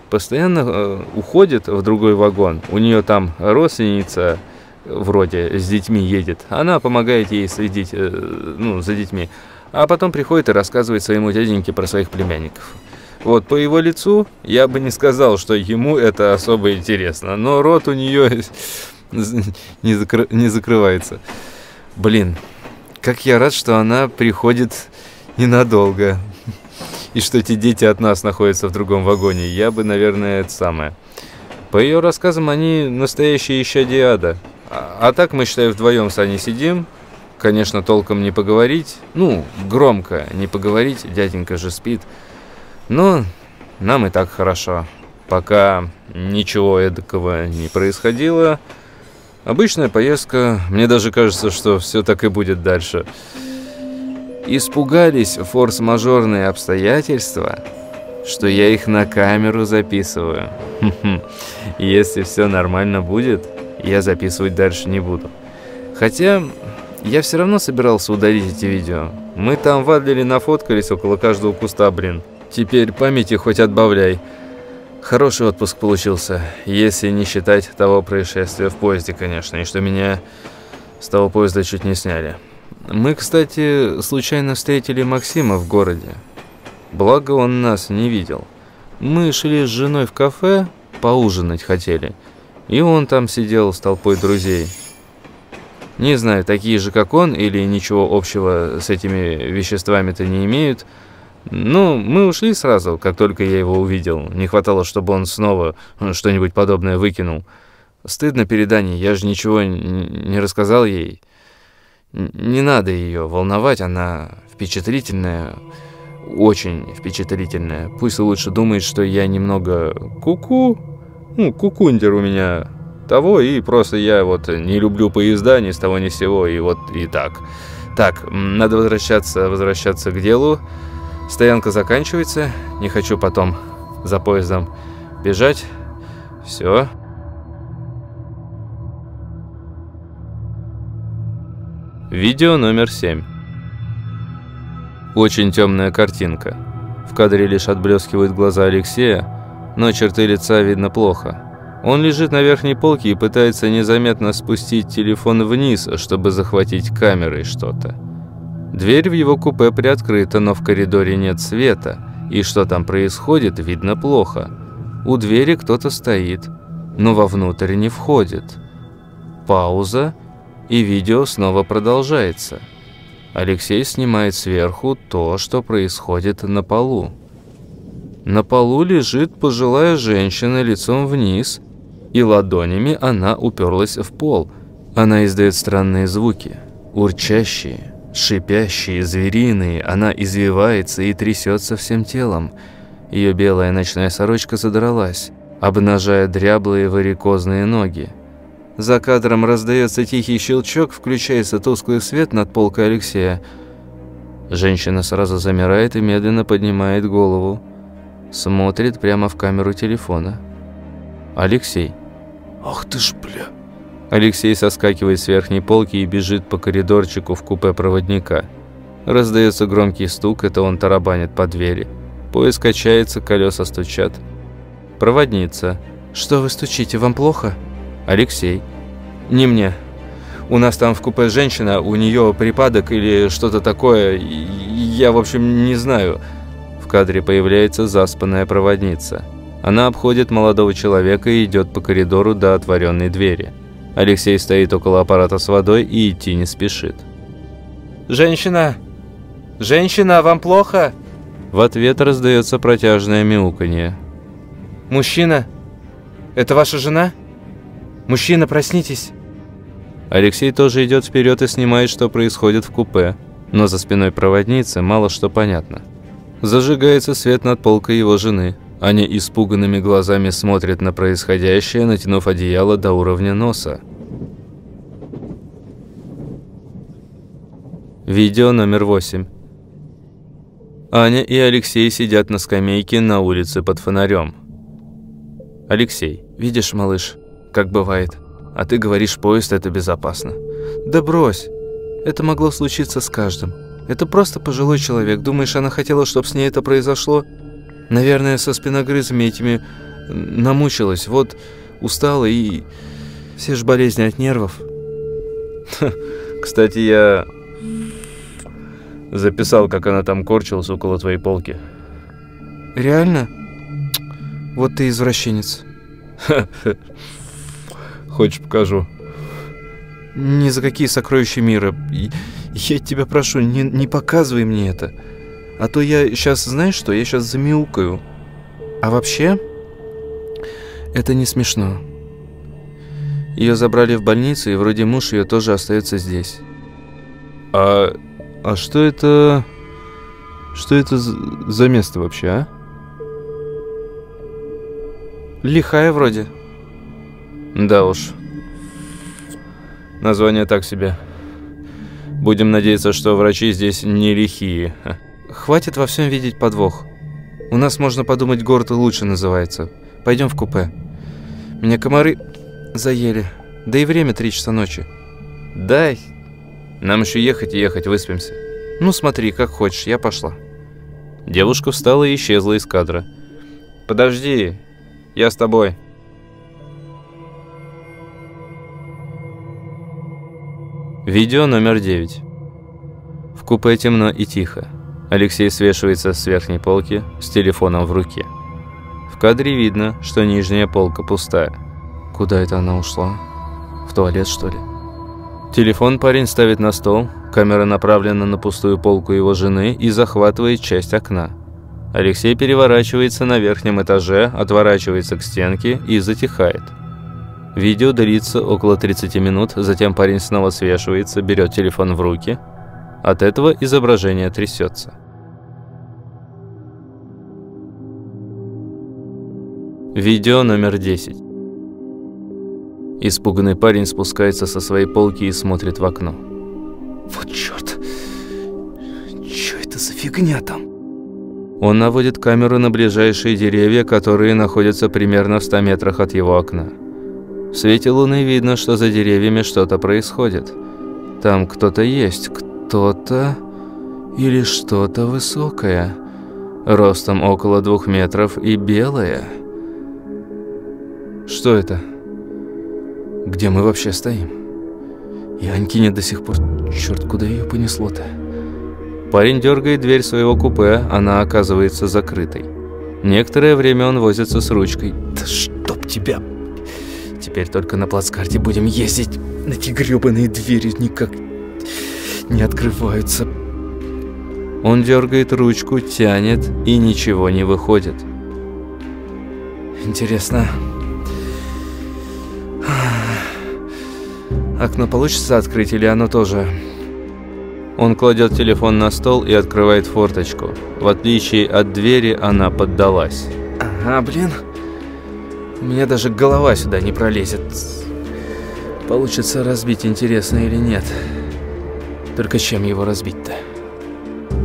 постоянно э, уходит в другой вагон. У нее там родственница вроде с детьми едет. Она помогает ей следить э, ну, за детьми. А потом приходит и рассказывает своему дяденьке про своих племянников. Вот по его лицу я бы не сказал, что ему это особо интересно, но рот у нее не, закры... не закрывается. Блин, как я рад, что она приходит ненадолго. И что эти дети от нас находятся в другом вагоне. Я бы, наверное, это самое. По ее рассказам, они настоящие ищадиада. А, а так мы, считай, вдвоем с Аней сидим. Конечно, толком не поговорить. Ну, громко не поговорить. Дяденька же спит. Но нам и так хорошо. Пока ничего эдакого не происходило. Обычная поездка. Мне даже кажется, что все так и будет дальше. Испугались форс-мажорные обстоятельства, что я их на камеру записываю. Если все нормально будет, я записывать дальше не буду. Хотя я все равно собирался удалить эти видео. Мы там в Адлере нафоткались около каждого куста, блин. Теперь памяти хоть отбавляй. Хороший отпуск получился, если не считать того происшествия в поезде, конечно, и что меня с того поезда чуть не сняли. Мы, кстати, случайно встретили Максима в городе. Благо он нас не видел. Мы шли с женой в кафе, поужинать хотели. И он там сидел с толпой друзей. Не знаю, такие же, как он, или ничего общего с этими веществами-то не имеют – ну, мы ушли сразу, как только я его увидел. Не хватало, чтобы он снова что-нибудь подобное выкинул. Стыдно перед Аней, я же ничего не рассказал ей. Не надо ее волновать, она впечатлительная, очень впечатлительная. Пусть лучше думает, что я немного куку, -ку, ну, кукундер у меня того, и просто я вот не люблю поезда ни с того ни с сего, и вот и так. Так, надо возвращаться, возвращаться к делу. Стоянка заканчивается. Не хочу потом за поездом бежать. Все. Видео номер 7. Очень темная картинка. В кадре лишь отблескивают глаза Алексея, но черты лица видно плохо. Он лежит на верхней полке и пытается незаметно спустить телефон вниз, чтобы захватить камерой что-то. Дверь в его купе приоткрыта, но в коридоре нет света, и что там происходит, видно плохо. У двери кто-то стоит, но вовнутрь не входит. Пауза, и видео снова продолжается. Алексей снимает сверху то, что происходит на полу. На полу лежит пожилая женщина лицом вниз, и ладонями она уперлась в пол. Она издает странные звуки, урчащие. Шипящие, звериные, она извивается и трясется всем телом. Ее белая ночная сорочка задралась, обнажая дряблые варикозные ноги. За кадром раздается тихий щелчок, включается тусклый свет над полкой Алексея. Женщина сразу замирает и медленно поднимает голову. Смотрит прямо в камеру телефона. Алексей. Ах ты ж, бля. Алексей соскакивает с верхней полки и бежит по коридорчику в купе проводника. Раздается громкий стук, это он тарабанит по двери. Поезд качается, колеса стучат. Проводница. «Что вы стучите, вам плохо?» «Алексей». «Не мне. У нас там в купе женщина, у нее припадок или что-то такое. Я, в общем, не знаю». В кадре появляется заспанная проводница. Она обходит молодого человека и идет по коридору до отворенной двери. Алексей стоит около аппарата с водой и идти не спешит. «Женщина! Женщина, вам плохо?» В ответ раздается протяжное мяуканье. «Мужчина? Это ваша жена? Мужчина, проснитесь!» Алексей тоже идет вперед и снимает, что происходит в купе, но за спиной проводницы мало что понятно. Зажигается свет над полкой его жены. Аня испуганными глазами смотрит на происходящее, натянув одеяло до уровня носа. Видео номер восемь. Аня и Алексей сидят на скамейке на улице под фонарем. Алексей, видишь, малыш, как бывает. А ты говоришь, поезд – это безопасно. Да брось. Это могло случиться с каждым. Это просто пожилой человек. Думаешь, она хотела, чтобы с ней это произошло? Наверное, со спиногрызами этими намучилась. Вот устала и... Все же болезни от нервов. Кстати, я записал, как она там корчилась около твоей полки. Реально? Вот ты извращенец. Хочешь, покажу? Ни за какие сокровища мира. Я тебя прошу, не, не показывай мне это. А то я сейчас, знаешь что, я сейчас замяукаю. А вообще, это не смешно. Ее забрали в больницу, и вроде муж ее тоже остается здесь. А, а что это... Что это за место вообще, а? Лихая вроде. Да уж. Название так себе. Будем надеяться, что врачи здесь не лихие. Хватит во всем видеть подвох. У нас, можно подумать, город лучше называется. Пойдем в купе. Меня комары заели. Да и время три часа ночи. Дай. Нам еще ехать и ехать, выспимся. Ну смотри, как хочешь, я пошла. Девушка встала и исчезла из кадра. Подожди, я с тобой. Видео номер 9. В купе темно и тихо. Алексей свешивается с верхней полки с телефоном в руке. В кадре видно, что нижняя полка пустая. Куда это она ушла? В туалет, что ли? Телефон парень ставит на стол, камера направлена на пустую полку его жены и захватывает часть окна. Алексей переворачивается на верхнем этаже, отворачивается к стенке и затихает. Видео длится около 30 минут, затем парень снова свешивается, берет телефон в руки. От этого изображение трясется. Видео номер 10. Испуганный парень спускается со своей полки и смотрит в окно. Вот черт. Что это за фигня там? Он наводит камеру на ближайшие деревья, которые находятся примерно в 100 метрах от его окна. В свете луны видно, что за деревьями что-то происходит. Там кто-то есть, кто-то или что-то высокое, ростом около двух метров и белое. Что это? Где мы вообще стоим? И Анькине до сих пор... Черт, куда ее понесло-то? Парень дергает дверь своего купе, она оказывается закрытой. Некоторое время он возится с ручкой. Да чтоб тебя... Теперь только на плацкарте будем ездить. Эти гребаные двери никак не открываются. Он дергает ручку, тянет, и ничего не выходит. Интересно. Окно получится открыть или оно тоже он кладет телефон на стол и открывает форточку. В отличие от двери, она поддалась. Ага, блин. У меня даже голова сюда не пролезет. получится разбить, интересно или нет. Только чем его разбить-то?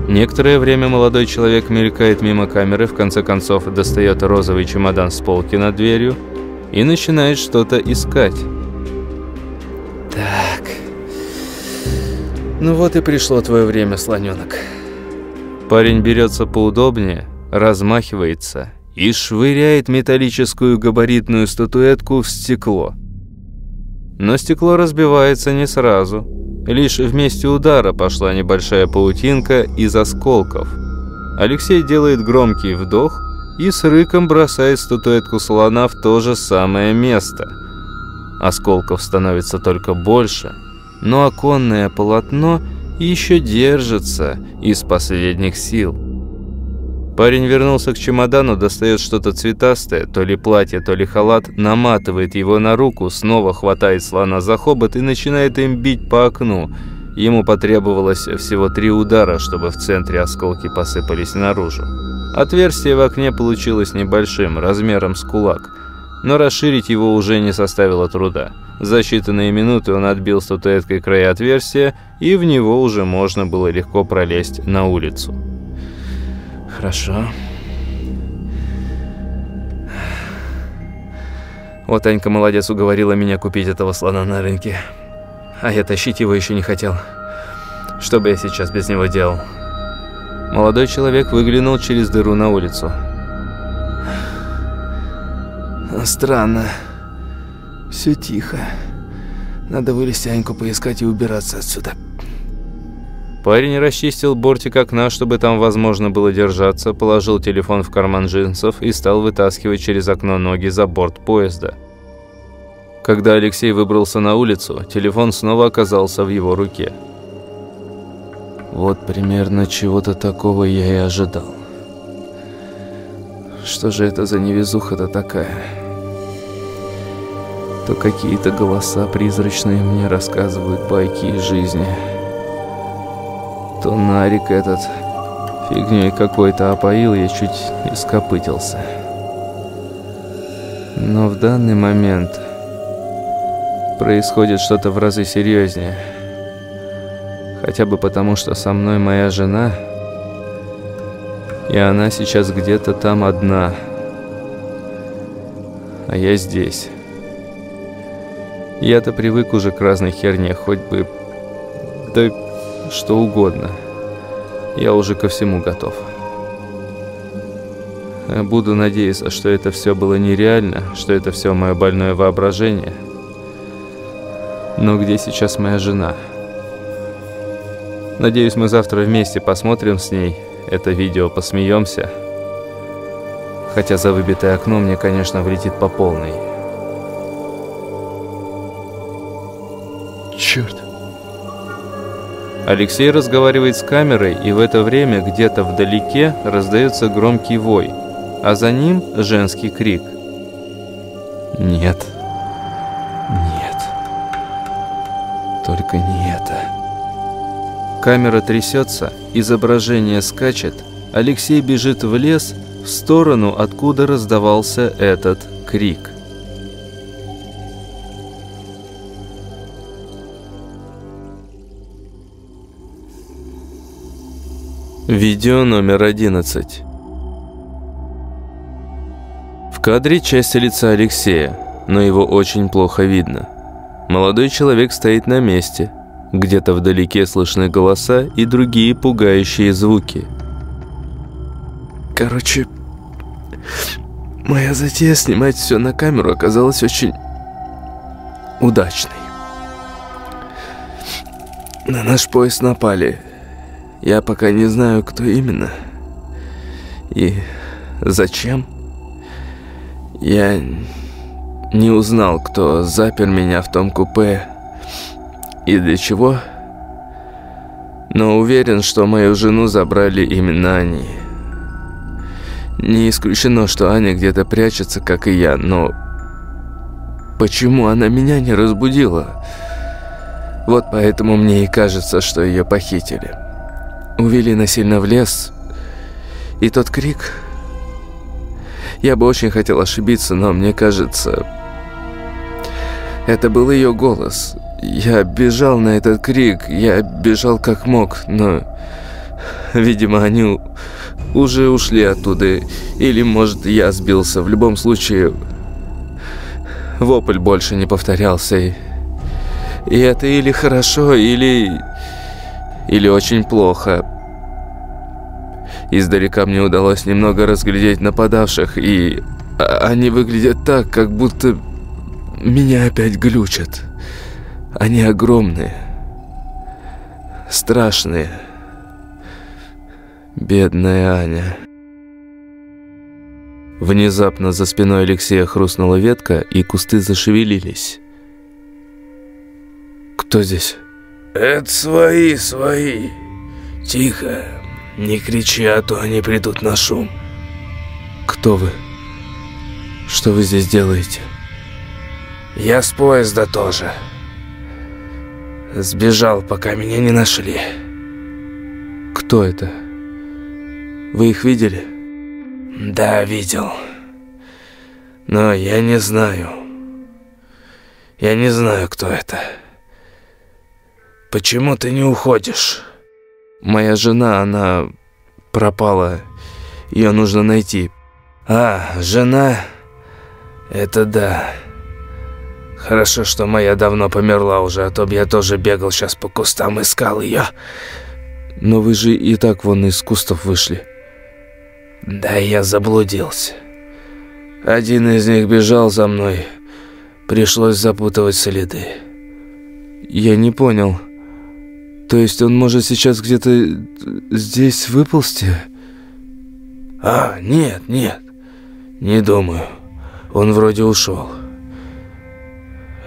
Некоторое время молодой человек мелькает мимо камеры, в конце концов достает розовый чемодан с полки над дверью и начинает что-то искать. Так. Ну вот и пришло твое время, слоненок. Парень берется поудобнее, размахивается и швыряет металлическую габаритную статуэтку в стекло. Но стекло разбивается не сразу. Лишь в месте удара пошла небольшая паутинка из осколков. Алексей делает громкий вдох и с рыком бросает статуэтку слона в то же самое место. Осколков становится только больше, но оконное полотно еще держится из последних сил. Парень вернулся к чемодану, достает что-то цветастое, то ли платье, то ли халат, наматывает его на руку, снова хватает слона за хобот и начинает им бить по окну. Ему потребовалось всего три удара, чтобы в центре осколки посыпались наружу. Отверстие в окне получилось небольшим, размером с кулак, но расширить его уже не составило труда. За считанные минуты он отбил статуэткой края отверстия, и в него уже можно было легко пролезть на улицу. Хорошо. Вот Анька молодец уговорила меня купить этого слона на рынке. А я тащить его еще не хотел. Что бы я сейчас без него делал? Молодой человек выглянул через дыру на улицу. Странно. Все тихо. Надо вылезти Аньку поискать и убираться отсюда. Парень расчистил бортик окна, чтобы там возможно было держаться, положил телефон в карман джинсов и стал вытаскивать через окно ноги за борт поезда. Когда Алексей выбрался на улицу, телефон снова оказался в его руке. Вот примерно чего-то такого я и ожидал. Что же это за невезуха-то такая? То какие-то голоса призрачные мне рассказывают байки из жизни – то Нарик этот фигней какой-то опоил, я чуть не скопытился. Но в данный момент происходит что-то в разы серьезнее. Хотя бы потому, что со мной моя жена, и она сейчас где-то там одна, а я здесь. Я-то привык уже к разной херне, хоть бы... Да что угодно. Я уже ко всему готов. Буду надеяться, что это все было нереально, что это все мое больное воображение. Но где сейчас моя жена? Надеюсь, мы завтра вместе посмотрим с ней это видео, посмеемся. Хотя за выбитое окно мне, конечно, влетит по полной. Черт. Алексей разговаривает с камерой, и в это время где-то вдалеке раздается громкий вой, а за ним женский крик. «Нет, нет, только не это». Камера трясется, изображение скачет, Алексей бежит в лес, в сторону, откуда раздавался этот крик. Видео номер 11 В кадре часть лица Алексея, но его очень плохо видно. Молодой человек стоит на месте. Где-то вдалеке слышны голоса и другие пугающие звуки. Короче, моя затея снимать все на камеру оказалась очень удачной. На наш поезд напали – я пока не знаю, кто именно и зачем. Я не узнал, кто запер меня в том купе и для чего, но уверен, что мою жену забрали именно они. Не исключено, что Аня где-то прячется, как и я, но почему она меня не разбудила? Вот поэтому мне и кажется, что ее похитили. Увели насильно в лес. И тот крик... Я бы очень хотел ошибиться, но мне кажется... Это был ее голос. Я бежал на этот крик, я бежал как мог, но... Видимо, они уже ушли оттуда. Или, может, я сбился. В любом случае, вопль больше не повторялся. И, и это или хорошо, или... Или очень плохо. Издалека мне удалось немного разглядеть нападавших, и они выглядят так, как будто меня опять глючат. Они огромные, страшные. Бедная Аня. Внезапно за спиной Алексея хрустнула ветка, и кусты зашевелились. «Кто здесь?» «Это свои, свои. Тихо, не кричи, а то они придут на шум». «Кто вы? Что вы здесь делаете?» «Я с поезда тоже. Сбежал, пока меня не нашли». «Кто это?» Вы их видели? Да, видел. Но я не знаю. Я не знаю, кто это. Почему ты не уходишь? Моя жена, она пропала. Ее нужно найти. А, жена? Это да. Хорошо, что моя давно померла уже, а то бы я тоже бегал сейчас по кустам, искал ее. Но вы же и так вон из кустов вышли. Да я заблудился. Один из них бежал за мной. Пришлось запутывать следы. Я не понял. То есть он может сейчас где-то здесь выползти? А, нет, нет. Не думаю. Он вроде ушел.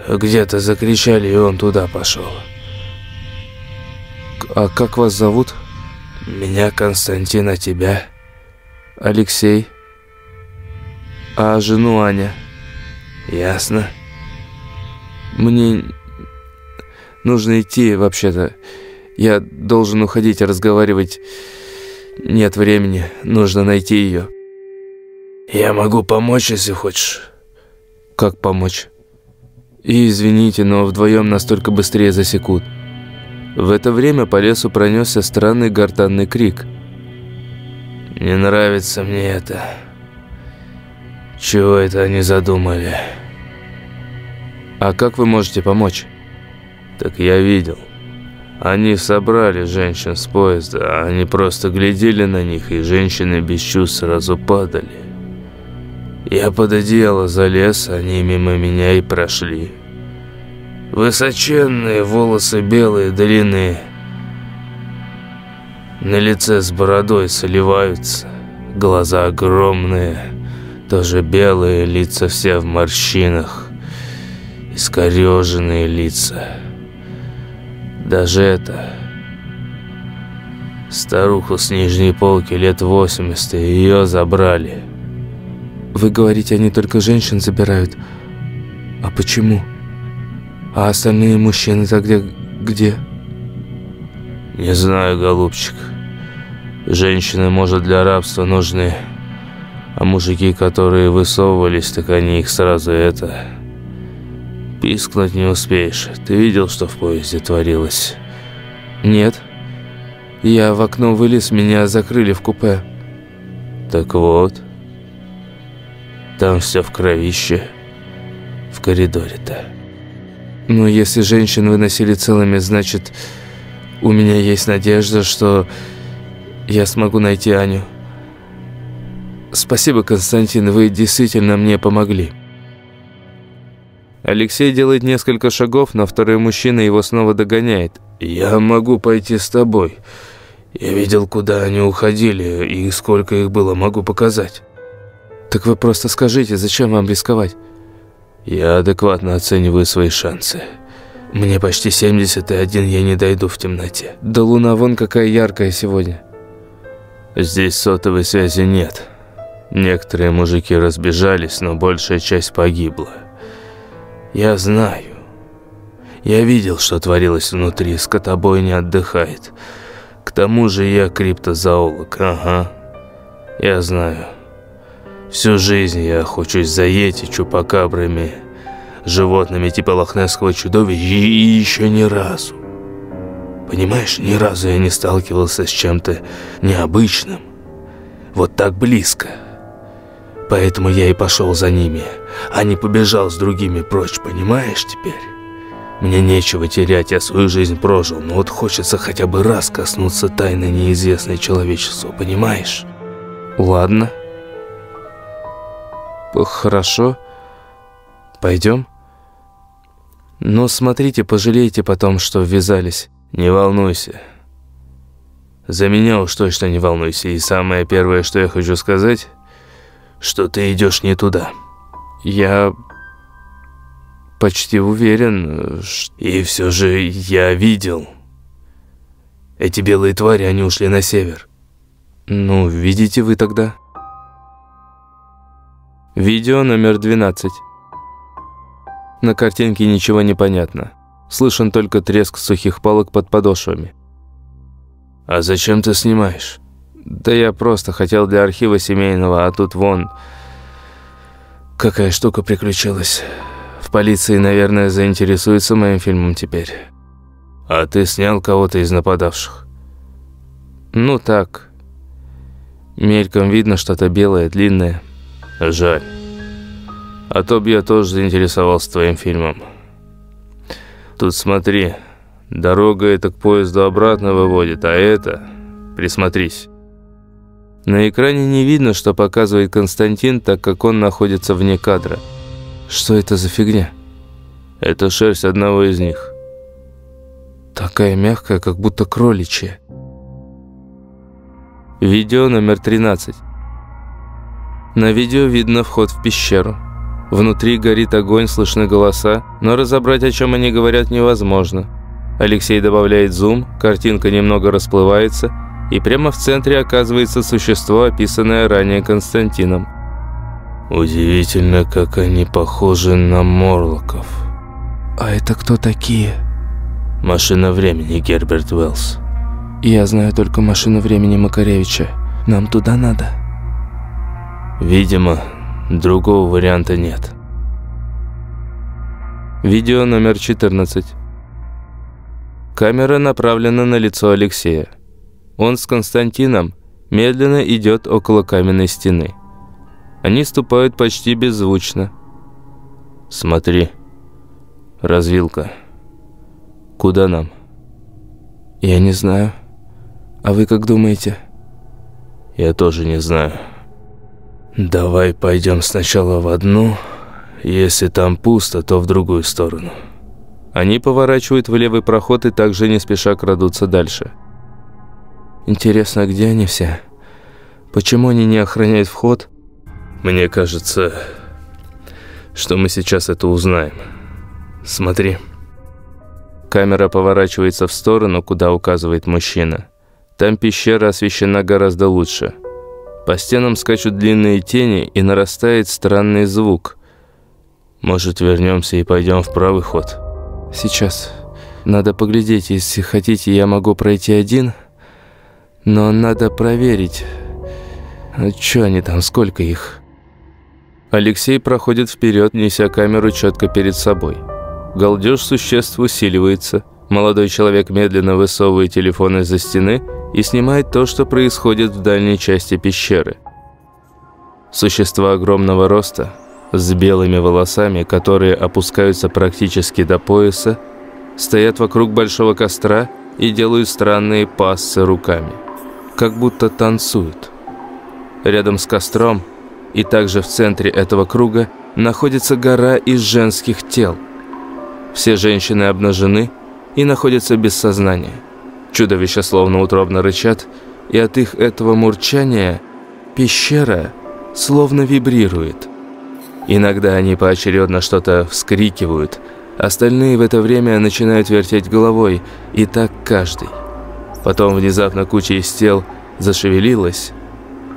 Где-то закричали, и он туда пошел. А как вас зовут? Меня Константин, а тебя? Алексей. А жену Аня? Ясно. Мне нужно идти вообще-то. Я должен уходить, разговаривать. Нет времени, нужно найти ее. Я могу помочь, если хочешь. Как помочь? И извините, но вдвоем настолько быстрее засекут. В это время по лесу пронесся странный гортанный крик – не нравится мне это. Чего это они задумали? А как вы можете помочь? Так я видел. Они собрали женщин с поезда, они просто глядели на них, и женщины без чувств сразу падали. Я под одеяло залез, они мимо меня и прошли. Высоченные, волосы белые, длинные – на лице с бородой соливаются, глаза огромные, тоже белые, лица все в морщинах, искореженные лица. Даже это... Старуху с нижней полки лет 80, ее забрали. Вы говорите, они только женщин забирают. А почему? А остальные мужчины тогда где? Не знаю, голубчик. Женщины, может, для рабства нужны, а мужики, которые высовывались, так они их сразу это... Пискнуть не успеешь. Ты видел, что в поезде творилось? Нет. Я в окно вылез, меня закрыли в купе. Так вот. Там все в кровище. В коридоре-то. Ну, если женщин выносили целыми, значит, у меня есть надежда, что я смогу найти Аню. Спасибо, Константин, вы действительно мне помогли. Алексей делает несколько шагов, но второй мужчина его снова догоняет. «Я могу пойти с тобой. Я видел, куда они уходили, и сколько их было, могу показать». «Так вы просто скажите, зачем вам рисковать?» «Я адекватно оцениваю свои шансы. Мне почти 71, я не дойду в темноте». «Да луна вон какая яркая сегодня». Здесь сотовой связи нет. Некоторые мужики разбежались, но большая часть погибла. Я знаю. Я видел, что творилось внутри, скотобой не отдыхает. К тому же я криптозоолог, ага. Я знаю. Всю жизнь я охочусь за Йети, чупакабрами, животными типа лохнесского чудовища и еще ни разу. Понимаешь, ни разу я не сталкивался с чем-то необычным. Вот так близко. Поэтому я и пошел за ними, а не побежал с другими прочь, понимаешь теперь? Мне нечего терять, я свою жизнь прожил, но вот хочется хотя бы раз коснуться тайны неизвестной человечеству, понимаешь? Ладно. Хорошо. Пойдем. Но смотрите, пожалейте потом, что ввязались. Не волнуйся. За меня уж точно не волнуйся. И самое первое, что я хочу сказать, что ты идешь не туда. Я почти уверен, что... И все же я видел. Эти белые твари, они ушли на север. Ну, видите вы тогда. Видео номер 12. На картинке ничего не понятно. Слышен только треск сухих палок под подошвами. «А зачем ты снимаешь?» «Да я просто хотел для архива семейного, а тут вон...» «Какая штука приключилась. В полиции, наверное, заинтересуются моим фильмом теперь». «А ты снял кого-то из нападавших?» «Ну так. Мельком видно что-то белое, длинное». «Жаль. А то б я тоже заинтересовался твоим фильмом». Тут смотри, дорога это к поезду обратно выводит, а это... Присмотрись. На экране не видно, что показывает Константин, так как он находится вне кадра. Что это за фигня? Это шерсть одного из них. Такая мягкая, как будто кроличья. Видео номер 13. На видео видно вход в пещеру. Внутри горит огонь, слышны голоса, но разобрать, о чем они говорят, невозможно. Алексей добавляет зум, картинка немного расплывается, и прямо в центре оказывается существо, описанное ранее Константином. «Удивительно, как они похожи на Морлоков». «А это кто такие?» «Машина времени, Герберт Уэллс». «Я знаю только машину времени Макаревича. Нам туда надо?» «Видимо, Другого варианта нет. Видео номер 14. Камера направлена на лицо Алексея. Он с Константином медленно идет около каменной стены. Они ступают почти беззвучно. «Смотри. Развилка. Куда нам?» «Я не знаю. А вы как думаете?» «Я тоже не знаю». «Давай пойдем сначала в одну, если там пусто, то в другую сторону». Они поворачивают в левый проход и также не спеша крадутся дальше. Интересно, где они все? Почему они не охраняют вход? Мне кажется, что мы сейчас это узнаем. Смотри. Камера поворачивается в сторону, куда указывает мужчина. Там пещера освещена гораздо лучше. По стенам скачут длинные тени и нарастает странный звук. Может, вернемся и пойдем в правый ход? Сейчас. Надо поглядеть, если хотите, я могу пройти один. Но надо проверить. А Что они там, сколько их? Алексей проходит вперед, неся камеру четко перед собой. Галдеж существ усиливается. Молодой человек медленно высовывает телефон из-за стены и снимает то, что происходит в дальней части пещеры. Существа огромного роста, с белыми волосами, которые опускаются практически до пояса, стоят вокруг большого костра и делают странные пассы руками, как будто танцуют. Рядом с костром и также в центре этого круга находится гора из женских тел. Все женщины обнажены и находятся без сознания. Чудовища словно утробно рычат, и от их этого мурчания пещера словно вибрирует. Иногда они поочередно что-то вскрикивают, остальные в это время начинают вертеть головой, и так каждый. Потом внезапно куча из тел зашевелилась.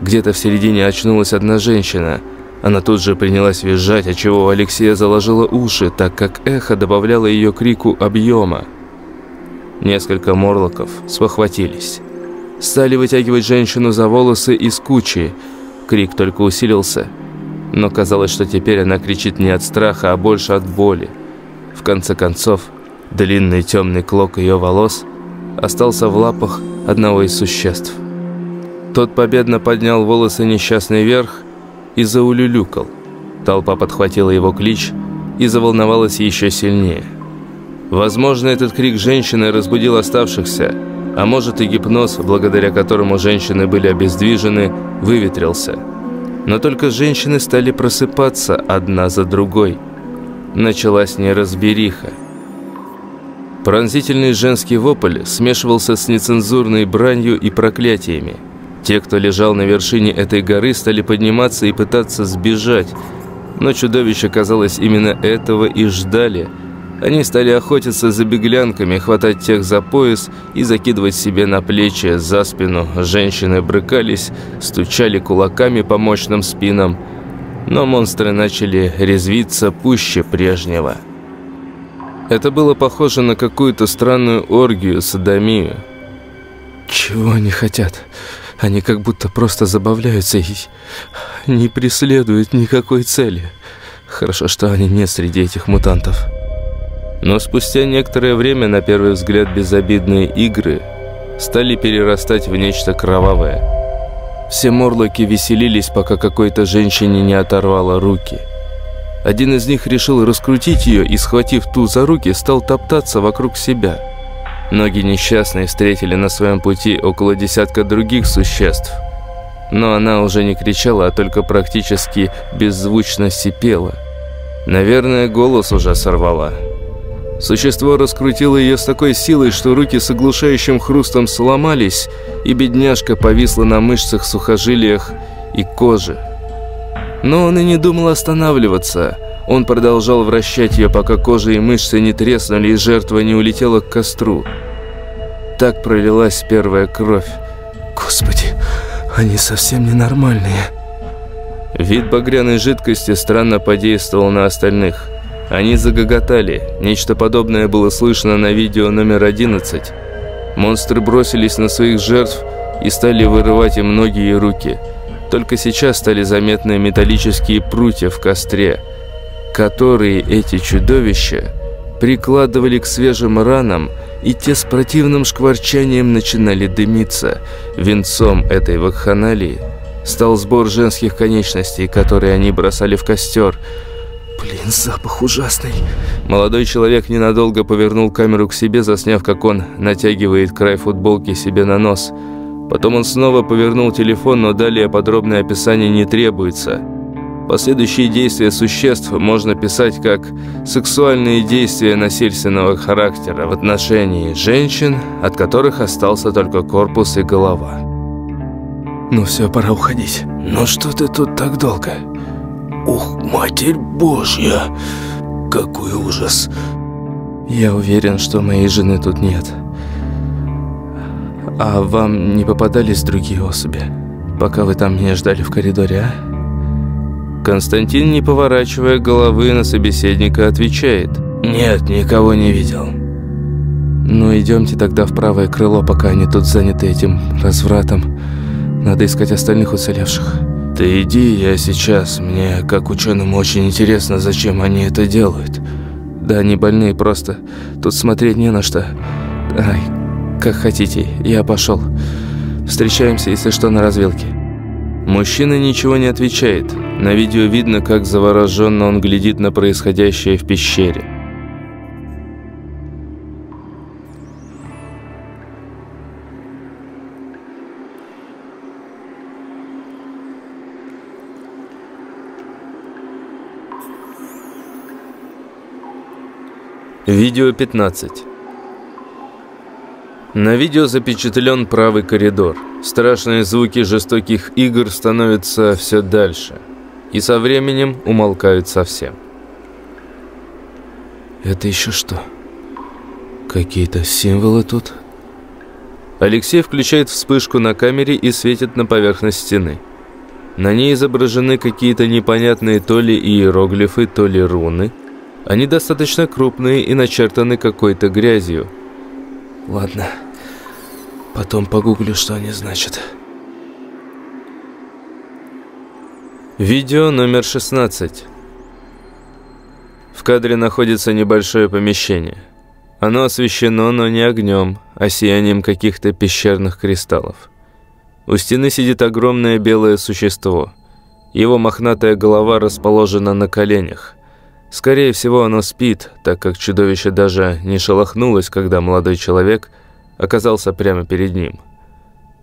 Где-то в середине очнулась одна женщина. Она тут же принялась визжать, отчего у Алексея заложило уши, так как эхо добавляло ее крику объема. Несколько морлоков спохватились. Стали вытягивать женщину за волосы из кучи. Крик только усилился. Но казалось, что теперь она кричит не от страха, а больше от боли. В конце концов, длинный темный клок ее волос остался в лапах одного из существ. Тот победно поднял волосы несчастный вверх и заулюлюкал. Толпа подхватила его клич и заволновалась еще сильнее. Возможно, этот крик женщины разбудил оставшихся, а может и гипноз, благодаря которому женщины были обездвижены, выветрился. Но только женщины стали просыпаться одна за другой. Началась неразбериха. Пронзительный женский вопль смешивался с нецензурной бранью и проклятиями. Те, кто лежал на вершине этой горы, стали подниматься и пытаться сбежать. Но чудовища, казалось, именно этого и ждали – они стали охотиться за беглянками, хватать тех за пояс и закидывать себе на плечи, за спину. Женщины брыкались, стучали кулаками по мощным спинам. Но монстры начали резвиться пуще прежнего. Это было похоже на какую-то странную оргию, садомию. Чего они хотят? Они как будто просто забавляются и не преследуют никакой цели. Хорошо, что они не среди этих мутантов. Но спустя некоторое время, на первый взгляд, безобидные игры стали перерастать в нечто кровавое. Все морлоки веселились, пока какой-то женщине не оторвало руки. Один из них решил раскрутить ее и, схватив ту за руки, стал топтаться вокруг себя. Ноги несчастной встретили на своем пути около десятка других существ. Но она уже не кричала, а только практически беззвучно сипела. Наверное, голос уже сорвала. Существо раскрутило ее с такой силой, что руки с оглушающим хрустом сломались, и бедняжка повисла на мышцах, сухожилиях и коже. Но он и не думал останавливаться. Он продолжал вращать ее, пока кожа и мышцы не треснули, и жертва не улетела к костру. Так пролилась первая кровь. Господи, они совсем ненормальные. Вид багряной жидкости странно подействовал на остальных – они загоготали. Нечто подобное было слышно на видео номер 11. Монстры бросились на своих жертв и стали вырывать им ноги и руки. Только сейчас стали заметны металлические прутья в костре, которые эти чудовища прикладывали к свежим ранам, и те с противным шкварчанием начинали дымиться. Венцом этой вакханалии стал сбор женских конечностей, которые они бросали в костер – Блин, запах ужасный. Молодой человек ненадолго повернул камеру к себе, засняв, как он натягивает край футболки себе на нос. Потом он снова повернул телефон, но далее подробное описание не требуется. Последующие действия существ можно писать как сексуальные действия насильственного характера в отношении женщин, от которых остался только корпус и голова. Ну все, пора уходить. Ну что ты тут так долго? Ух, Матерь Божья! Какой ужас! Я уверен, что моей жены тут нет. А вам не попадались другие особи, пока вы там меня ждали в коридоре, а? Константин, не поворачивая головы на собеседника, отвечает. Нет, никого не видел. Ну, идемте тогда в правое крыло, пока они тут заняты этим развратом. Надо искать остальных уцелевших. Ты иди, я сейчас. Мне, как ученому, очень интересно, зачем они это делают. Да, они больные просто. Тут смотреть не на что. Ай, как хотите, я пошел. Встречаемся, если что, на развилке. Мужчина ничего не отвечает. На видео видно, как завороженно он глядит на происходящее в пещере. Видео 15. На видео запечатлен правый коридор. Страшные звуки жестоких игр становятся все дальше. И со временем умолкают совсем. Это еще что? Какие-то символы тут? Алексей включает вспышку на камере и светит на поверхность стены. На ней изображены какие-то непонятные то ли иероглифы, то ли руны – они достаточно крупные и начертаны какой-то грязью. Ладно, потом погуглю, что они значат. Видео номер 16. В кадре находится небольшое помещение. Оно освещено, но не огнем, а сиянием каких-то пещерных кристаллов. У стены сидит огромное белое существо. Его мохнатая голова расположена на коленях. Скорее всего, оно спит, так как чудовище даже не шелохнулось, когда молодой человек оказался прямо перед ним.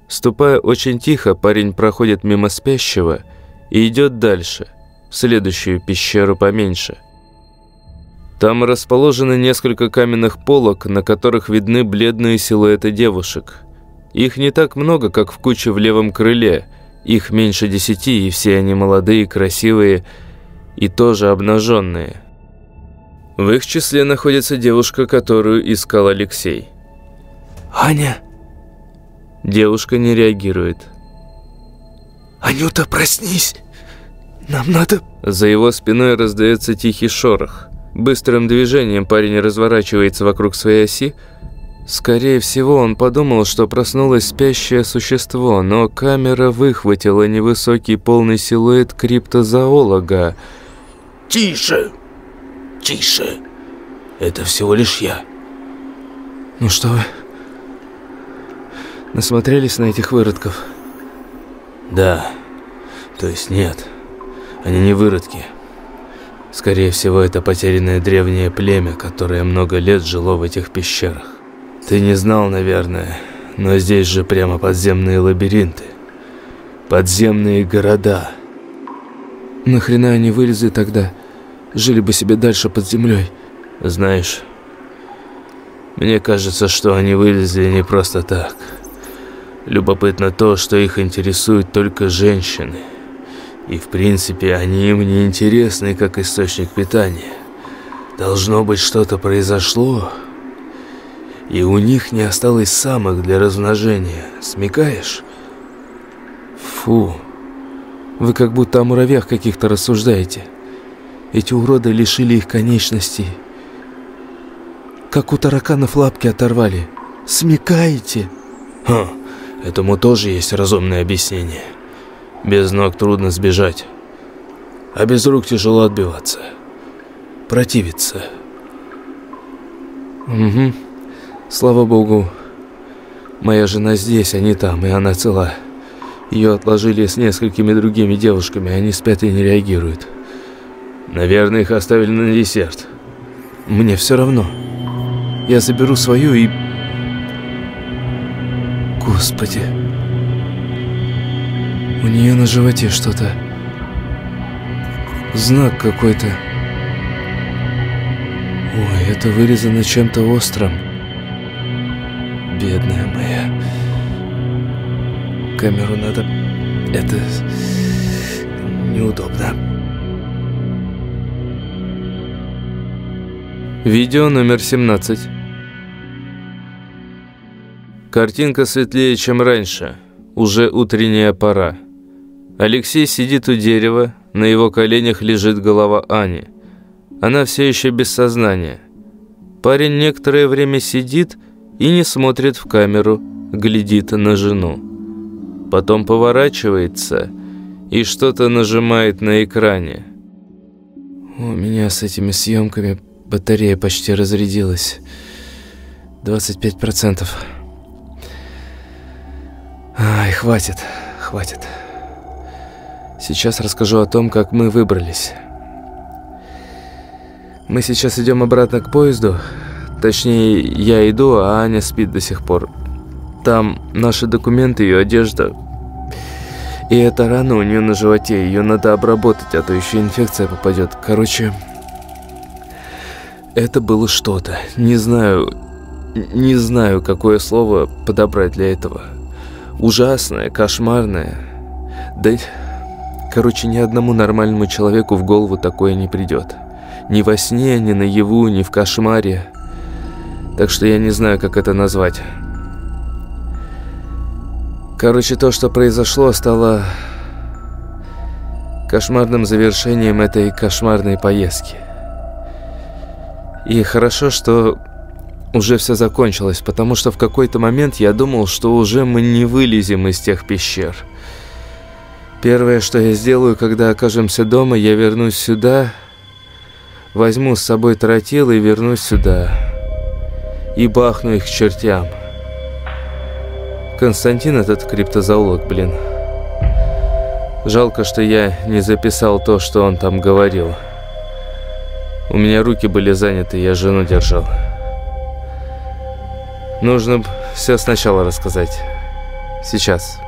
Ступая очень тихо, парень проходит мимо спящего и идет дальше, в следующую пещеру поменьше. Там расположены несколько каменных полок, на которых видны бледные силуэты девушек. Их не так много, как в куче в левом крыле. Их меньше десяти, и все они молодые, красивые и тоже обнаженные. В их числе находится девушка, которую искал Алексей. «Аня!» Девушка не реагирует. «Анюта, проснись! Нам надо...» За его спиной раздается тихий шорох. Быстрым движением парень разворачивается вокруг своей оси. Скорее всего, он подумал, что проснулось спящее существо, но камера выхватила невысокий полный силуэт криптозоолога. «Тише! Тише! Это всего лишь я!» Ну что вы? Насмотрелись на этих выродков? «Да. То есть нет. Они не выродки. Скорее всего, это потерянное древнее племя, которое много лет жило в этих пещерах. Ты не знал, наверное, но здесь же прямо подземные лабиринты. Подземные города. Нахрена они вылезли тогда? Жили бы себе дальше под землей. Знаешь, мне кажется, что они вылезли не просто так. Любопытно то, что их интересуют только женщины – и в принципе они им не интересны как источник питания. Должно быть что-то произошло, и у них не осталось самок для размножения. Смекаешь? Фу. Вы как будто о муравьях каких-то рассуждаете. Эти уроды лишили их конечностей. Как у тараканов лапки оторвали. Смекаете? Ха, этому тоже есть разумное объяснение. Без ног трудно сбежать, а без рук тяжело отбиваться. Противиться. Угу. Слава богу, моя жена здесь, а не там, и она цела. Ее отложили с несколькими другими девушками, они спят и не реагируют. Наверное, их оставили на десерт. Мне все равно. Я заберу свою и... Господи. У нее на животе что-то. Знак какой-то. Ой, это вырезано чем-то острым. Бедная моя. Камеру надо... Это... Неудобно. Видео номер 17. Картинка светлее, чем раньше. Уже утренняя пора. Алексей сидит у дерева, на его коленях лежит голова Ани. Она все еще без сознания. Парень некоторое время сидит и не смотрит в камеру, глядит на жену. Потом поворачивается и что-то нажимает на экране. У меня с этими съемками батарея почти разрядилась. 25%. Ай, хватит, хватит. Сейчас расскажу о том, как мы выбрались. Мы сейчас идем обратно к поезду. Точнее, я иду, а Аня спит до сих пор. Там наши документы, ее одежда. И эта рана у нее на животе. Ее надо обработать, а то еще инфекция попадет. Короче, это было что-то. Не знаю, не знаю, какое слово подобрать для этого. Ужасное, кошмарное. Да... Короче, ни одному нормальному человеку в голову такое не придет. Ни во сне, ни наяву, ни в кошмаре. Так что я не знаю, как это назвать. Короче, то, что произошло, стало кошмарным завершением этой кошмарной поездки. И хорошо, что уже все закончилось, потому что в какой-то момент я думал, что уже мы не вылезем из тех пещер. Первое, что я сделаю, когда окажемся дома, я вернусь сюда, возьму с собой тротил и вернусь сюда. И бахну их к чертям. Константин этот криптозоолог, блин. Жалко, что я не записал то, что он там говорил. У меня руки были заняты, я жену держал. Нужно все сначала рассказать. Сейчас.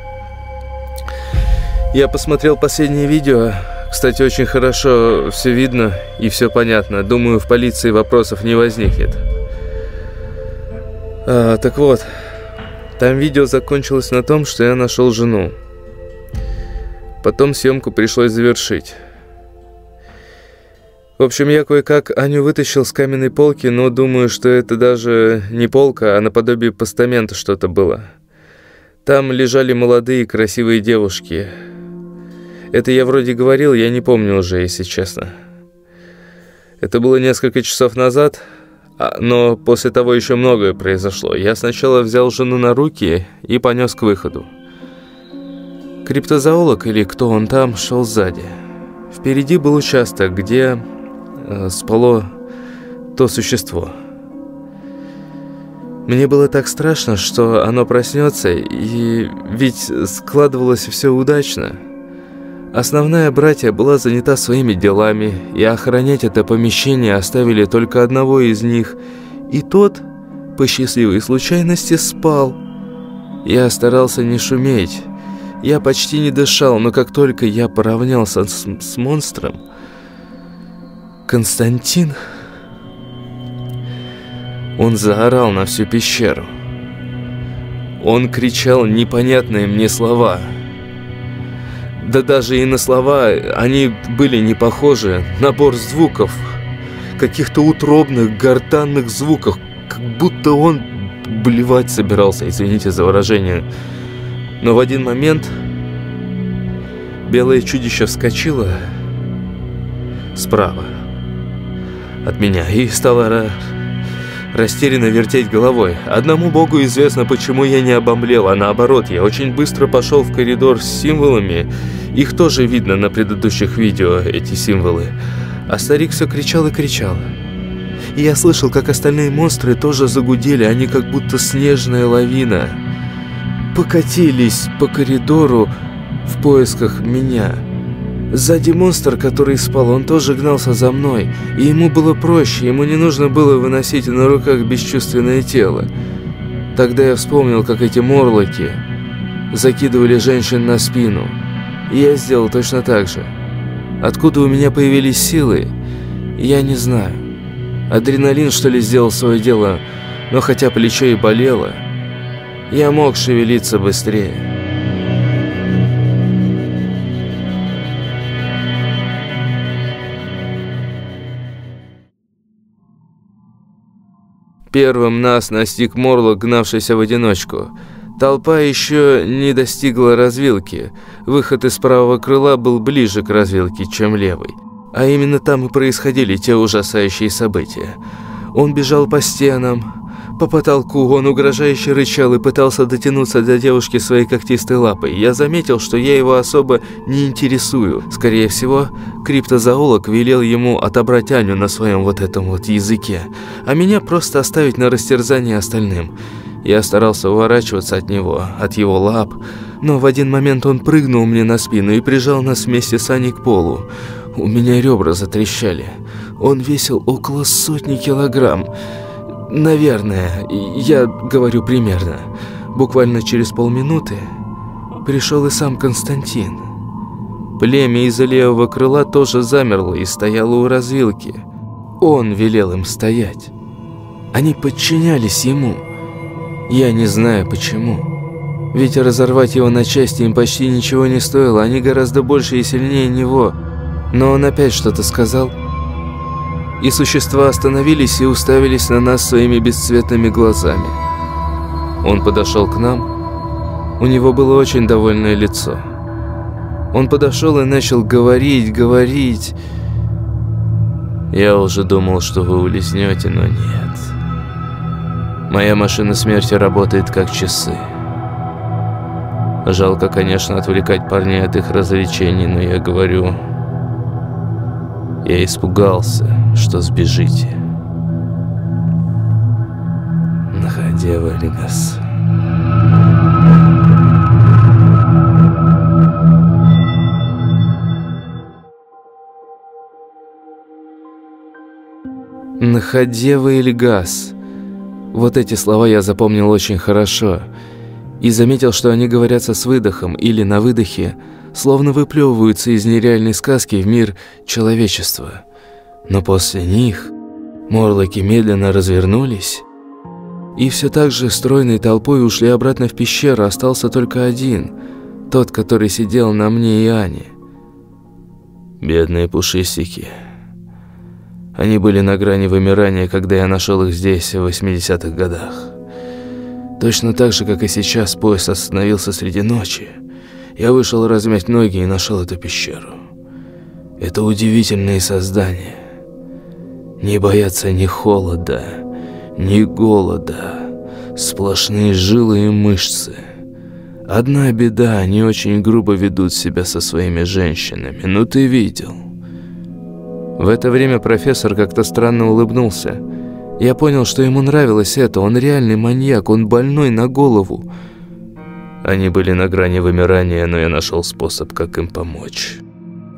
Я посмотрел последнее видео. Кстати, очень хорошо все видно и все понятно. Думаю, в полиции вопросов не возникнет. А, так вот, там видео закончилось на том, что я нашел жену. Потом съемку пришлось завершить. В общем, я кое-как Аню вытащил с каменной полки, но думаю, что это даже не полка, а наподобие постамента что-то было. Там лежали молодые красивые девушки – это я вроде говорил, я не помню уже, если честно. Это было несколько часов назад, а, но после того еще многое произошло. Я сначала взял жену на руки и понес к выходу. Криптозоолог, или кто он там, шел сзади. Впереди был участок, где спало то существо. Мне было так страшно, что оно проснется, и ведь складывалось все удачно. Основная братья была занята своими делами, и охранять это помещение оставили только одного из них, и тот, по счастливой случайности, спал. Я старался не шуметь. Я почти не дышал, но как только я поравнялся с, с монстром, Константин... Он заорал на всю пещеру. Он кричал непонятные мне слова – да даже и на слова они были не похожи. Набор звуков, каких-то утробных, гортанных звуков, как будто он блевать собирался, извините за выражение. Но в один момент белое чудище вскочило справа от меня и стало растерянно вертеть головой. Одному богу известно, почему я не обомлел, а наоборот, я очень быстро пошел в коридор с символами. Их тоже видно на предыдущих видео, эти символы. А старик все кричал и кричал. И я слышал, как остальные монстры тоже загудели, они как будто снежная лавина. Покатились по коридору в поисках меня. Сзади монстр, который спал, он тоже гнался за мной, и ему было проще, ему не нужно было выносить на руках бесчувственное тело. Тогда я вспомнил, как эти морлоки закидывали женщин на спину, и я сделал точно так же. Откуда у меня появились силы, я не знаю. Адреналин, что ли, сделал свое дело, но хотя плечо и болело, я мог шевелиться быстрее. Первым нас настиг Морлок, гнавшийся в одиночку. Толпа еще не достигла развилки. Выход из правого крыла был ближе к развилке, чем левый. А именно там и происходили те ужасающие события. Он бежал по стенам, по потолку он угрожающе рычал и пытался дотянуться до девушки своей когтистой лапой. Я заметил, что я его особо не интересую. Скорее всего, криптозоолог велел ему отобрать Аню на своем вот этом вот языке, а меня просто оставить на растерзание остальным. Я старался уворачиваться от него, от его лап, но в один момент он прыгнул мне на спину и прижал нас вместе с Аней к полу. У меня ребра затрещали. Он весил около сотни килограмм. Наверное, я говорю примерно. Буквально через полминуты пришел и сам Константин. Племя из-за левого крыла тоже замерло и стояло у развилки. Он велел им стоять. Они подчинялись ему. Я не знаю почему. Ведь разорвать его на части им почти ничего не стоило, они гораздо больше и сильнее него. Но он опять что-то сказал – и существа остановились и уставились на нас своими бесцветными глазами. Он подошел к нам. У него было очень довольное лицо. Он подошел и начал говорить, говорить. Я уже думал, что вы улизнете, но нет. Моя машина смерти работает как часы. Жалко, конечно, отвлекать парней от их развлечений, но я говорю... Я испугался, что сбежите. Находя Вальгас. «Находева Ильгаз». Вот эти слова я запомнил очень хорошо. И заметил, что они говорятся с выдохом или на выдохе, словно выплевываются из нереальной сказки в мир человечества. Но после них морлоки медленно развернулись, и все так же стройной толпой ушли обратно в пещеру, остался только один, тот, который сидел на мне и Ане. Бедные пушистики. Они были на грани вымирания, когда я нашел их здесь, в 80-х годах. Точно так же, как и сейчас, поезд остановился среди ночи. Я вышел размять ноги и нашел эту пещеру. Это удивительные создания. Не боятся ни холода, ни голода. Сплошные жилы и мышцы. Одна беда, они очень грубо ведут себя со своими женщинами. Ну ты видел. В это время профессор как-то странно улыбнулся. Я понял, что ему нравилось это. Он реальный маньяк, он больной на голову. Они были на грани вымирания, но я нашел способ, как им помочь.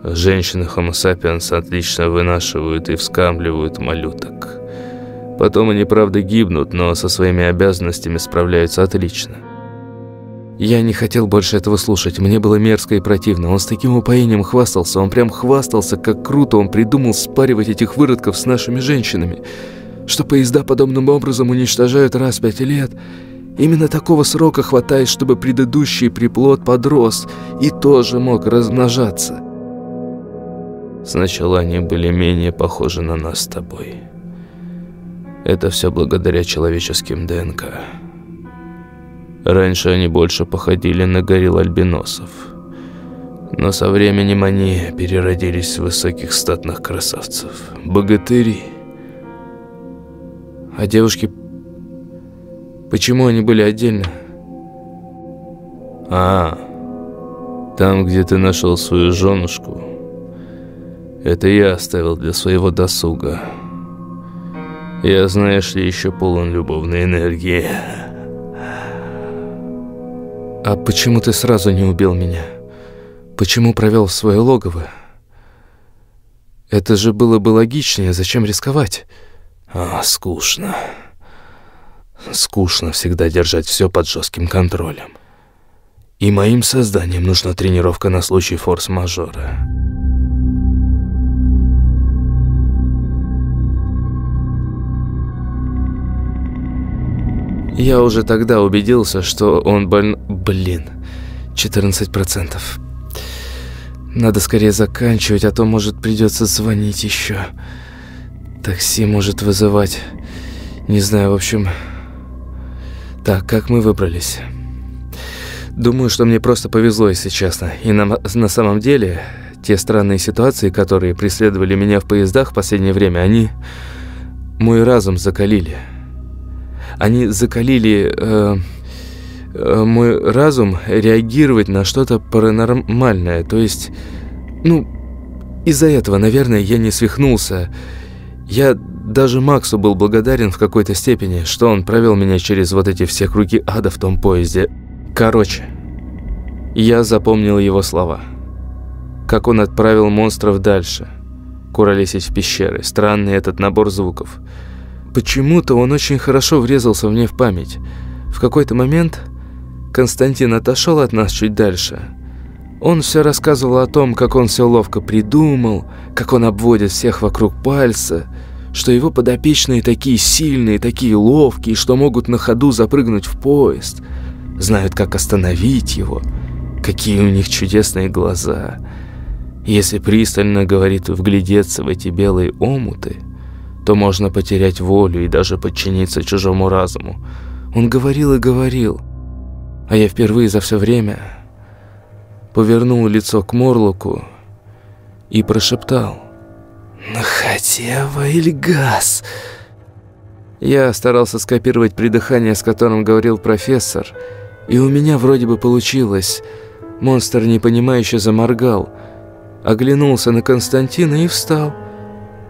Женщины Homo sapiens отлично вынашивают и вскамливают малюток. Потом они, правда, гибнут, но со своими обязанностями справляются отлично. Я не хотел больше этого слушать, мне было мерзко и противно. Он с таким упоением хвастался, он прям хвастался, как круто он придумал спаривать этих выродков с нашими женщинами. Что поезда подобным образом уничтожают раз в пять лет. Именно такого срока хватает, чтобы предыдущий приплод подрос и тоже мог размножаться. Сначала они были менее похожи на нас с тобой. Это все благодаря человеческим ДНК. Раньше они больше походили на горилл альбиносов. Но со временем они переродились в высоких статных красавцев. Богатыри. А девушки... Почему они были отдельно? А, там, где ты нашел свою женушку, это я оставил для своего досуга. Я, знаешь ли, еще полон любовной энергии. «А почему ты сразу не убил меня? Почему провел в свое логово? Это же было бы логичнее, зачем рисковать?» «А, скучно. Скучно всегда держать все под жестким контролем. И моим созданиям нужна тренировка на случай форс-мажора». Я уже тогда убедился, что он больн... Блин, 14%. Надо скорее заканчивать, а то, может, придется звонить еще. Такси может вызывать. Не знаю, в общем... Так, как мы выбрались? Думаю, что мне просто повезло, если честно. И на, на самом деле, те странные ситуации, которые преследовали меня в поездах в последнее время, они мой разум закалили. Они закалили э, э, мой разум реагировать на что-то паранормальное. То есть, ну, из-за этого, наверное, я не свихнулся. Я даже Максу был благодарен в какой-то степени, что он провел меня через вот эти все круги ада в том поезде. Короче, я запомнил его слова. Как он отправил монстров дальше, куролесить в пещеры. Странный этот набор звуков. Почему-то он очень хорошо врезался мне в память. В какой-то момент Константин отошел от нас чуть дальше. Он все рассказывал о том, как он все ловко придумал, как он обводит всех вокруг пальца, что его подопечные такие сильные, такие ловкие, что могут на ходу запрыгнуть в поезд, знают, как остановить его, какие у них чудесные глаза. Если пристально, говорит, вглядеться в эти белые омуты – то можно потерять волю и даже подчиниться чужому разуму. Он говорил и говорил, а я впервые за все время повернул лицо к Морлоку и прошептал «Находева или газ?» Я старался скопировать придыхание, с которым говорил профессор, И у меня вроде бы получилось. Монстр непонимающе заморгал, оглянулся на Константина и встал.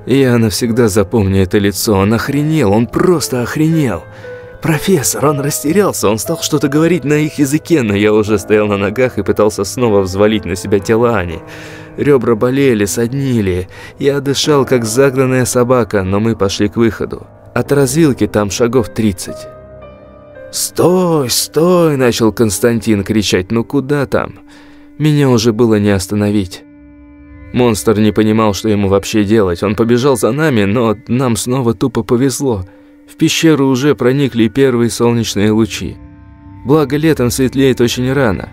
Я навсегда запомню это лицо. Он охренел, он просто охренел. «Профессор!» Он растерялся, он стал что-то говорить на их языке, но я уже стоял на ногах и пытался снова взвалить на себя тело Ани. Ребра болели, соднили. Я дышал, как загнанная собака, но мы пошли к выходу. От развилки там шагов 30. «Стой, стой!» – начал Константин кричать. «Ну куда там?» Меня уже было не остановить. Монстр не понимал, что ему вообще делать. Он побежал за нами, но нам снова тупо повезло. В пещеру уже проникли первые солнечные лучи. Благо, летом светлеет очень рано.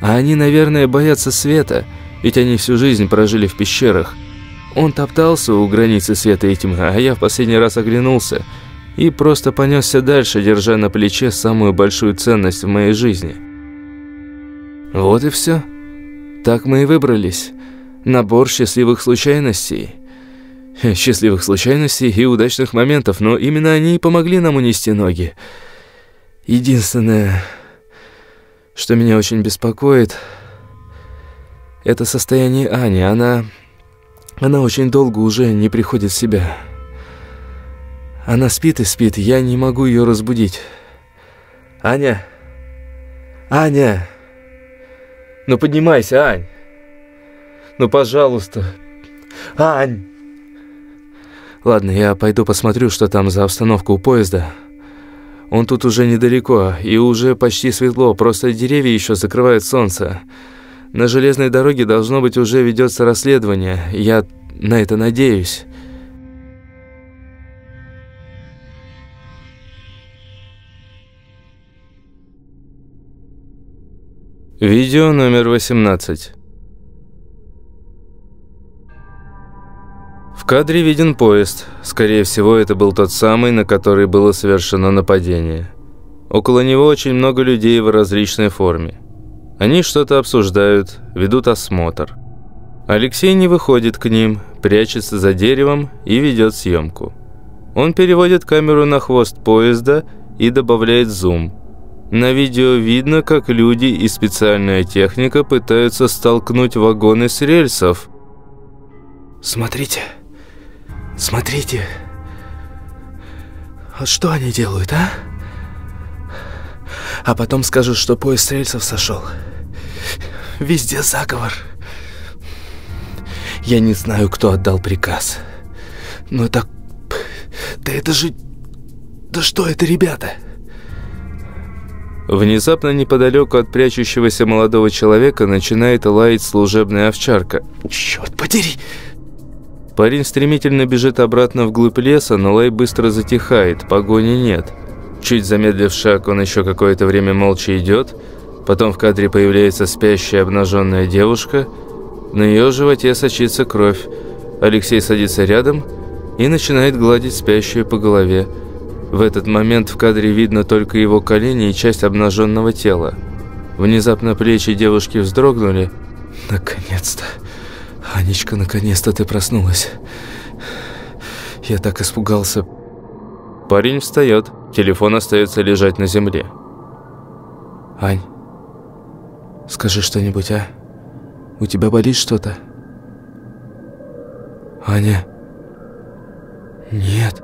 А они, наверное, боятся света, ведь они всю жизнь прожили в пещерах. Он топтался у границы света и тьмы, а я в последний раз оглянулся и просто понесся дальше, держа на плече самую большую ценность в моей жизни. Вот и все. Так мы и выбрались. Набор счастливых случайностей. Счастливых случайностей и удачных моментов, но именно они и помогли нам унести ноги. Единственное, что меня очень беспокоит, это состояние Ани. Она... Она очень долго уже не приходит в себя. Она спит и спит, я не могу ее разбудить. Аня? Аня! Ну поднимайся, Ань! Ну, пожалуйста. Ань! Ладно, я пойду посмотрю, что там за обстановка у поезда. Он тут уже недалеко, и уже почти светло, просто деревья еще закрывают солнце. На железной дороге должно быть уже ведется расследование, я на это надеюсь. Видео номер 18 В кадре виден поезд. Скорее всего, это был тот самый, на который было совершено нападение. Около него очень много людей в различной форме. Они что-то обсуждают, ведут осмотр. Алексей не выходит к ним, прячется за деревом и ведет съемку. Он переводит камеру на хвост поезда и добавляет зум. На видео видно, как люди и специальная техника пытаются столкнуть вагоны с рельсов. «Смотрите!» Смотрите. Вот что они делают, а? А потом скажут, что поезд рельсов сошел. Везде заговор. Я не знаю, кто отдал приказ. Но так... Да это же... Да что это, ребята? Внезапно неподалеку от прячущегося молодого человека начинает лаять служебная овчарка. Черт подери! Парень стремительно бежит обратно вглубь леса, но лай быстро затихает, погони нет. Чуть замедлив шаг, он еще какое-то время молча идет. Потом в кадре появляется спящая обнаженная девушка. На ее животе сочится кровь. Алексей садится рядом и начинает гладить спящую по голове. В этот момент в кадре видно только его колени и часть обнаженного тела. Внезапно плечи девушки вздрогнули. «Наконец-то!» «Анечка, наконец-то ты проснулась. Я так испугался». Парень встает, телефон остается лежать на земле. «Ань, скажи что-нибудь, а? У тебя болит что-то?» «Аня?» «Нет».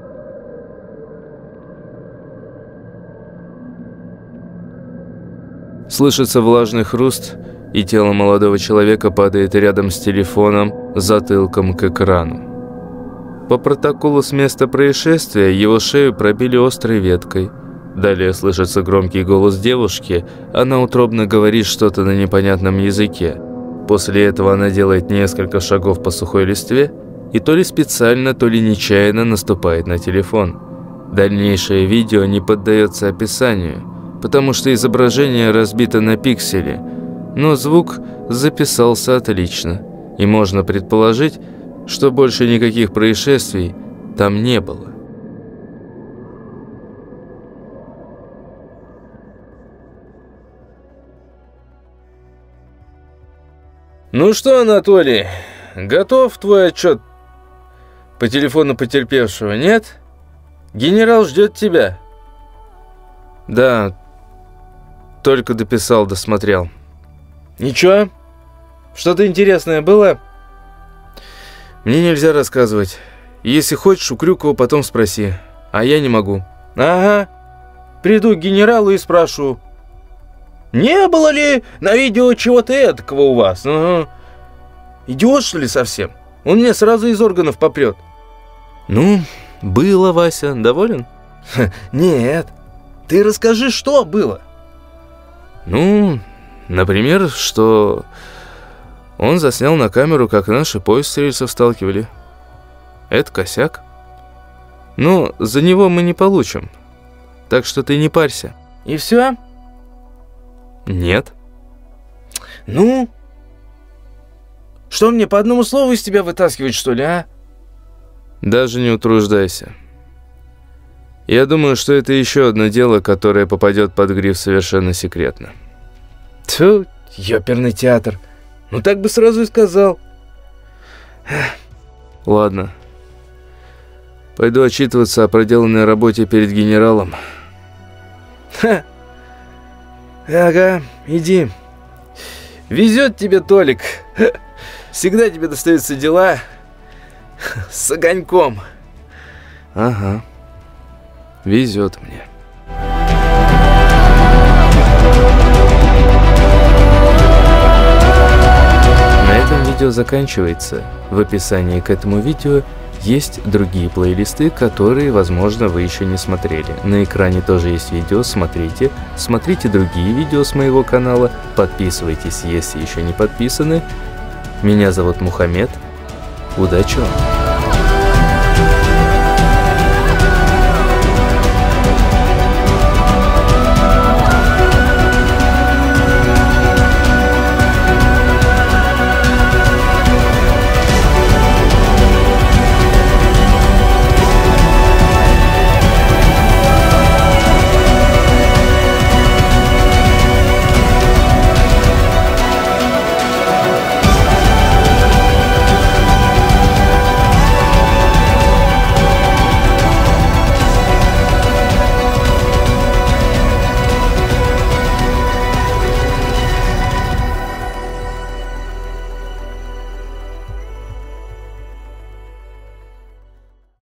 Слышится влажный хруст, и тело молодого человека падает рядом с телефоном, затылком к экрану. По протоколу с места происшествия его шею пробили острой веткой. Далее слышится громкий голос девушки, она утробно говорит что-то на непонятном языке. После этого она делает несколько шагов по сухой листве и то ли специально, то ли нечаянно наступает на телефон. Дальнейшее видео не поддается описанию, потому что изображение разбито на пиксели – но звук записался отлично, и можно предположить, что больше никаких происшествий там не было. «Ну что, Анатолий, готов твой отчет по телефону потерпевшего, нет? Генерал ждет тебя». «Да, только дописал, досмотрел. Ничего? Что-то интересное было? Мне нельзя рассказывать. Если хочешь, у Крюкова потом спроси. А я не могу. Ага. Приду к генералу и спрошу. Не было ли на видео чего-то эдакого у вас? Ага. Идиот, что ли, совсем? Он мне сразу из органов попрет. Ну, было, Вася. Доволен? Нет. Ты расскажи, что было. Ну, например, что он заснял на камеру, как наши поезд с рельсов сталкивали. Это косяк. Но за него мы не получим. Так что ты не парься. И все? Нет. Ну? Что мне по одному слову из тебя вытаскивать, что ли, а? Даже не утруждайся. Я думаю, что это еще одно дело, которое попадет под гриф совершенно секретно. Тьфу, ёперный театр. Ну так бы сразу и сказал. Ладно. Пойду отчитываться о проделанной работе перед генералом. Ха. Ага, иди. Везет тебе, Толик. Всегда тебе достаются дела с огоньком. Ага. Везет мне. Видео заканчивается. В описании к этому видео есть другие плейлисты, которые, возможно, вы еще не смотрели. На экране тоже есть видео, смотрите. Смотрите другие видео с моего канала, подписывайтесь, если еще не подписаны. Меня зовут Мухаммед. Удачи вам!